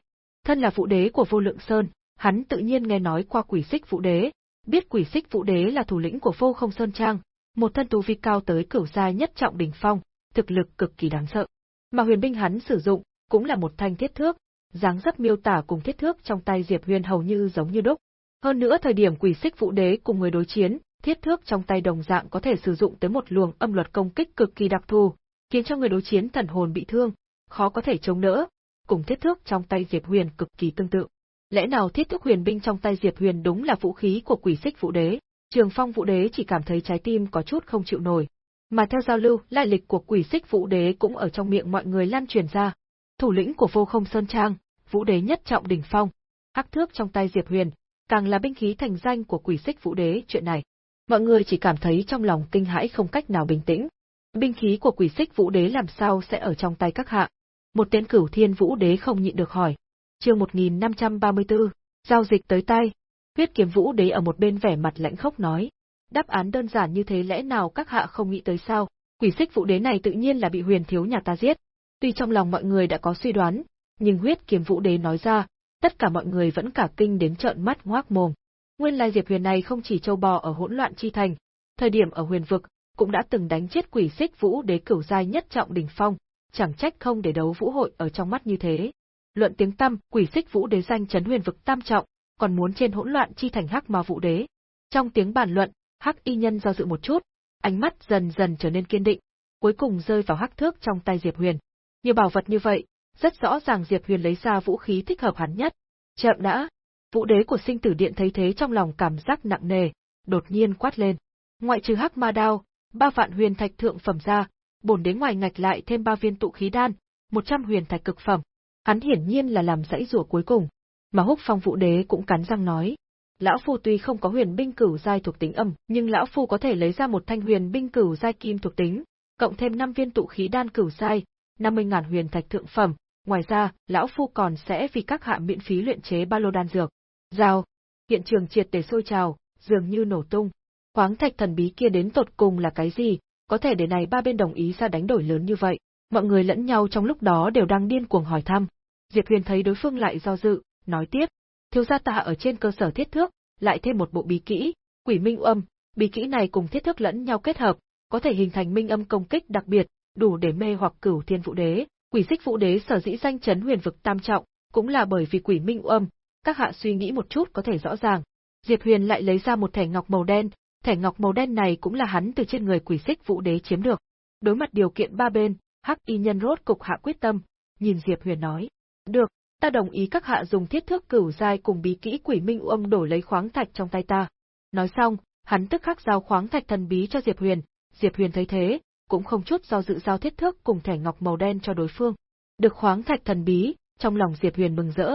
Thân là vũ đế của vô lượng sơn, hắn tự nhiên nghe nói qua quỷ xích vũ đế, biết quỷ xích vũ đế là thủ lĩnh của vô không sơn trang, một thân tu vi cao tới cửu giai nhất trọng đỉnh phong, thực lực cực kỳ đáng sợ. Mà huyền binh hắn sử dụng, cũng là một thanh thiết thước, dáng dấp miêu tả cùng thiết thước trong tay Diệp Huyền hầu như giống như đúc. Hơn nữa thời điểm quỷ xích vũ đế cùng người đối chiến, thiết thước trong tay đồng dạng có thể sử dụng tới một luồng âm luật công kích cực kỳ đặc thù, khiến cho người đối chiến thần hồn bị thương, khó có thể chống đỡ, cùng thiết thước trong tay Diệp Huyền cực kỳ tương tự. Lẽ nào thiết thước huyền binh trong tay Diệp Huyền đúng là vũ khí của quỷ xích vũ đế? Trường Phong vũ đế chỉ cảm thấy trái tim có chút không chịu nổi. Mà theo giao lưu, lai lịch của quỷ xích vũ đế cũng ở trong miệng mọi người lan truyền ra. Thủ lĩnh của vô không sơn trang, vũ đế nhất trọng đỉnh phong, hắc thước trong tay Diệp Huyền, càng là binh khí thành danh của quỷ xích vũ đế chuyện này. Mọi người chỉ cảm thấy trong lòng kinh hãi không cách nào bình tĩnh. Binh khí của quỷ xích vũ đế làm sao sẽ ở trong tay các hạ? Một tên cửu thiên vũ đế không nhịn được hỏi. Chương 1534, giao dịch tới tay. Huyết kiếm vũ đế ở một bên vẻ mặt lãnh khốc nói. Đáp án đơn giản như thế lẽ nào các hạ không nghĩ tới sao? Quỷ xích vũ đế này tự nhiên là bị huyền thiếu nhà ta giết. Tuy trong lòng mọi người đã có suy đoán, nhưng huyết kiếm vũ đế nói ra, tất cả mọi người vẫn cả kinh đến trợn mắt ngoác mồm. Nguyên lai Diệp Huyền này không chỉ châu bò ở hỗn loạn chi thành, thời điểm ở huyền vực, cũng đã từng đánh chết quỷ xích vũ đế cửu giai nhất trọng đỉnh phong, chẳng trách không để đấu vũ hội ở trong mắt như thế. Luận tiếng tâm, quỷ xích vũ đế danh chấn huyền vực tam trọng, còn muốn trên hỗn loạn chi thành hắc ma vũ đế. Trong tiếng bàn luận, hắc y nhân do dự một chút, ánh mắt dần dần trở nên kiên định, cuối cùng rơi vào hắc thước trong tay Diệp Huyền. Nhiều bảo vật như vậy, rất rõ ràng Diệp Huyền lấy ra vũ khí thích hợp hắn nhất. Chậm đã. Vũ đế của sinh tử điện thấy thế trong lòng cảm giác nặng nề, đột nhiên quát lên. Ngoại trừ hắc ma đao, ba vạn huyền thạch thượng phẩm ra, bổn đế ngoài ngạch lại thêm ba viên tụ khí đan, một trăm huyền thạch cực phẩm. Hắn hiển nhiên là làm dãy rủa cuối cùng. Mà húc phong vũ đế cũng cắn răng nói. Lão Phu tuy không có huyền binh cửu giai thuộc tính âm, nhưng Lão Phu có thể lấy ra một thanh huyền binh cửu giai kim thuộc tính, cộng thêm năm viên tụ khí đan cửu giai, 50.000 huyền thạch thượng phẩm, ngoài ra, lão phu còn sẽ vì các hạ miễn phí luyện chế ba lô đan dược. Giao, hiện trường triệt để sôi trào, dường như nổ tung. Khoáng thạch thần bí kia đến tột cùng là cái gì, có thể để này ba bên đồng ý ra đánh đổi lớn như vậy. Mọi người lẫn nhau trong lúc đó đều đang điên cuồng hỏi thăm. Diệp Huyền thấy đối phương lại do dự, nói tiếp, thiếu gia ta ở trên cơ sở thiết thước, lại thêm một bộ bí kỹ, quỷ minh âm, bí kỹ này cùng thiết thước lẫn nhau kết hợp, có thể hình thành minh âm công kích đặc biệt, đủ để mê hoặc cửu thiên vũ đế, Quỷ xích vũ đế sở dĩ danh chấn huyền vực tam trọng, cũng là bởi vì quỷ minh âm, các hạ suy nghĩ một chút có thể rõ ràng. Diệp Huyền lại lấy ra một thẻ ngọc màu đen, thẻ ngọc màu đen này cũng là hắn từ trên người quỷ xích vũ đế chiếm được. Đối mặt điều kiện ba bên, Hắc Y nhân rốt cục hạ quyết tâm, nhìn Diệp Huyền nói: "Được, ta đồng ý các hạ dùng thiết thước cửu giai cùng bí kỹ quỷ minh âm đổi lấy khoáng thạch trong tay ta." Nói xong, hắn tức khắc giao khoáng thạch thần bí cho Diệp Huyền. Diệp Huyền thấy thế, cũng không chút do dự giao thiết thước cùng thẻ ngọc màu đen cho đối phương. Được khoáng thạch thần bí, trong lòng Diệp Huyền mừng rỡ,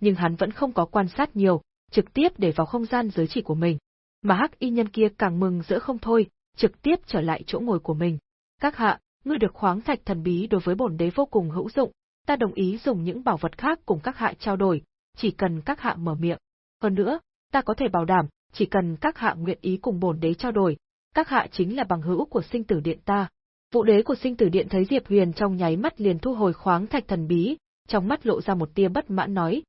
nhưng hắn vẫn không có quan sát nhiều, trực tiếp để vào không gian giới chỉ của mình. Mà hắc y nhân kia càng mừng rỡ không thôi, trực tiếp trở lại chỗ ngồi của mình. Các hạ, ngươi được khoáng thạch thần bí đối với bổn đế vô cùng hữu dụng, ta đồng ý dùng những bảo vật khác cùng các hạ trao đổi, chỉ cần các hạ mở miệng. Hơn nữa, Ta có thể bảo đảm, chỉ cần các hạ nguyện ý cùng bổn đế trao đổi, các hạ chính là bằng hữu của sinh tử điện ta. Vũ đế của sinh tử điện thấy Diệp Huyền trong nháy mắt liền thu hồi khoáng thạch thần bí, trong mắt lộ ra một tia bất mãn nói,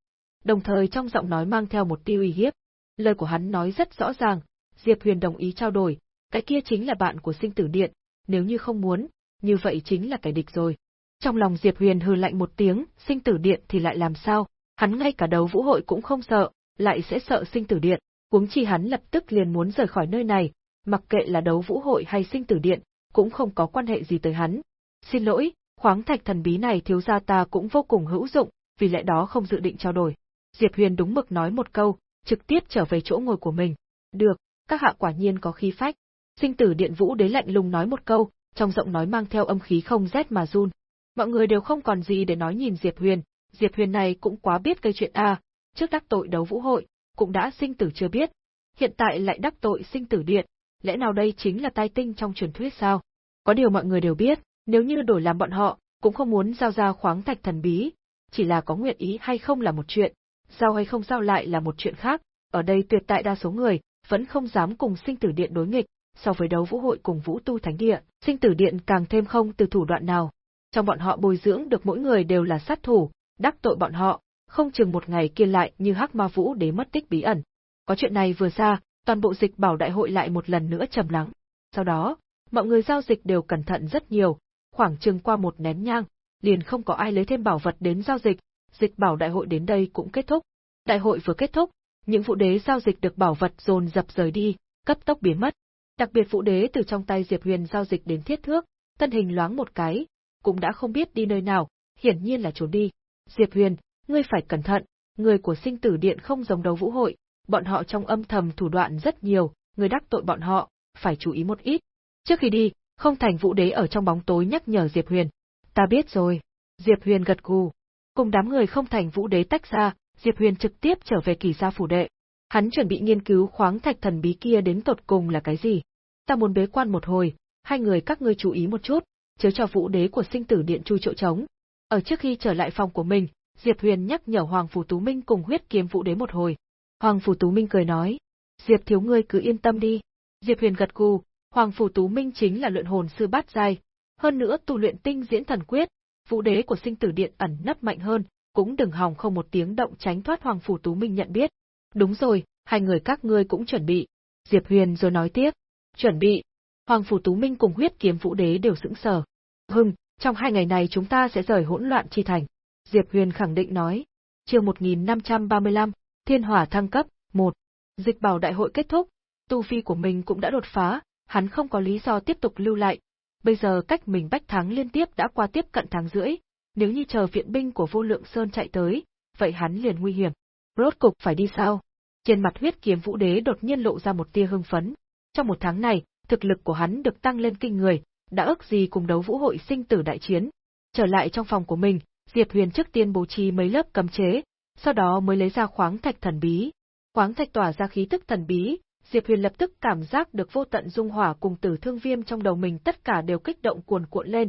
đồng thời trong giọng nói mang theo một tia uy hiếp. Lời của hắn nói rất rõ ràng, Diệp Huyền đồng ý trao đổi, cái kia chính là bạn của sinh tử điện, nếu như không muốn, như vậy chính là kẻ địch rồi. Trong lòng Diệp Huyền hừ lạnh một tiếng, sinh tử điện thì lại làm sao, hắn ngay cả đấu vũ hội cũng không sợ, lại sẽ sợ sinh tử điện, huống chi hắn lập tức liền muốn rời khỏi nơi này, mặc kệ là đấu vũ hội hay sinh tử điện, cũng không có quan hệ gì tới hắn. Xin lỗi, khoáng thạch thần bí này thiếu gia ta cũng vô cùng hữu dụng, vì lẽ đó không dự định trao đổi. Diệp Huyền đúng mực nói một câu, trực tiếp trở về chỗ ngồi của mình. Được, các hạ quả nhiên có khí phách. Sinh tử điện vũ đế lạnh lùng nói một câu, trong giọng nói mang theo âm khí không rét mà run. Mọi người đều không còn gì để nói nhìn Diệp Huyền, Diệp Huyền này cũng quá biết gây chuyện a, trước đắc tội đấu vũ hội, cũng đã sinh tử chưa biết, hiện tại lại đắc tội sinh tử điện, lẽ nào đây chính là tai tinh trong truyền thuyết sao? Có điều mọi người đều biết, nếu như đổi làm bọn họ, cũng không muốn giao ra khoáng thạch thần bí, chỉ là có nguyện ý hay không là một chuyện, giao hay không giao lại là một chuyện khác, ở đây tuyệt tại đa số người, vẫn không dám cùng sinh tử điện đối nghịch, so với đấu vũ hội cùng vũ tu thánh địa, sinh tử điện càng thêm không từ thủ đoạn nào. Trong bọn họ bồi dưỡng được mỗi người đều là sát thủ, đắc tội bọn họ, không chừng một ngày kia lại như hắc ma vũ đế mất tích bí ẩn. Có chuyện này vừa ra, toàn bộ dịch bảo đại hội lại một lần nữa trầm lắng. Sau đó, mọi người giao dịch đều cẩn thận rất nhiều, khoảng chừng qua một nén nhang, liền không có ai lấy thêm bảo vật đến giao dịch, dịch bảo đại hội đến đây cũng kết thúc. Đại hội vừa kết thúc, những vụ đế giao dịch được bảo vật dồn dập rời đi, cấp tốc biến mất. Đặc biệt vụ đế từ trong tay Diệp Huyền giao dịch đến thiết thước, thân hình loáng một cái, cũng đã không biết đi nơi nào, hiển nhiên là trốn đi. Diệp Huyền, ngươi phải cẩn thận, người của sinh tử điện không giống đấu vũ hội, bọn họ trong âm thầm thủ đoạn rất nhiều, người đắc tội bọn họ, phải chú ý một ít. Trước khi đi, không thành vũ đế ở trong bóng tối nhắc nhở Diệp Huyền. Ta biết rồi. Diệp Huyền gật gù. Cùng đám người không thành vũ đế tách ra, Diệp Huyền trực tiếp trở về kỳ gia phủ đệ. Hắn chuẩn bị nghiên cứu khoáng thạch thần bí kia đến tột cùng là cái gì. Ta muốn bế quan một hồi, hai người các ngươi chú ý một chút, chớ cho vũ đế của sinh tử điện chui chỗ trống. Ở trước khi trở lại phòng của mình, Diệp Huyền nhắc nhở Hoàng Phủ Tú Minh cùng huyết kiếm vũ đế một hồi. Hoàng Phủ Tú Minh cười nói, Diệp thiếu ngươi cứ yên tâm đi. Diệp Huyền gật gù, Hoàng Phủ Tú Minh chính là luyện hồn sư bát giai, hơn nữa tu luyện tinh diễn thần quyết, vũ đế của sinh tử điện ẩn nấp mạnh hơn, cũng đừng hòng không một tiếng động tránh thoát Hoàng Phủ Tú Minh nhận biết. Đúng rồi, hai người các ngươi cũng chuẩn bị. Diệp Huyền rồi nói tiếp, chuẩn bị. Hoàng Phủ Tú Minh cùng huyết kiếm vũ đế đều sững sờ. Hưng, trong hai ngày này chúng ta sẽ rời hỗn loạn chi thành. Diệp Huyền khẳng định nói. Chương 1535, Thiên Hỏa thăng cấp, 1. Dịch bảo đại hội kết thúc, tu vi của mình cũng đã đột phá, hắn không có lý do tiếp tục lưu lại. Bây giờ cách mình bách thắng liên tiếp đã qua tiếp cận tháng rưỡi, nếu như chờ viện binh của vô lượng sơn chạy tới, vậy hắn liền nguy hiểm. Rốt cục phải đi sao? Trên mặt huyết kiếm vũ đế đột nhiên lộ ra một tia hưng phấn. Trong một tháng này, thực lực của hắn được tăng lên kinh người, đã ước gì cùng đấu vũ hội sinh tử đại chiến. Trở lại trong phòng của mình, Diệp Huyền trước tiên bố trí mấy lớp cấm chế, sau đó mới lấy ra khoáng thạch thần bí. Khoáng thạch tỏa ra khí tức thần bí, Diệp Huyền lập tức cảm giác được vô tận dung hỏa cùng tử thương viêm trong đầu mình tất cả đều kích động cuồn cuộn lên,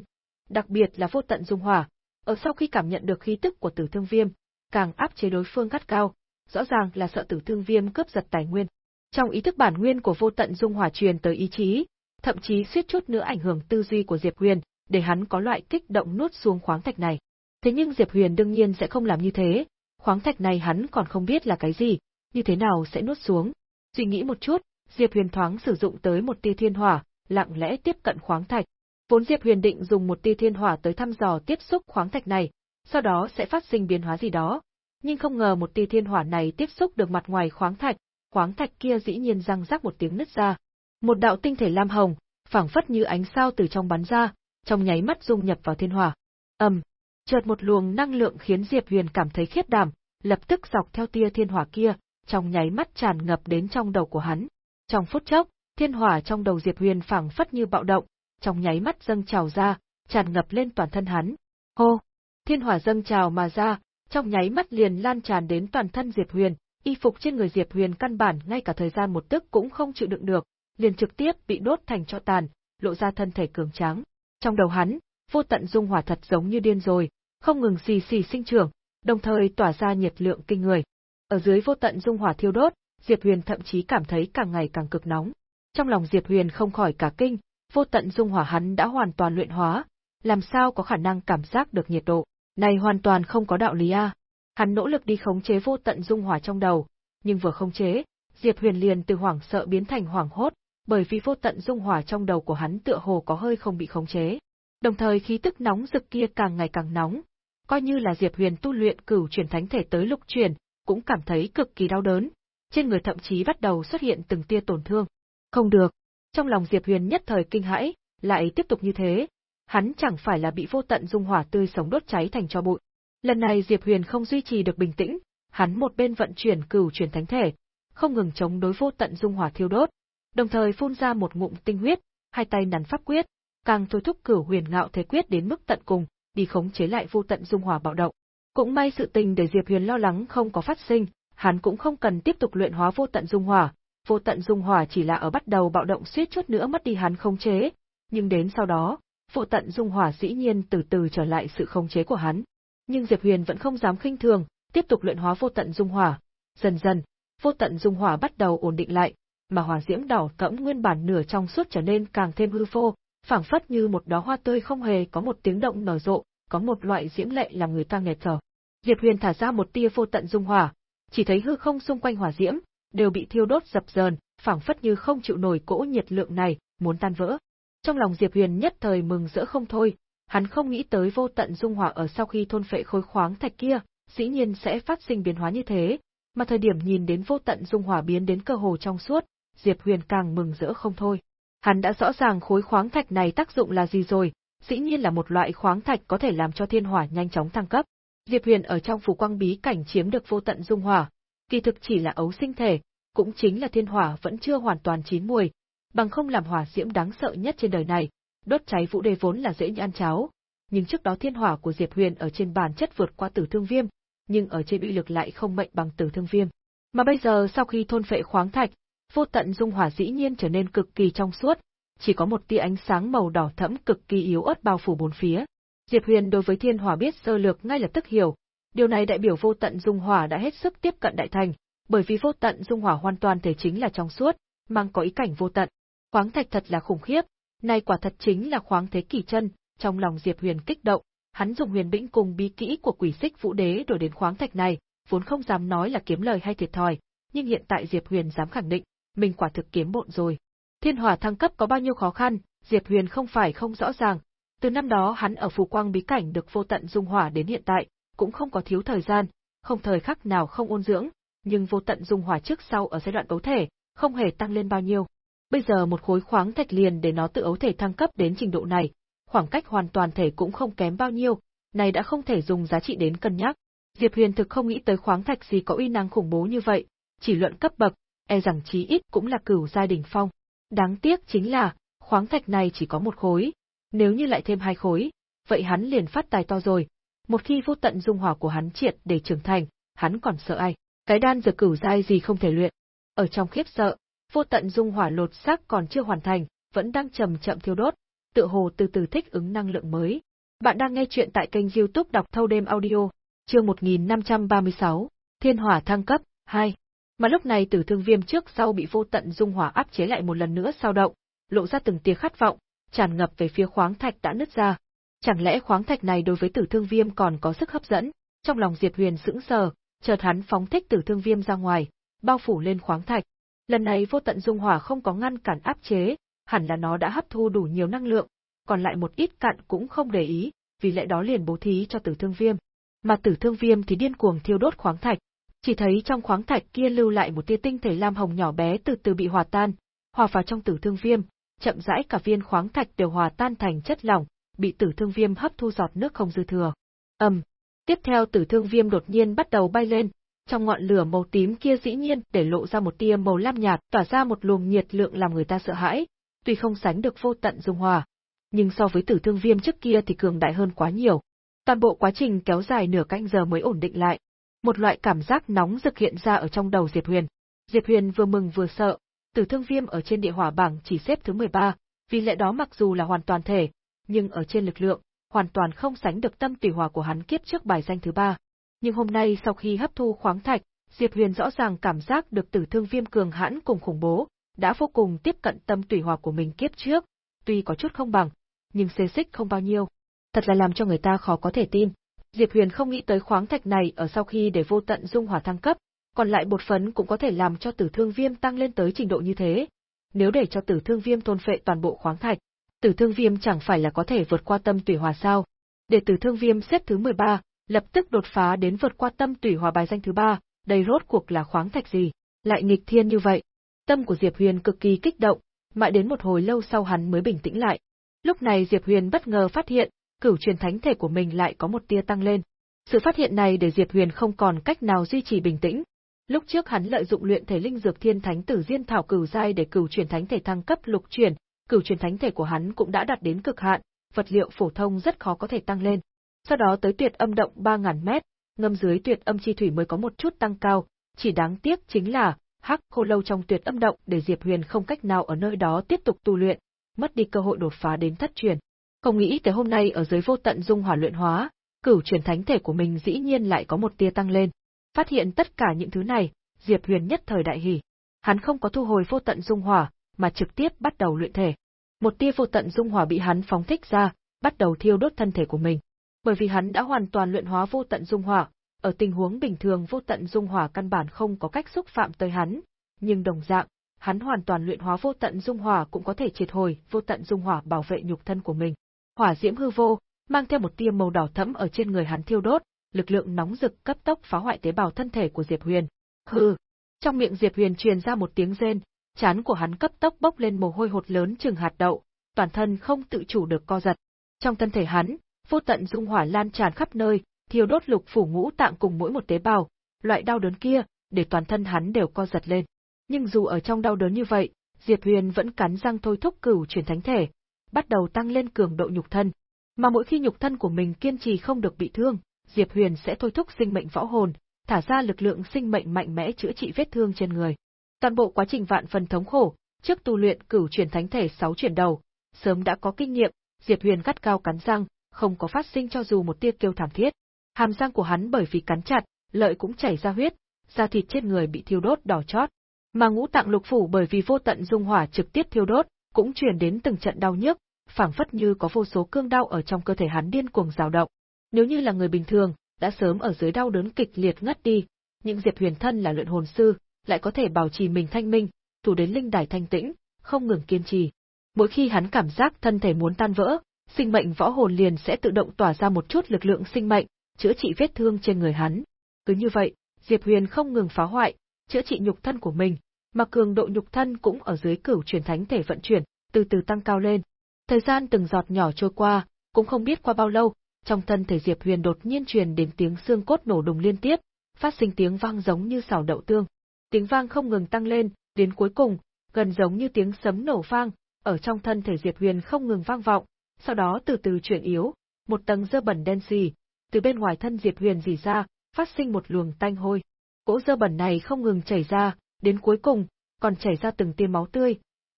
đặc biệt là vô tận dung hỏa. Ở sau khi cảm nhận được khí tức của tử thương viêm, càng áp chế đối phương gắt cao, rõ ràng là sợ tử thương viêm cướp giật tài nguyên. Trong ý thức bản nguyên của vô tận dung hỏa truyền tới ý chí, thậm chí suýt chút nữa ảnh hưởng tư duy của Diệp Huyền, để hắn có loại kích động nuốt xuống khoáng thạch này. Thế nhưng Diệp Huyền đương nhiên sẽ không làm như thế, khoáng thạch này hắn còn không biết là cái gì, như thế nào sẽ nuốt xuống. Suy nghĩ một chút, Diệp Huyền thoáng sử dụng tới một tia thiên hỏa, lặng lẽ tiếp cận khoáng thạch. Vốn Diệp Huyền định dùng một tia thiên hỏa tới thăm dò tiếp xúc khoáng thạch này, sau đó sẽ phát sinh biến hóa gì đó. Nhưng không ngờ một tia thiên hỏa này tiếp xúc được mặt ngoài khoáng thạch, khoáng thạch kia dĩ nhiên răng rắc một tiếng nứt ra. Một đạo tinh thể lam hồng, phảng phất như ánh sao từ trong bắn ra, trong nháy mắt dung nhập vào thiên hỏa. Ầm, chợt một luồng năng lượng khiến Diệp Huyền cảm thấy khiếp đảm, lập tức dọc theo tia thiên hỏa kia, trong nháy mắt tràn ngập đến trong đầu của hắn. Trong phút chốc, thiên hỏa trong đầu Diệp Huyền phảng phất như bạo động, trong nháy mắt dâng trào ra, tràn ngập lên toàn thân hắn. Hô! Thiên hỏa dâng trào mà ra, trong nháy mắt liền lan tràn đến toàn thân Diệp Huyền, y phục trên người Diệp Huyền căn bản ngay cả thời gian một tức cũng không chịu đựng được, liền trực tiếp bị đốt thành cho tàn, lộ ra thân thể cường tráng. Trong đầu hắn, vô tận dung hỏa thật giống như điên rồi, không ngừng xì xì sinh trưởng, đồng thời tỏa ra nhiệt lượng kinh người. Ở dưới vô tận dung hỏa thiêu đốt, Diệp Huyền thậm chí cảm thấy càng ngày càng cực nóng. Trong lòng Diệp Huyền không khỏi cả kinh, vô tận dung hỏa hắn đã hoàn toàn luyện hóa, làm sao có khả năng cảm giác được nhiệt độ, này hoàn toàn không có đạo lý a. Hắn nỗ lực đi khống chế vô tận dung hỏa trong đầu, nhưng vừa khống chế, Diệp Huyền liền từ hoảng sợ biến thành hoảng hốt, bởi vì vô tận dung hỏa trong đầu của hắn tựa hồ có hơi không bị khống chế. Đồng thời khí tức nóng rực kia càng ngày càng nóng, coi như là Diệp Huyền tu luyện cửu chuyển thánh thể tới lục chuyển, cũng cảm thấy cực kỳ đau đớn, trên người thậm chí bắt đầu xuất hiện từng tia tổn thương. Không được, trong lòng Diệp Huyền nhất thời kinh hãi, lại tiếp tục như thế, hắn chẳng phải là bị vô tận dung hỏa tươi sống đốt cháy thành cho bụi. Lần này Diệp Huyền không duy trì được bình tĩnh, hắn một bên vận chuyển cửu chuyển thánh thể, không ngừng chống đối vô tận dung hỏa thiêu đốt, đồng thời phun ra một ngụm tinh huyết, hai tay nắn pháp quyết, càng thôi thúc cửu huyền ngạo thế quyết đến mức tận cùng, đi khống chế lại vô tận dung hỏa bạo động. Cũng may sự tình để Diệp Huyền lo lắng không có phát sinh, hắn cũng không cần tiếp tục luyện hóa vô tận dung hỏa, vô tận dung hỏa chỉ là ở bắt đầu bạo động suýt chút nữa mất đi hắn khống chế, nhưng đến sau đó, vô tận dung hỏa dĩ nhiên từ từ trở lại sự khống chế của hắn. Nhưng Diệp Huyền vẫn không dám khinh thường, tiếp tục luyện hóa vô tận dung hỏa. Dần dần, vô tận dung hỏa bắt đầu ổn định lại, mà hỏa diễm đỏ cẫm nguyên bản nửa trong suốt trở nên càng thêm hư vô, phảng phất như một đóa hoa tươi không hề có một tiếng động nở rộ, có một loại diễm lệ làm người ta nghẹt thở. Diệp Huyền thả ra một tia vô tận dung hỏa, chỉ thấy hư không xung quanh hỏa diễm đều bị thiêu đốt dập dờn, phảng phất như không chịu nổi cỗ nhiệt lượng này, muốn tan vỡ. Trong lòng Diệp Huyền nhất thời mừng rỡ không thôi, hắn không nghĩ tới vô tận dung hỏa ở sau khi thôn phệ khối khoáng thạch kia, dĩ nhiên sẽ phát sinh biến hóa như thế, mà thời điểm nhìn đến vô tận dung hỏa biến đến cơ hồ trong suốt, Diệp Huyền càng mừng rỡ không thôi. Hắn đã rõ ràng khối khoáng thạch này tác dụng là gì rồi, dĩ nhiên là một loại khoáng thạch có thể làm cho thiên hỏa nhanh chóng thăng cấp. Diệp Huyền ở trong phù quang bí cảnh chiếm được vô tận dung hỏa, kỳ thực chỉ là ấu sinh thể, cũng chính là thiên hỏa vẫn chưa hoàn toàn chín mùi, bằng không làm hỏa diễm đáng sợ nhất trên đời này, đốt cháy vũ đế vốn là dễ như ăn cháo. Nhưng trước đó thiên hỏa của Diệp Huyền ở trên bản chất vượt qua tử thương viêm, nhưng ở trên uy lực lại không mạnh bằng tử thương viêm. Mà bây giờ sau khi thôn phệ khoáng thạch, vô tận dung hỏa dĩ nhiên trở nên cực kỳ trong suốt, chỉ có một tia ánh sáng màu đỏ thẫm cực kỳ yếu ớt bao phủ bốn phía. Diệp Huyền đối với thiên hỏa biết sơ lược ngay lập tức hiểu, điều này đại biểu vô tận dung hỏa đã hết sức tiếp cận đại thành, bởi vì vô tận dung hỏa hoàn toàn thể chính là trong suốt, mang có ý cảnh vô tận. Khoáng thạch thật là khủng khiếp, nay quả thật chính là khoáng thế kỳ chân, trong lòng Diệp Huyền kích động, hắn dùng huyền bĩnh cùng bí kỹ của quỷ xích vũ đế đổi đến khoáng thạch này, vốn không dám nói là kiếm lời hay thiệt thòi, nhưng hiện tại Diệp Huyền dám khẳng định, mình quả thực kiếm bộn rồi. Thiên hỏa thăng cấp có bao nhiêu khó khăn, Diệp Huyền không phải không rõ ràng. Từ năm đó hắn ở phù quang bí cảnh được vô tận dung hỏa đến hiện tại, cũng không có thiếu thời gian, không thời khắc nào không ôn dưỡng, nhưng vô tận dung hỏa trước sau ở giai đoạn cấu thể, không hề tăng lên bao nhiêu. Bây giờ một khối khoáng thạch liền để nó tự ấu thể thăng cấp đến trình độ này, khoảng cách hoàn toàn thể cũng không kém bao nhiêu, này đã không thể dùng giá trị đến cân nhắc. Diệp Huyền thực không nghĩ tới khoáng thạch gì có uy năng khủng bố như vậy, chỉ luận cấp bậc, e rằng chí ít cũng là cửu giai đỉnh phong. Đáng tiếc chính là, khoáng thạch này chỉ có một khối, nếu như lại thêm hai khối, vậy hắn liền phát tài to rồi. Một khi vô tận dung hỏa của hắn triệt để trưởng thành, hắn còn sợ ai? Cái đan dược cửu giai gì không thể luyện? Ở trong khiếp sợ, vô tận dung hỏa lột xác còn chưa hoàn thành, vẫn đang chậm chậm thiêu đốt, tựa hồ từ từ thích ứng năng lượng mới. Bạn đang nghe chuyện tại kênh youtube đọc thâu đêm audio, chương 1536, Thiên hỏa thăng cấp, 2. Mà lúc này tử thương viêm trước sau bị vô tận dung hỏa áp chế lại một lần nữa sao động, lộ ra từng tia khát vọng, tràn ngập về phía khoáng thạch đã nứt ra. Chẳng lẽ khoáng thạch này đối với tử thương viêm còn có sức hấp dẫn? Trong lòng Diệp Huyền sững sờ, chợt hắn phóng thích tử thương viêm ra ngoài, bao phủ lên khoáng thạch. Lần này vô tận dung hỏa không có ngăn cản áp chế, hẳn là nó đã hấp thu đủ nhiều năng lượng, còn lại một ít cạn cũng không để ý, vì lẽ đó liền bố thí cho tử thương viêm. Mà tử thương viêm thì điên cuồng thiêu đốt khoáng thạch, chỉ thấy trong khoáng thạch kia lưu lại một tia tinh thể lam hồng nhỏ bé từ từ bị hòa tan, hòa vào trong tử thương viêm, chậm rãi cả viên khoáng thạch đều hòa tan thành chất lỏng, bị tử thương viêm hấp thu giọt nước không dư thừa. Ầm. tiếp theo tử thương viêm đột nhiên bắt đầu bay lên, trong ngọn lửa màu tím kia dĩ nhiên để lộ ra một tia màu lam nhạt, tỏa ra một luồng nhiệt lượng làm người ta sợ hãi, tuy không sánh được vô tận dung hòa, nhưng so với tử thương viêm trước kia thì cường đại hơn quá nhiều. Toàn bộ quá trình kéo dài nửa canh giờ mới ổn định lại. Một loại cảm giác nóng rực hiện ra ở trong đầu Diệp Huyền. Diệp Huyền vừa mừng vừa sợ, tử thương viêm ở trên địa hỏa bảng chỉ xếp thứ 13, vì lẽ đó mặc dù là hoàn toàn thể, nhưng ở trên lực lượng, hoàn toàn không sánh được tâm tùy hỏa của hắn kiếp trước bài danh thứ ba. Nhưng hôm nay sau khi hấp thu khoáng thạch, Diệp Huyền rõ ràng cảm giác được tử thương viêm cường hãn cùng khủng bố, đã vô cùng tiếp cận tâm tùy hòa của mình kiếp trước, tuy có chút không bằng, nhưng xê xích không bao nhiêu. Thật là làm cho người ta khó có thể tin. Diệp Huyền không nghĩ tới khoáng thạch này ở sau khi để vô tận dung hỏa thăng cấp, còn lại bột phấn cũng có thể làm cho tử thương viêm tăng lên tới trình độ như thế. Nếu để cho tử thương viêm thôn phệ toàn bộ khoáng thạch, tử thương viêm chẳng phải là có thể vượt qua tâm tùy hòa sao? Để tử thương viêm xếp thứ 13, lập tức đột phá đến vượt qua tâm tùy hòa bài danh thứ 3, đây rốt cuộc là khoáng thạch gì? Lại nghịch thiên như vậy. Tâm của Diệp Huyền cực kỳ kích động, mãi đến một hồi lâu sau hắn mới bình tĩnh lại. Lúc này Diệp Huyền bất ngờ phát hiện, cửu truyền thánh thể của mình lại có một tia tăng lên. Sự phát hiện này để Diệp Huyền không còn cách nào duy trì bình tĩnh. Lúc trước hắn lợi dụng luyện thể linh dược thiên thánh tử diên thảo cửu giai để cửu truyền thánh thể thăng cấp lục truyền, cửu truyền thánh thể của hắn cũng đã đạt đến cực hạn, vật liệu phổ thông rất khó có thể tăng lên. Sau đó tới tuyệt âm động 3000 mét, ngâm dưới tuyệt âm chi thủy mới có một chút tăng cao, chỉ đáng tiếc chính là hắc khô lâu trong tuyệt âm động để Diệp Huyền không cách nào ở nơi đó tiếp tục tu luyện, mất đi cơ hội đột phá đến thất truyền. Không nghĩ tới hôm nay ở dưới vô tận dung hỏa luyện hóa, cửu truyền thánh thể của mình dĩ nhiên lại có một tia tăng lên. Phát hiện tất cả những thứ này, Diệp Huyền nhất thời đại hỉ. Hắn không có thu hồi vô tận dung hỏa, mà trực tiếp bắt đầu luyện thể. Một tia vô tận dung hỏa bị hắn phóng thích ra, bắt đầu thiêu đốt thân thể của mình. Bởi vì hắn đã hoàn toàn luyện hóa vô tận dung hỏa, ở tình huống bình thường vô tận dung hỏa căn bản không có cách xúc phạm tới hắn, nhưng đồng dạng, hắn hoàn toàn luyện hóa vô tận dung hỏa cũng có thể triệt hồi vô tận dung hỏa bảo vệ nhục thân của mình. Hỏa diễm hư vô, mang theo một tia màu đỏ thẫm ở trên người hắn thiêu đốt, lực lượng nóng rực cấp tốc phá hoại tế bào thân thể của Diệp Huyền. Hừ. Trong miệng Diệp Huyền truyền ra một tiếng rên, chán của hắn cấp tốc bốc lên mồ hôi hột lớn chừng hạt đậu, toàn thân không tự chủ được co giật. Trong thân thể hắn, vô tận dung hỏa lan tràn khắp nơi, thiêu đốt lục phủ ngũ tạng cùng mỗi một tế bào, loại đau đớn kia, để toàn thân hắn đều co giật lên. Nhưng dù ở trong đau đớn như vậy, Diệp Huyền vẫn cắn răng thôi thúc cửu chuyển thánh thể, bắt đầu tăng lên cường độ nhục thân. Mà mỗi khi nhục thân của mình kiên trì không được bị thương, Diệp Huyền sẽ thôi thúc sinh mệnh võ hồn, thả ra lực lượng sinh mệnh mạnh mẽ chữa trị vết thương trên người. Toàn bộ quá trình vạn phần thống khổ, trước tu luyện cửu chuyển thánh thể 6 chuyển đầu, sớm đã có kinh nghiệm, Diệp Huyền gắt cao cắn răng, không có phát sinh cho dù một tia kêu thảm thiết. Hàm răng của hắn bởi vì cắn chặt, lợi cũng chảy ra huyết, da thịt trên người bị thiêu đốt đỏ chót. Mà ngũ tạng lục phủ bởi vì vô tận dung hỏa trực tiếp thiêu đốt, cũng truyền đến từng trận đau nhức, phảng phất như có vô số cương đau ở trong cơ thể hắn điên cuồng dao động. Nếu như là người bình thường, đã sớm ở dưới đau đớn kịch liệt ngất đi, nhưng Diệp Huyền thân là luyện hồn sư, lại có thể bảo trì mình thanh minh, thủ đến linh đài thanh tĩnh, không ngừng kiên trì. Mỗi khi hắn cảm giác thân thể muốn tan vỡ, sinh mệnh võ hồn liền sẽ tự động tỏa ra một chút lực lượng sinh mệnh, chữa trị vết thương trên người hắn. Cứ như vậy, Diệp Huyền không ngừng phá hoại, chữa trị nhục thân của mình, mà cường độ nhục thân cũng ở dưới cửu truyền thánh thể vận chuyển, từ từ tăng cao lên. Thời gian từng giọt nhỏ trôi qua, cũng không biết qua bao lâu, trong thân thể Diệp Huyền đột nhiên truyền đến tiếng xương cốt nổ đùng liên tiếp, phát sinh tiếng vang giống như xào đậu tương. Tiếng vang không ngừng tăng lên, đến cuối cùng, gần giống như tiếng sấm nổ vang, ở trong thân thể Diệp Huyền không ngừng vang vọng, sau đó từ từ chuyển yếu, một tầng dơ bẩn đen xì, từ bên ngoài thân Diệp Huyền dì ra, phát sinh một luồng tanh hôi. Cỗ dơ bẩn này không ngừng chảy ra, đến cuối cùng, còn chảy ra từng tia máu tươi.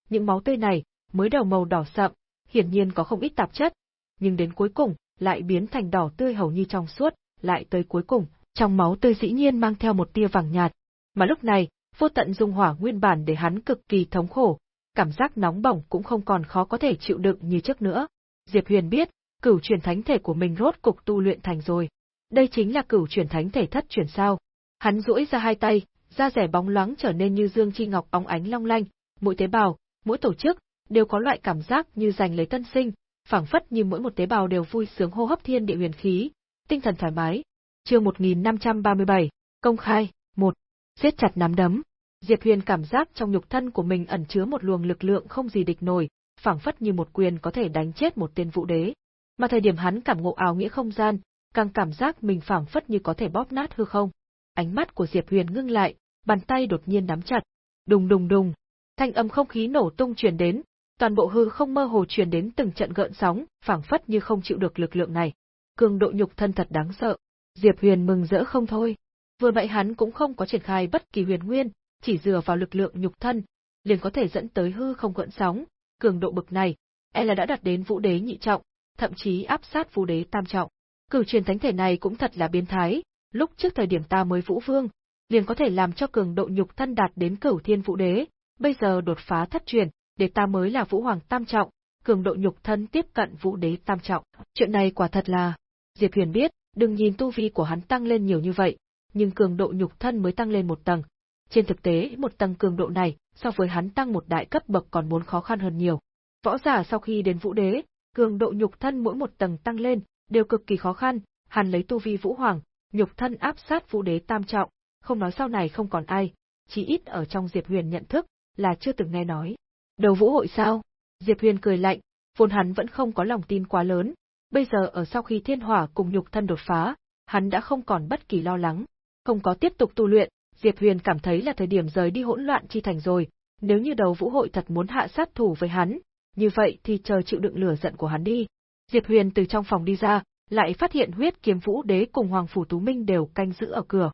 Những máu tươi này, mới đầu màu đỏ sậm, hiển nhiên có không ít tạp chất, nhưng đến cuối cùng, lại biến thành đỏ tươi hầu như trong suốt, lại tới cuối cùng, trong máu tươi dĩ nhiên mang theo một tia vàng nhạt. Mà lúc này, vô tận dung hỏa nguyên bản để hắn cực kỳ thống khổ, cảm giác nóng bỏng cũng không còn khó có thể chịu đựng như trước nữa. Diệp Huyền biết, cửu truyền thánh thể của mình rốt cục tu luyện thành rồi. Đây chính là cửu truyền thánh thể thất truyền sao. Hắn duỗi ra hai tay, da rẻ bóng loáng trở nên như dương chi ngọc óng ánh long lanh, mỗi tế bào, mỗi tổ chức đều có loại cảm giác như giành lấy tân sinh, phảng phất như mỗi một tế bào đều vui sướng hô hấp thiên địa huyền khí, tinh thần thoải mái. Chương 1537, công khai, 1. Siết chặt nắm đấm. Diệp Huyền cảm giác trong nhục thân của mình ẩn chứa một luồng lực lượng không gì địch nổi, phảng phất như một quyền có thể đánh chết một tên vũ đế. Mà thời điểm hắn cảm ngộ ảo nghĩa không gian, càng cảm giác mình phảng phất như có thể bóp nát hư không. Ánh mắt của Diệp Huyền ngưng lại, bàn tay đột nhiên nắm chặt. Đùng đùng đùng, thanh âm không khí nổ tung truyền đến, toàn bộ hư không mơ hồ truyền đến từng trận gợn sóng, phảng phất như không chịu được lực lượng này. Cường độ nhục thân thật đáng sợ. Diệp Huyền mừng rỡ không thôi. Vừa vậy hắn cũng không có triển khai bất kỳ huyền nguyên, chỉ dựa vào lực lượng nhục thân, liền có thể dẫn tới hư không gợn sóng, cường độ bực này, e là đã đạt đến vũ đế nhị trọng, thậm chí áp sát vũ đế tam trọng. Cửu truyền thánh thể này cũng thật là biến thái, lúc trước thời điểm ta mới vũ vương, liền có thể làm cho cường độ nhục thân đạt đến cửu thiên vũ đế, bây giờ đột phá thất truyền, để ta mới là vũ hoàng tam trọng, cường độ nhục thân tiếp cận vũ đế tam trọng. Chuyện này quả thật là, Diệp Huyền biết, đừng nhìn tu vi của hắn tăng lên nhiều như vậy, nhưng cường độ nhục thân mới tăng lên một tầng. Trên thực tế, một tầng cường độ này, so với hắn tăng một đại cấp bậc còn muốn khó khăn hơn nhiều. Võ giả sau khi đến vũ đế, cường độ nhục thân mỗi một tầng tăng lên, đều cực kỳ khó khăn, hắn lấy tu vi vũ hoàng, nhục thân áp sát vũ đế tam trọng, không nói sau này không còn ai, chỉ ít ở trong Diệp Huyền nhận thức, là chưa từng nghe nói. Đầu vũ hội sao? Diệp Huyền cười lạnh, vốn hắn vẫn không có lòng tin quá lớn, bây giờ ở sau khi thiên hỏa cùng nhục thân đột phá, hắn đã không còn bất kỳ lo lắng, không có tiếp tục tu luyện, Diệp Huyền cảm thấy là thời điểm rời đi hỗn loạn chi thành rồi, nếu như đầu vũ hội thật muốn hạ sát thủ với hắn, như vậy thì chờ chịu đựng lửa giận của hắn đi. Diệp Huyền từ trong phòng đi ra, lại phát hiện huyết kiếm vũ đế cùng Hoàng Phủ Tú Minh đều canh giữ ở cửa.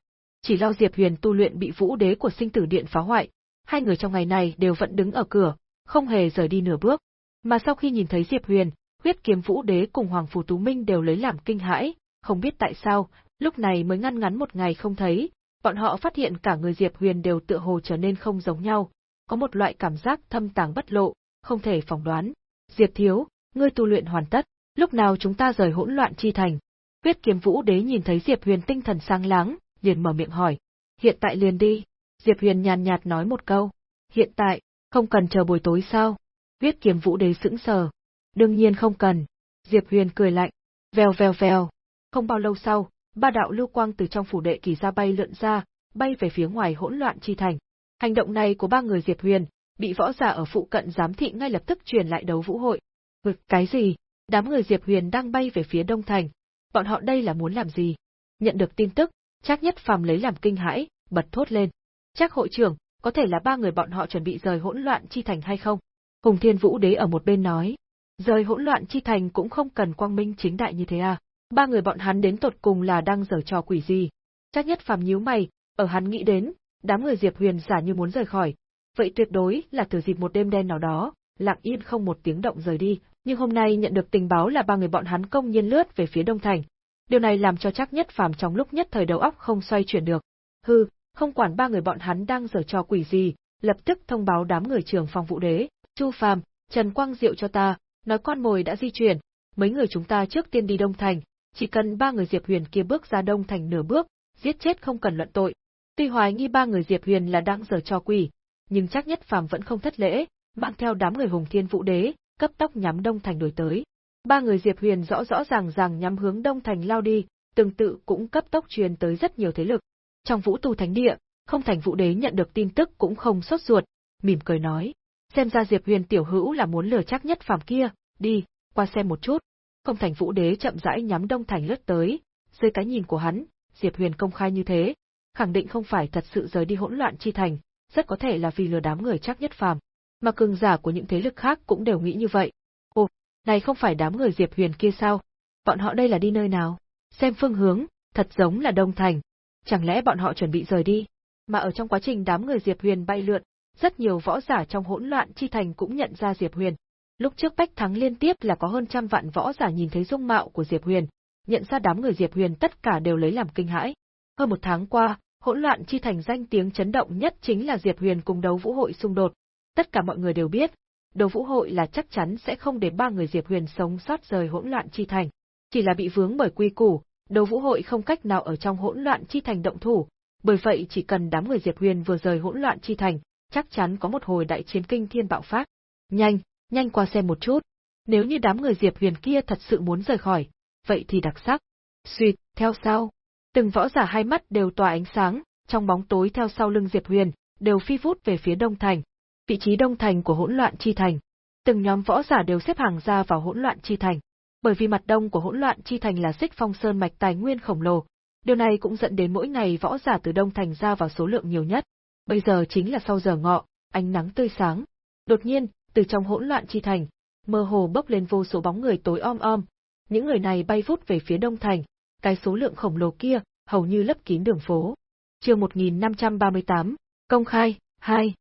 Chỉ lo Diệp Huyền tu luyện bị vũ đế của sinh tử điện phá hoại, hai người trong ngày này đều vẫn đứng ở cửa, không hề rời đi nửa bước. Mà sau khi nhìn thấy Diệp Huyền, huyết kiếm vũ đế cùng Hoàng Phủ Tú Minh đều lấy làm kinh hãi, không biết tại sao, lúc này mới ngăn ngắn một ngày không thấy, bọn họ phát hiện cả người Diệp Huyền đều tựa hồ trở nên không giống nhau, có một loại cảm giác thâm tàng bất lộ, không thể phỏng đoán. Diệp Thiếu, ngươi tu luyện hoàn tất, lúc nào chúng ta rời hỗn loạn chi thành? Huyết kiếm vũ đế nhìn thấy Diệp Huyền tinh thần sáng láng, liền mở miệng hỏi. Hiện tại liền đi. Diệp Huyền nhàn nhạt nói một câu. Hiện tại, không cần chờ buổi tối sao? Huyết kiếm vũ đế sững sờ. Đương nhiên không cần. Diệp Huyền cười lạnh. Vèo vèo vèo. Không bao lâu sau, ba đạo lưu quang từ trong phủ đệ kỳ ra bay lượn ra, bay về phía ngoài hỗn loạn chi thành. Hành động này của ba người Diệp Huyền, bị võ giả ở phụ cận giám thị ngay lập tức truyền lại đấu vũ hội. Ngực cái gì? Đám người Diệp Huyền đang bay về phía đông thành. Bọn họ đây là muốn làm gì? Nhận được tin tức, chắc nhất phàm lấy làm kinh hãi, bật thốt lên. Chắc hội trưởng, có thể là ba người bọn họ chuẩn bị rời hỗn loạn chi thành hay không? Hùng Thiên Vũ Đế ở một bên nói. Rời hỗn loạn chi thành cũng không cần quang minh chính đại như thế à? Ba người bọn hắn đến tột cùng là đang giở trò quỷ gì? Chắc nhất phàm nhíu mày, ở hắn nghĩ đến, đám người Diệp Huyền giả như muốn rời khỏi. Vậy tuyệt đối là từ dịp một đêm đen nào đó, lặng yên không một tiếng động rời đi, nhưng hôm nay nhận được tình báo là ba người bọn hắn công nhiên lướt về phía đông thành. Điều này làm cho chắc nhất phàm trong lúc nhất thời đầu óc không xoay chuyển được. Hư, không quản ba người bọn hắn đang giở trò quỷ gì, lập tức thông báo đám người trường phòng vũ đế, Chu Phàm, Trần Quang Diệu cho ta, nói con mồi đã di chuyển, mấy người chúng ta trước tiên đi Đông Thành, chỉ cần ba người Diệp Huyền kia bước ra Đông Thành nửa bước, giết chết không cần luận tội. Tuy hoài nghi ba người Diệp Huyền là đang giở trò quỷ, nhưng chắc nhất phàm vẫn không thất lễ, mang theo đám người Hùng Thiên Vũ Đế, cấp tốc nhắm Đông Thành đuổi tới. Ba người Diệp Huyền rõ rõ ràng ràng nhắm hướng Đông Thành lao đi, tương tự cũng cấp tốc truyền tới rất nhiều thế lực. Trong Vũ Tu Thánh Địa, không thành Vũ Đế nhận được tin tức cũng không sốt ruột, mỉm cười nói, xem ra Diệp Huyền tiểu hữu là muốn lừa chắc nhất phàm kia, đi, qua xem một chút. Không thành Vũ Đế chậm rãi nhắm Đông Thành lướt tới, dưới cái nhìn của hắn, Diệp Huyền công khai như thế, khẳng định không phải thật sự rời đi hỗn loạn chi thành, rất có thể là vì lừa đám người chắc nhất phàm. Mà cường giả của những thế lực khác cũng đều nghĩ như vậy. Này không phải đám người Diệp Huyền kia sao? Bọn họ đây là đi nơi nào? Xem phương hướng, thật giống là Đông Thành. Chẳng lẽ bọn họ chuẩn bị rời đi? Mà ở trong quá trình đám người Diệp Huyền bay lượn, rất nhiều võ giả trong hỗn loạn chi thành cũng nhận ra Diệp Huyền. Lúc trước Bách Thắng liên tiếp là có hơn trăm vạn võ giả nhìn thấy dung mạo của Diệp Huyền, nhận ra đám người Diệp Huyền tất cả đều lấy làm kinh hãi. Hơn một tháng qua, hỗn loạn chi thành danh tiếng chấn động nhất chính là Diệp Huyền cùng đấu vũ hội xung đột. Tất cả mọi người đều biết, Đồ vũ hội là chắc chắn sẽ không để ba người Diệp Huyền sống sót rời hỗn loạn chi thành. Chỉ là bị vướng bởi quy củ, Đồ vũ hội không cách nào ở trong hỗn loạn chi thành động thủ, bởi vậy chỉ cần đám người Diệp Huyền vừa rời hỗn loạn chi thành, chắc chắn có một hồi đại chiến kinh thiên bạo phát. Nhanh, nhanh qua xem một chút. Nếu như đám người Diệp Huyền kia thật sự muốn rời khỏi, vậy thì đặc sắc. Xuyệt, theo sau. Từng võ giả hai mắt đều tỏa ánh sáng, trong bóng tối theo sau lưng Diệp Huyền, đều phi vút về phía đông thành, vị trí đông thành của hỗn loạn chi thành. Từng nhóm võ giả đều xếp hàng ra vào hỗn loạn chi thành. Bởi vì mặt đông của hỗn loạn chi thành là xích phong sơn mạch tài nguyên khổng lồ, điều này cũng dẫn đến mỗi ngày võ giả từ đông thành ra vào số lượng nhiều nhất. Bây giờ chính là sau giờ ngọ, ánh nắng tươi sáng. Đột nhiên, từ trong hỗn loạn chi thành, mơ hồ bốc lên vô số bóng người tối om om. Những người này bay vút về phía đông thành, cái số lượng khổng lồ kia hầu như lấp kín đường phố. Chương 1538, công khai, 2.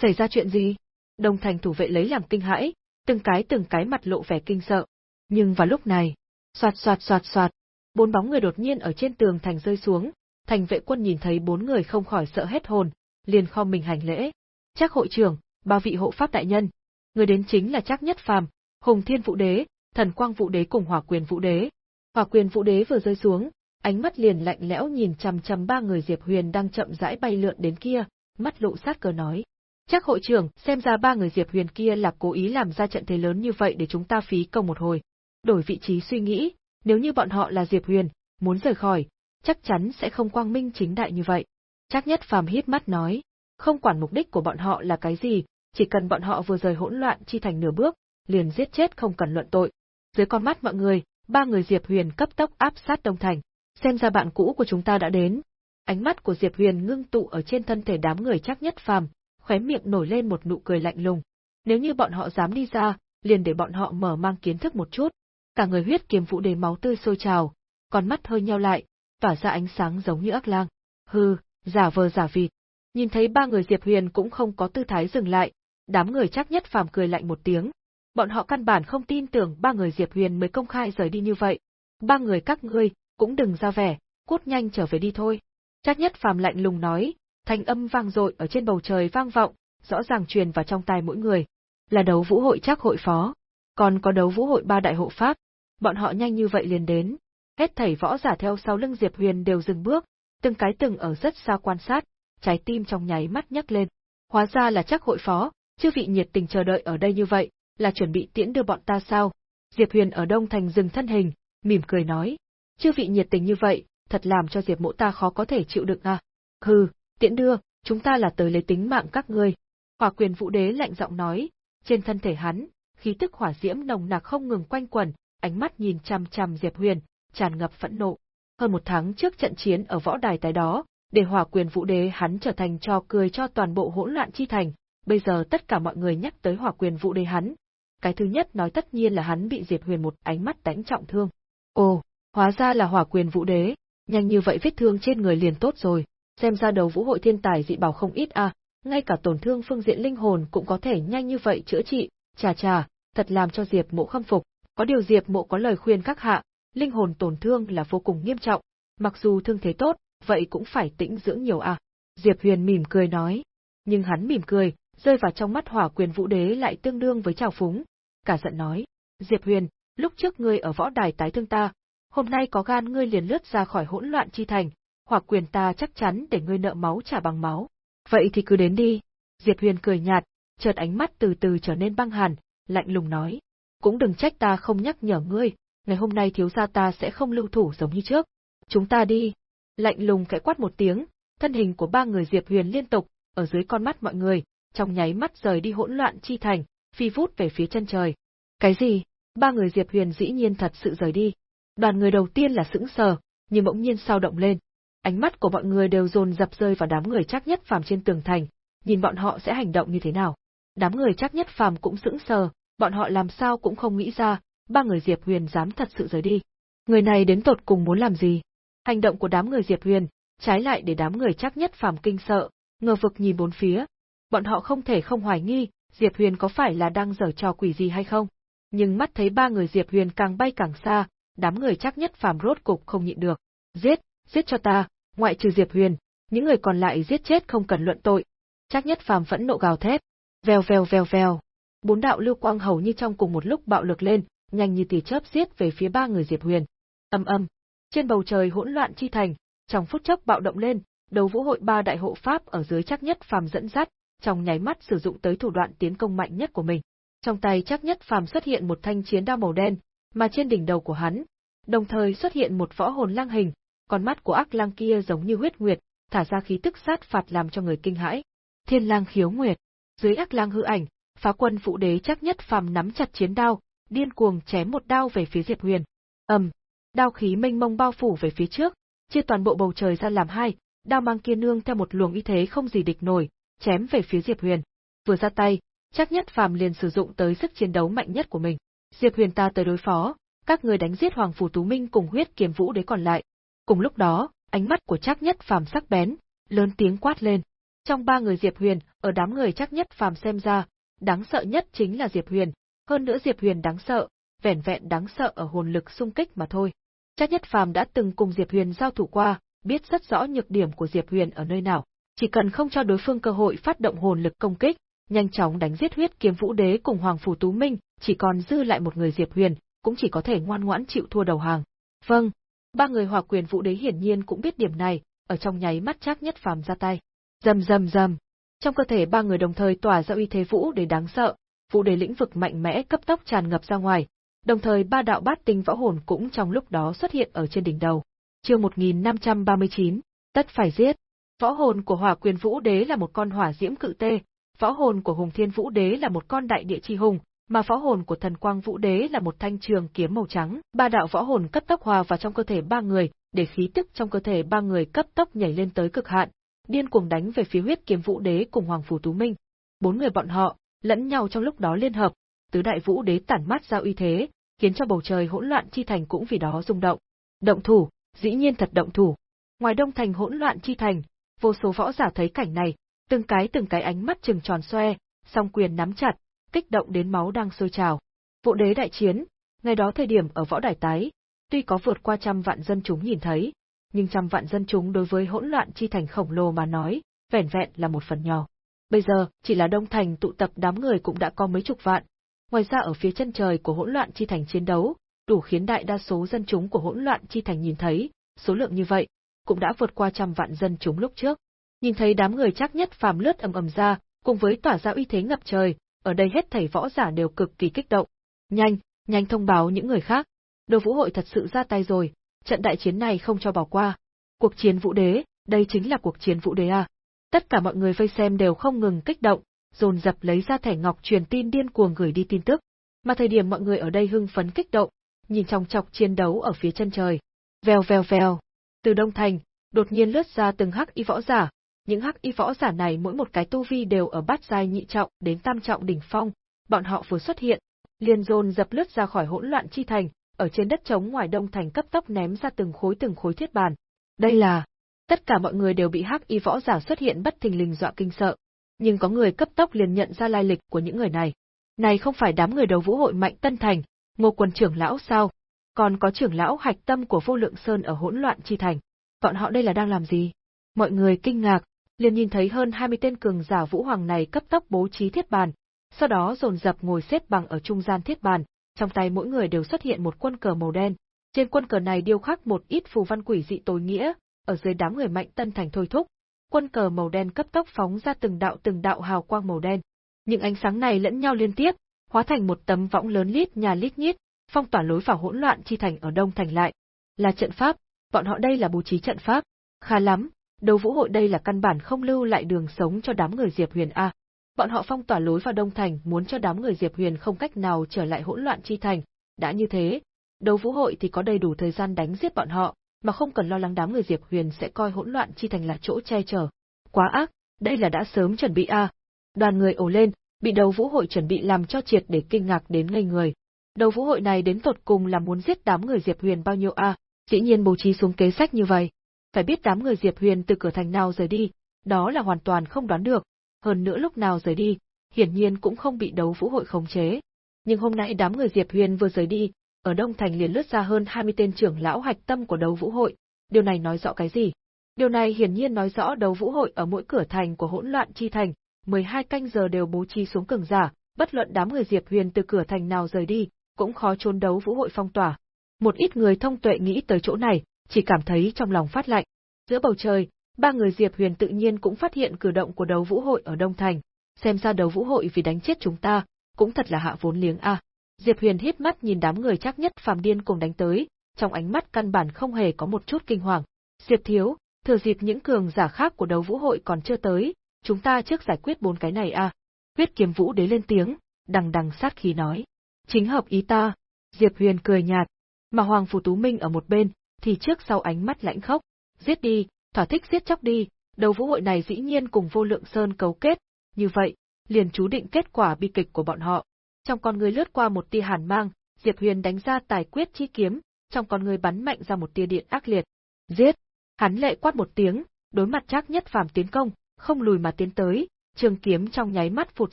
Xảy ra chuyện gì? Đông thành thủ vệ lấy làm kinh hãi, từng cái từng cái mặt lộ vẻ kinh sợ. Nhưng vào lúc này, soạt soạt soạt soạt, bốn bóng người đột nhiên ở trên tường thành rơi xuống, thành vệ quân nhìn thấy bốn người không khỏi sợ hết hồn, liền khom mình hành lễ. Chắc hội trưởng, ba vị hộ pháp đại nhân. Người đến chính là chắc nhất phàm, Hùng Thiên Vũ Đế, Thần Quang Vũ Đế cùng Hỏa Quyền Vũ Đế. Hỏa Quyền Vũ Đế vừa rơi xuống, ánh mắt liền lạnh lẽo nhìn chằm chằm ba người Diệp Huyền đang chậm rãi bay lượn đến kia, mắt lộ sát cờ nói. Chắc hội trưởng, xem ra ba người Diệp Huyền kia là cố ý làm ra trận thế lớn như vậy để chúng ta phí công một hồi. Đổi vị trí suy nghĩ, nếu như bọn họ là Diệp Huyền, muốn rời khỏi, chắc chắn sẽ không quang minh chính đại như vậy. Chắc nhất phàm hít mắt nói, không quản mục đích của bọn họ là cái gì, chỉ cần bọn họ vừa rời hỗn loạn chi thành nửa bước, liền giết chết không cần luận tội. Dưới con mắt mọi người, ba người Diệp Huyền cấp tốc áp sát Đông Thành. Xem ra bạn cũ của chúng ta đã đến. Ánh mắt của Diệp Huyền ngưng tụ ở trên thân thể đám người chắc nhất phàm, khóe miệng nổi lên một nụ cười lạnh lùng. Nếu như bọn họ dám đi ra, liền để bọn họ mở mang kiến thức một chút. Cả người huyết kiếm vũ đế máu tươi sôi trào, con mắt hơi nheo lại, tỏa ra ánh sáng giống như ác lang. Hừ, giả vờ giả vịt. Nhìn thấy ba người Diệp Huyền cũng không có tư thái dừng lại, đám người chắc nhất phàm cười lạnh một tiếng. Bọn họ căn bản không tin tưởng ba người Diệp Huyền mới công khai rời đi như vậy. Ba người các ngươi, cũng đừng ra vẻ, cút nhanh trở về đi thôi. Chắc nhất phàm lạnh lùng nói, thanh âm vang dội ở trên bầu trời vang vọng, rõ ràng truyền vào trong tai mỗi người. Là đấu vũ hội chắc hội phó, còn có đấu vũ hội ba đại hộ pháp, bọn họ nhanh như vậy liền đến. Hết thảy võ giả theo sau lưng Diệp Huyền đều dừng bước, từng cái từng ở rất xa quan sát, trái tim trong nháy mắt nhắc lên. Hóa ra là chắc hội phó, chư vị nhiệt tình chờ đợi ở đây như vậy, là chuẩn bị tiễn đưa bọn ta sao? Diệp Huyền ở Đông Thành dừng thân hình, mỉm cười nói. Chư vị nhiệt tình như vậy, thật làm cho Diệp mộ ta khó có thể chịu đựng à. Hừ, tiễn đưa, chúng ta là tới lấy tính mạng các ngươi. Hỏa quyền vũ đế lạnh giọng nói, trên thân thể hắn, khí tức hỏa diễm nồng nặc không ngừng quanh quẩn, ánh mắt nhìn chằm chằm Diệp Huyền, tràn ngập phẫn nộ. Hơn một tháng trước trận chiến ở võ đài tái đó, để hỏa quyền vũ đế hắn trở thành trò cười cho toàn bộ hỗn loạn chi thành, bây giờ tất cả mọi người nhắc tới hỏa quyền vũ đế hắn. Cái thứ nhất nói tất nhiên là hắn bị Diệp Huyền một ánh mắt đánh trọng thương. Ồ, hóa ra là hỏa quyền vũ đế, nhanh như vậy vết thương trên người liền tốt rồi, xem ra đầu vũ hội thiên tài dị bảo không ít à, ngay cả tổn thương phương diện linh hồn cũng có thể nhanh như vậy chữa trị, chà chà, thật làm cho Diệp mộ khâm phục. Có điều Diệp mộ có lời khuyên các hạ, linh hồn tổn thương là vô cùng nghiêm trọng, mặc dù thương thế tốt, vậy cũng phải tĩnh dưỡng nhiều à. Diệp Huyền mỉm cười nói. Nhưng hắn mỉm cười, rơi vào trong mắt hỏa quyền vũ đế lại tương đương với trào phúng. Cả giận nói, Diệp Huyền, lúc trước ngươi ở võ đài tái thương ta, hôm nay có gan ngươi liền lướt ra khỏi hỗn loạn chi thành, hoặc quyền ta chắc chắn để ngươi nợ máu trả bằng máu. Vậy thì cứ đến đi. Diệp Huyền cười nhạt, chợt ánh mắt từ từ trở nên băng hàn, lạnh lùng nói. Cũng đừng trách ta không nhắc nhở ngươi, ngày hôm nay thiếu gia ta sẽ không lưu thủ giống như trước. Chúng ta đi. Lạnh lùng khẽ quát một tiếng, thân hình của ba người Diệp Huyền liên tục, ở dưới con mắt mọi người, trong nháy mắt rời đi hỗn loạn chi thành, phi vút về phía chân trời. Cái gì? Ba người Diệp Huyền dĩ nhiên thật sự rời đi. Đoàn người đầu tiên là sững sờ, nhưng bỗng nhiên sao động lên. Ánh mắt của mọi người đều dồn dập rơi vào đám người chắc nhất phàm trên tường thành, nhìn bọn họ sẽ hành động như thế nào. Đám người chắc nhất phàm cũng sững sờ, bọn họ làm sao cũng không nghĩ ra, ba người Diệp Huyền dám thật sự rời đi. Người này đến tột cùng muốn làm gì? Hành động của đám người Diệp Huyền, trái lại để đám người chắc nhất phàm kinh sợ, ngờ vực nhìn bốn phía. Bọn họ không thể không hoài nghi, Diệp Huyền có phải là đang giở trò quỷ gì hay không? Nhưng mắt thấy ba người Diệp Huyền càng bay càng xa, đám người chắc nhất phàm rốt cục không nhịn được. Giết, giết cho ta, ngoại trừ Diệp Huyền, những người còn lại giết chết không cần luận tội. Chắc nhất phàm vẫn nộ gào thét. Vèo vèo vèo vèo. Bốn đạo lưu quang hầu như trong cùng một lúc bạo lực lên, nhanh như tia chớp giết về phía ba người Diệp Huyền. Âm âm. Trên bầu trời hỗn loạn chi thành, trong phút chốc bạo động lên, đấu vũ hội ba đại hộ pháp ở dưới chắc nhất phàm dẫn dắt, trong nháy mắt sử dụng tới thủ đoạn tiến công mạnh nhất của mình. Trong tay chắc nhất phàm xuất hiện một thanh chiến đao màu đen, mà trên đỉnh đầu của hắn, đồng thời xuất hiện một võ hồn lang hình, con mắt của ác lang kia giống như huyết nguyệt, thả ra khí tức sát phạt làm cho người kinh hãi. Thiên lang khiếu nguyệt, dưới ác lang hư ảnh, phá quân phụ đế chắc nhất phàm nắm chặt chiến đao, điên cuồng chém một đao về phía Diệp Huyền. ầm, đao khí mênh mông bao phủ về phía trước, chia toàn bộ bầu trời ra làm hai, đao mang kia nương theo một luồng y thế không gì địch nổi, chém về phía Diệp Huyền. Vừa ra tay, chắc nhất phàm liền sử dụng tới sức chiến đấu mạnh nhất của mình. Diệp Huyền ta tới đối phó, các người đánh giết Hoàng phủ Tú Minh cùng huyết kiếm vũ đế còn lại. Cùng lúc đó, ánh mắt của chắc nhất phàm sắc bén, lớn tiếng quát lên. Trong ba người Diệp Huyền, ở đám người chắc nhất phàm xem ra, đáng sợ nhất chính là Diệp Huyền, hơn nữa Diệp Huyền đáng sợ, vẻn vẹn đáng sợ ở hồn lực xung kích mà thôi. Chắc nhất phàm đã từng cùng Diệp Huyền giao thủ qua, biết rất rõ nhược điểm của Diệp Huyền ở nơi nào, chỉ cần không cho đối phương cơ hội phát động hồn lực công kích, nhanh chóng đánh giết huyết kiếm vũ đế cùng Hoàng Phủ Tú Minh, chỉ còn dư lại một người Diệp Huyền, cũng chỉ có thể ngoan ngoãn chịu thua đầu hàng. Vâng, ba người hòa quyền vũ đế hiển nhiên cũng biết điểm này, ở trong nháy mắt chắc nhất phàm ra tay. Rầm rầm rầm. Trong cơ thể ba người đồng thời tỏa ra uy thế vũ đế đáng sợ, vũ đế lĩnh vực mạnh mẽ cấp tốc tràn ngập ra ngoài, đồng thời ba đạo bát tinh võ hồn cũng trong lúc đó xuất hiện ở trên đỉnh đầu. Chương 1539, tất phải giết. Võ hồn của Hỏa Quyền Vũ Đế là một con hỏa diễm cự tê, võ hồn của Hùng Thiên Vũ Đế là một con đại địa chi hùng, mà võ hồn của Thần Quang Vũ Đế là một thanh trường kiếm màu trắng. Ba đạo võ hồn cấp tốc hòa vào trong cơ thể ba người, để khí tức trong cơ thể ba người cấp tốc nhảy lên tới cực hạn, điên cuồng đánh về phía huyết kiếm Vũ Đế cùng Hoàng Phủ Tú Minh. Bốn người bọn họ, lẫn nhau trong lúc đó liên hợp, tứ đại Vũ Đế tản mát ra uy thế, khiến cho bầu trời hỗn loạn chi thành cũng vì đó rung động. Động thủ, dĩ nhiên thật động thủ. Ngoài đông thành hỗn loạn chi thành, vô số võ giả thấy cảnh này, từng cái từng cái ánh mắt trừng tròn xoe, song quyền nắm chặt, kích động đến máu đang sôi trào. Vụ đế đại chiến, ngày đó thời điểm ở võ đài tái, tuy có vượt qua trăm vạn dân chúng nhìn thấy, nhưng trăm vạn dân chúng đối với hỗn loạn chi thành khổng lồ mà nói, vẻn vẹn là một phần nhỏ. Bây giờ, chỉ là đông thành tụ tập đám người cũng đã có mấy chục vạn. Ngoài ra ở phía chân trời của hỗn loạn chi thành chiến đấu, đủ khiến đại đa số dân chúng của hỗn loạn chi thành nhìn thấy, số lượng như vậy, cũng đã vượt qua trăm vạn dân chúng lúc trước. Nhìn thấy đám người chắc nhất phàm lướt ầm ầm ra, cùng với tỏa ra uy thế ngập trời, ở đây hết thảy võ giả đều cực kỳ kích động. Nhanh, nhanh thông báo những người khác. Đồ vũ hội thật sự ra tay rồi, trận đại chiến này không cho bỏ qua. Cuộc chiến vũ đế, đây chính là cuộc chiến vũ đế à. Tất cả mọi người vây xem đều không ngừng kích động, dồn dập lấy ra thẻ ngọc truyền tin điên cuồng gửi đi tin tức. Mà thời điểm mọi người ở đây hưng phấn kích động, nhìn trong chọc chiến đấu ở phía chân trời. Vèo vèo vèo. Từ Đông Thành, đột nhiên lướt ra từng hắc y võ giả, những hắc y võ giả này mỗi một cái tu vi đều ở bát giai nhị trọng đến tam trọng đỉnh phong, bọn họ vừa xuất hiện, liền dồn dập lướt ra khỏi hỗn loạn chi thành, ở trên đất trống ngoài đông thành cấp tốc ném ra từng khối từng khối thiết bàn. Đây là tất cả mọi người đều bị hắc y võ giả xuất hiện bất thình lình dọa kinh sợ, nhưng có người cấp tốc liền nhận ra lai lịch của những người này. Này không phải đám người đầu vũ hội mạnh tân thành, Ngô Quân trưởng lão sao? Còn có trưởng lão hạch tâm của Vô Lượng Sơn ở hỗn loạn chi thành. Bọn họ đây là đang làm gì? Mọi người kinh ngạc, liền nhìn thấy hơn 20 tên cường giả vũ hoàng này cấp tốc bố trí thiết bàn, sau đó dồn dập ngồi xếp bằng ở trung gian thiết bàn, trong tay mỗi người đều xuất hiện một quân cờ màu đen. Trên quân cờ này điêu khắc một ít phù văn quỷ dị tối nghĩa, ở dưới đám người mạnh tân thành thôi thúc, quân cờ màu đen cấp tốc phóng ra từng đạo từng đạo hào quang màu đen. Những ánh sáng này lẫn nhau liên tiếp, hóa thành một tấm võng lớn lít nhà lít nhít, phong tỏa lối vào hỗn loạn chi thành ở đông thành lại. Là trận pháp, bọn họ đây là bố trí trận pháp. Khá lắm, đấu vũ hội đây là căn bản không lưu lại đường sống cho đám người Diệp Huyền a. Bọn họ phong tỏa lối vào Đông Thành muốn cho đám người Diệp Huyền không cách nào trở lại hỗn loạn chi thành, đã như thế, đấu vũ hội thì có đầy đủ thời gian đánh giết bọn họ, mà không cần lo lắng đám người Diệp Huyền sẽ coi hỗn loạn chi thành là chỗ che chở. Quá ác, đây là đã sớm chuẩn bị a. Đoàn người ồ lên, bị đầu vũ hội chuẩn bị làm cho triệt để kinh ngạc đến ngây người. Đầu vũ hội này đến tột cùng là muốn giết đám người Diệp Huyền bao nhiêu a? Dĩ nhiên bố trí xuống kế sách như vậy phải biết đám người Diệp Huyền từ cửa thành nào rời đi, đó là hoàn toàn không đoán được, hơn nữa lúc nào rời đi, hiển nhiên cũng không bị đấu vũ hội khống chế. Nhưng hôm nay đám người Diệp Huyền vừa rời đi, ở Đông Thành liền lướt ra hơn 20 tên trưởng lão hạch tâm của đấu vũ hội, điều này nói rõ cái gì? Điều này hiển nhiên nói rõ đấu vũ hội ở mỗi cửa thành của hỗn loạn chi thành, 12 canh giờ đều bố trí xuống cường giả, bất luận đám người Diệp Huyền từ cửa thành nào rời đi, cũng khó trốn đấu vũ hội phong tỏa. Một ít người thông tuệ nghĩ tới chỗ này, chỉ cảm thấy trong lòng phát lạnh. Giữa bầu trời, ba người Diệp Huyền tự nhiên cũng phát hiện cử động của đấu vũ hội ở Đông Thành, xem ra đấu vũ hội vì đánh chết chúng ta, cũng thật là hạ vốn liếng a. Diệp Huyền hít mắt nhìn đám người chắc nhất phàm điên cùng đánh tới, trong ánh mắt căn bản không hề có một chút kinh hoàng. Diệp thiếu, thừa dịp những cường giả khác của đấu vũ hội còn chưa tới, chúng ta trước giải quyết bốn cái này a. Huyết kiếm vũ đế lên tiếng, đằng đằng sát khí nói. Chính hợp ý ta. Diệp Huyền cười nhạt, mà Hoàng phủ Tú Minh ở một bên, thì trước sau ánh mắt lãnh khốc, giết đi, thỏa thích giết chóc đi, đầu vũ hội này dĩ nhiên cùng vô lượng sơn cấu kết, như vậy, liền chú định kết quả bi kịch của bọn họ. Trong con người lướt qua một tia hàn mang, Diệp Huyền đánh ra tài quyết chi kiếm, trong con người bắn mạnh ra một tia điện ác liệt. Giết! Hắn lệ quát một tiếng, đối mặt chắc nhất phàm tiến công, không lùi mà tiến tới, trường kiếm trong nháy mắt phụt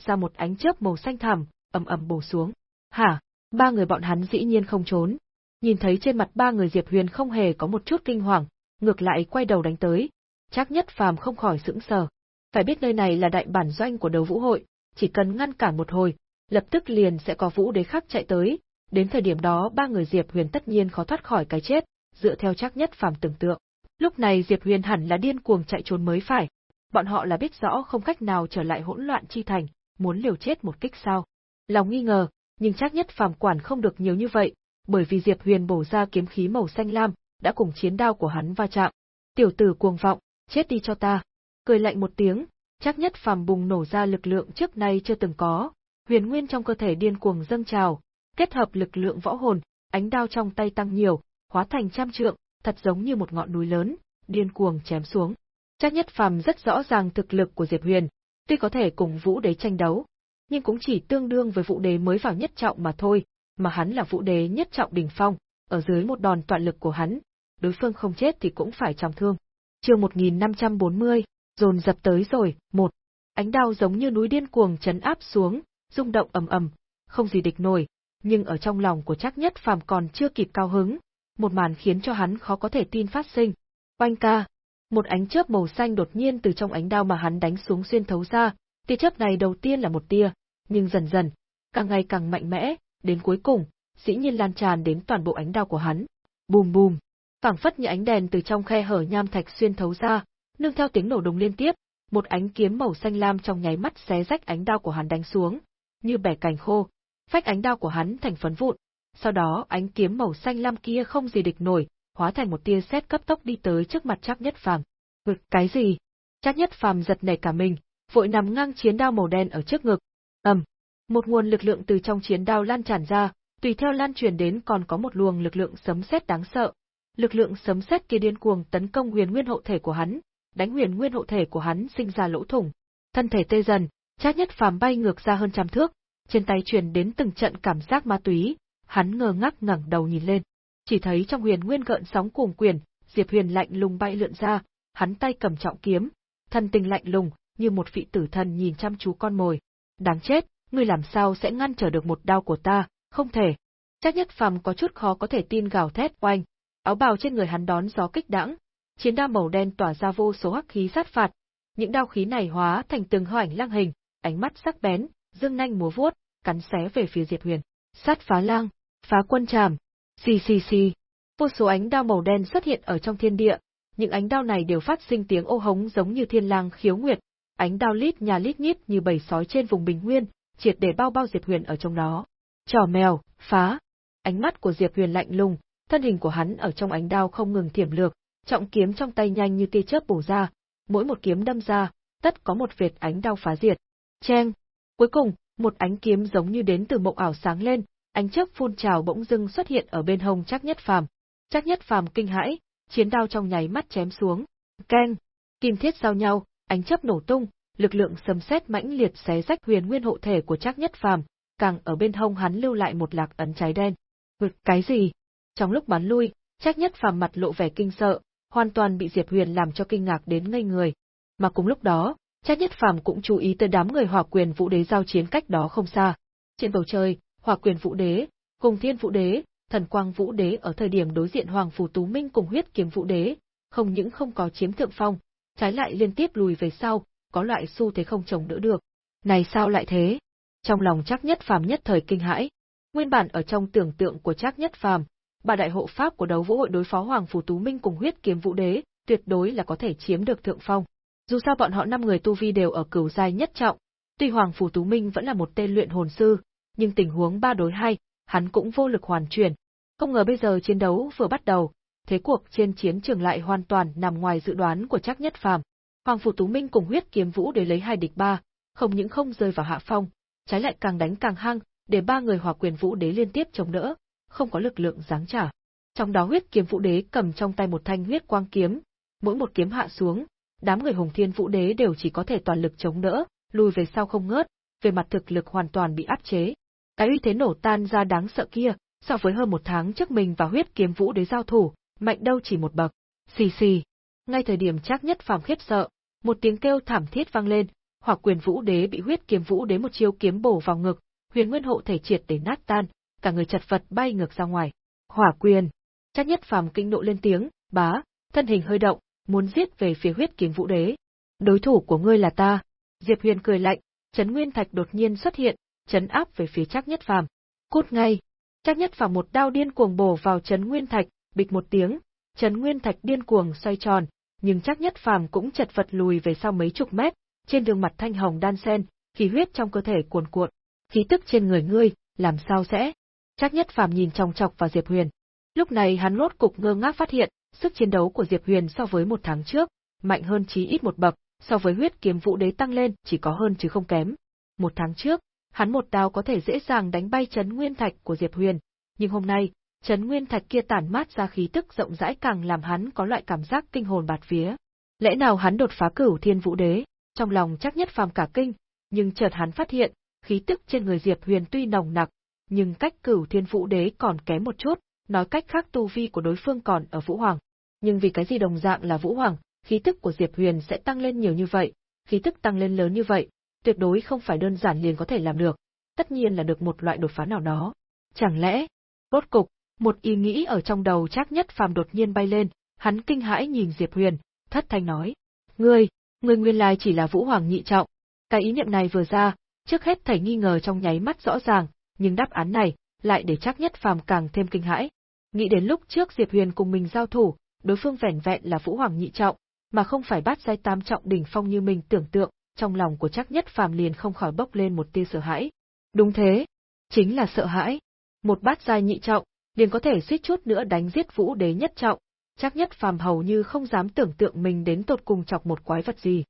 ra một ánh chớp màu xanh thẳm, ầm ầm bổ xuống. Hả? Ba người bọn hắn dĩ nhiên không trốn, Nhìn thấy trên mặt ba người Diệp Huyền không hề có một chút kinh hoàng, ngược lại quay đầu đánh tới. Chắc nhất phàm không khỏi sững sờ. Phải biết nơi này là đại bản doanh của đấu vũ hội, chỉ cần ngăn cản một hồi, lập tức liền sẽ có vũ đế khác chạy tới, đến thời điểm đó ba người Diệp Huyền tất nhiên khó thoát khỏi cái chết, dựa theo chắc nhất phàm tưởng tượng. Lúc này Diệp Huyền hẳn là điên cuồng chạy trốn mới phải. Bọn họ là biết rõ không cách nào trở lại hỗn loạn chi thành, muốn liều chết một kích sao. Lòng nghi ngờ, nhưng chắc nhất phàm quản không được nhiều như vậy, bởi vì Diệp Huyền bổ ra kiếm khí màu xanh lam, đã cùng chiến đao của hắn va chạm. Tiểu tử cuồng vọng, chết đi cho ta. Cười lạnh một tiếng, chắc nhất phàm bùng nổ ra lực lượng trước nay chưa từng có, huyền nguyên trong cơ thể điên cuồng dâng trào, kết hợp lực lượng võ hồn, ánh đao trong tay tăng nhiều, hóa thành trăm trượng, thật giống như một ngọn núi lớn, điên cuồng chém xuống. Chắc nhất phàm rất rõ ràng thực lực của Diệp Huyền, tuy có thể cùng Vũ Đế tranh đấu, nhưng cũng chỉ tương đương với Vũ Đế mới vào nhất trọng mà thôi, mà hắn là Vũ Đế nhất trọng đỉnh phong, ở dưới một đòn toàn lực của hắn, đối phương không chết thì cũng phải trọng thương. Chương 1540, dồn dập tới rồi, một. Ánh đao giống như núi điên cuồng chấn áp xuống, rung động ầm ầm, không gì địch nổi, nhưng ở trong lòng của chắc nhất phàm còn chưa kịp cao hứng, một màn khiến cho hắn khó có thể tin phát sinh. Oanh ca! Một ánh chớp màu xanh đột nhiên từ trong ánh đao mà hắn đánh xuống xuyên thấu ra, tia chớp này đầu tiên là một tia, nhưng dần dần, càng ngày càng mạnh mẽ, đến cuối cùng, dĩ nhiên lan tràn đến toàn bộ ánh đao của hắn. Bùm bùm! phảng phất như ánh đèn từ trong khe hở nham thạch xuyên thấu ra, nương theo tiếng nổ đùng liên tiếp, một ánh kiếm màu xanh lam trong nháy mắt xé rách ánh đao của hắn đánh xuống, như bẻ cành khô, phách ánh đao của hắn thành phấn vụn. Sau đó ánh kiếm màu xanh lam kia không gì địch nổi, hóa thành một tia sét cấp tốc đi tới trước mặt Trác Nhất Phàm. Ngực cái gì? Trác Nhất Phàm giật nảy cả mình, vội nằm ngang chiến đao màu đen ở trước ngực. Ầm, một nguồn lực lượng từ trong chiến đao lan tràn ra, tùy theo lan truyền đến còn có một luồng lực lượng sấm sét đáng sợ. Lực lượng sấm sét kia điên cuồng tấn công huyền nguyên hộ thể của hắn, đánh huyền nguyên hộ thể của hắn sinh ra lỗ thủng. Thân thể tê dần, Trác Nhất Phàm bay ngược ra hơn trăm thước, trên tay truyền đến từng trận cảm giác ma túy, hắn ngơ ngác ngẩng đầu nhìn lên. Chỉ thấy trong huyền nguyên gợn sóng cuồng quyền, Diệp Huyền lạnh lùng bay lượn ra, hắn tay cầm trọng kiếm, thân tình lạnh lùng, như một vị tử thần nhìn chăm chú con mồi. Đáng chết, ngươi làm sao sẽ ngăn trở được một đao của ta, không thể. Chắc nhất phàm có chút khó có thể tin gào thét oanh, áo bào trên người hắn đón gió kích đãng, chiến đao màu đen tỏa ra vô số hắc khí sát phạt, những đao khí này hóa thành từng hoảnh lang hình, ánh mắt sắc bén, dương nanh múa vuốt, cắn xé về phía Diệp Huyền. Sát phá lang, phá quân trảm, xì xì xì. Vô số ánh đao màu đen xuất hiện ở trong thiên địa, những ánh đao này đều phát sinh tiếng ô hống giống như thiên lang khiếu nguyệt, ánh đao lít nhà lít nhít như bầy sói trên vùng bình nguyên, triệt để bao bao Diệp Huyền ở trong đó. Trò mèo, phá. Ánh mắt của Diệp Huyền lạnh lùng, thân hình của hắn ở trong ánh đao không ngừng thiểm lược, trọng kiếm trong tay nhanh như tia chớp bổ ra, mỗi một kiếm đâm ra, tất có một vệt ánh đao phá diệt. Cheng. Cuối cùng, một ánh kiếm giống như đến từ mộng ảo sáng lên, ánh chớp phun trào bỗng dưng xuất hiện ở bên hông Trác Nhất Phàm. Trác Nhất Phàm kinh hãi, chiến đao trong nháy mắt chém xuống. Keng, kim thiết giao nhau, ánh chớp nổ tung, lực lượng sấm sét mãnh liệt xé rách huyền nguyên hộ thể của Trác Nhất Phàm, càng ở bên hông hắn lưu lại một lạc ấn cháy đen. Vực cái gì? Trong lúc bắn lui, Trác Nhất Phàm mặt lộ vẻ kinh sợ, hoàn toàn bị Diệp Huyền làm cho kinh ngạc đến ngây người. Mà cùng lúc đó, Trác Nhất Phàm cũng chú ý tới đám người Hỏa Quyền Vũ Đế giao chiến cách đó không xa. Trên bầu trời, Hỏa Quyền Vũ Đế, cùng Thiên Vũ Đế, Thần Quang Vũ Đế ở thời điểm đối diện Hoàng Phủ Tú Minh cùng Huyết Kiếm Vũ Đế, không những không có chiếm thượng phong, trái lại liên tiếp lùi về sau, có loại xu thế không chống đỡ được. Này sao lại thế? Trong lòng Trác Nhất Phàm nhất thời kinh hãi. Nguyên bản ở trong tưởng tượng của Trác Nhất Phàm, bà đại hộ pháp của đấu vũ hội đối phó Hoàng Phủ Tú Minh cùng Huyết Kiếm Vũ Đế, tuyệt đối là có thể chiếm được thượng phong. Dù sao bọn họ năm người tu vi đều ở cửu giai nhất trọng, tuy Hoàng Phủ Tú Minh vẫn là một tên luyện hồn sư, nhưng tình huống ba đối hai, hắn cũng vô lực hoàn chuyển. Không ngờ bây giờ chiến đấu vừa bắt đầu, thế cuộc trên chiến trường lại hoàn toàn nằm ngoài dự đoán của chắc nhất phàm. Hoàng Phủ Tú Minh cùng huyết kiếm vũ để lấy hai địch ba, không những không rơi vào hạ phong, trái lại càng đánh càng hăng, để ba người hòa quyền vũ đế liên tiếp chống đỡ, không có lực lượng giáng trả. Trong đó huyết kiếm vũ đế cầm trong tay một thanh huyết quang kiếm, mỗi một kiếm hạ xuống, đám người Hùng Thiên Vũ Đế đều chỉ có thể toàn lực chống đỡ, lùi về sau không ngớt, về mặt thực lực hoàn toàn bị áp chế. Cái uy thế nổ tan ra đáng sợ kia, so với hơn một tháng trước mình và huyết kiếm Vũ Đế giao thủ, mạnh đâu chỉ một bậc. Xì xì. Ngay thời điểm chắc nhất phàm khiếp sợ, một tiếng kêu thảm thiết vang lên, hỏa quyền Vũ Đế bị huyết kiếm Vũ Đế một chiêu kiếm bổ vào ngực, huyền nguyên hộ thể triệt để nát tan, cả người chật vật bay ngược ra ngoài. Hỏa quyền. Chắc nhất phàm kinh nộ lên tiếng, bá, thân hình hơi động, muốn giết về phía huyết kiếm vũ đế. Đối thủ của ngươi là ta. Diệp Huyền cười lạnh, chấn nguyên thạch đột nhiên xuất hiện, chấn áp về phía Trác Nhất Phàm. Cút ngay. Trác Nhất Phàm một đao điên cuồng bổ vào chấn nguyên thạch, bịch một tiếng, chấn nguyên thạch điên cuồng xoay tròn, nhưng chắc Nhất Phàm cũng chật vật lùi về sau mấy chục mét, trên đường mặt thanh hồng đan sen, khí huyết trong cơ thể cuồn cuộn. Khí tức trên người ngươi, làm sao sẽ? Chắc Nhất Phàm nhìn trong chọc vào Diệp Huyền. Lúc này hắn lốt cục ngơ ngác phát hiện, sức chiến đấu của Diệp Huyền so với một tháng trước, mạnh hơn chí ít một bậc, so với huyết kiếm vũ đế tăng lên chỉ có hơn chứ không kém. Một tháng trước, hắn một đao có thể dễ dàng đánh bay chấn nguyên thạch của Diệp Huyền, nhưng hôm nay, chấn nguyên thạch kia tản mát ra khí tức rộng rãi càng làm hắn có loại cảm giác kinh hồn bạt vía. Lẽ nào hắn đột phá cửu thiên vũ đế? Trong lòng chắc nhất phàm cả kinh, nhưng chợt hắn phát hiện, khí tức trên người Diệp Huyền tuy nồng nặc, nhưng cách cửu thiên vũ đế còn kém một chút, nói cách khác tu vi của đối phương còn ở Vũ Hoàng. Nhưng vì cái gì đồng dạng là Vũ Hoàng, khí tức của Diệp Huyền sẽ tăng lên nhiều như vậy, khí tức tăng lên lớn như vậy, tuyệt đối không phải đơn giản liền có thể làm được, tất nhiên là được một loại đột phá nào đó. Chẳng lẽ, rốt cục, một ý nghĩ ở trong đầu chắc nhất phàm đột nhiên bay lên, hắn kinh hãi nhìn Diệp Huyền, thất thanh nói, ngươi, ngươi nguyên lai chỉ là Vũ Hoàng nhị trọng. Cái ý niệm này vừa ra, trước hết thảy nghi ngờ trong nháy mắt rõ ràng, nhưng đáp án này, lại để chắc nhất phàm càng thêm kinh hãi. Nghĩ đến lúc trước Diệp Huyền cùng mình giao thủ, đối phương vẻn vẹn là Vũ Hoàng nhị trọng, mà không phải bát giai tam trọng đỉnh phong như mình tưởng tượng, trong lòng của chắc nhất phàm liền không khỏi bốc lên một tia sợ hãi. Đúng thế, chính là sợ hãi. Một bát giai nhị trọng, liền có thể suýt chút nữa đánh giết vũ đế nhất trọng, chắc nhất phàm hầu như không dám tưởng tượng mình đến tột cùng chọc một quái vật gì.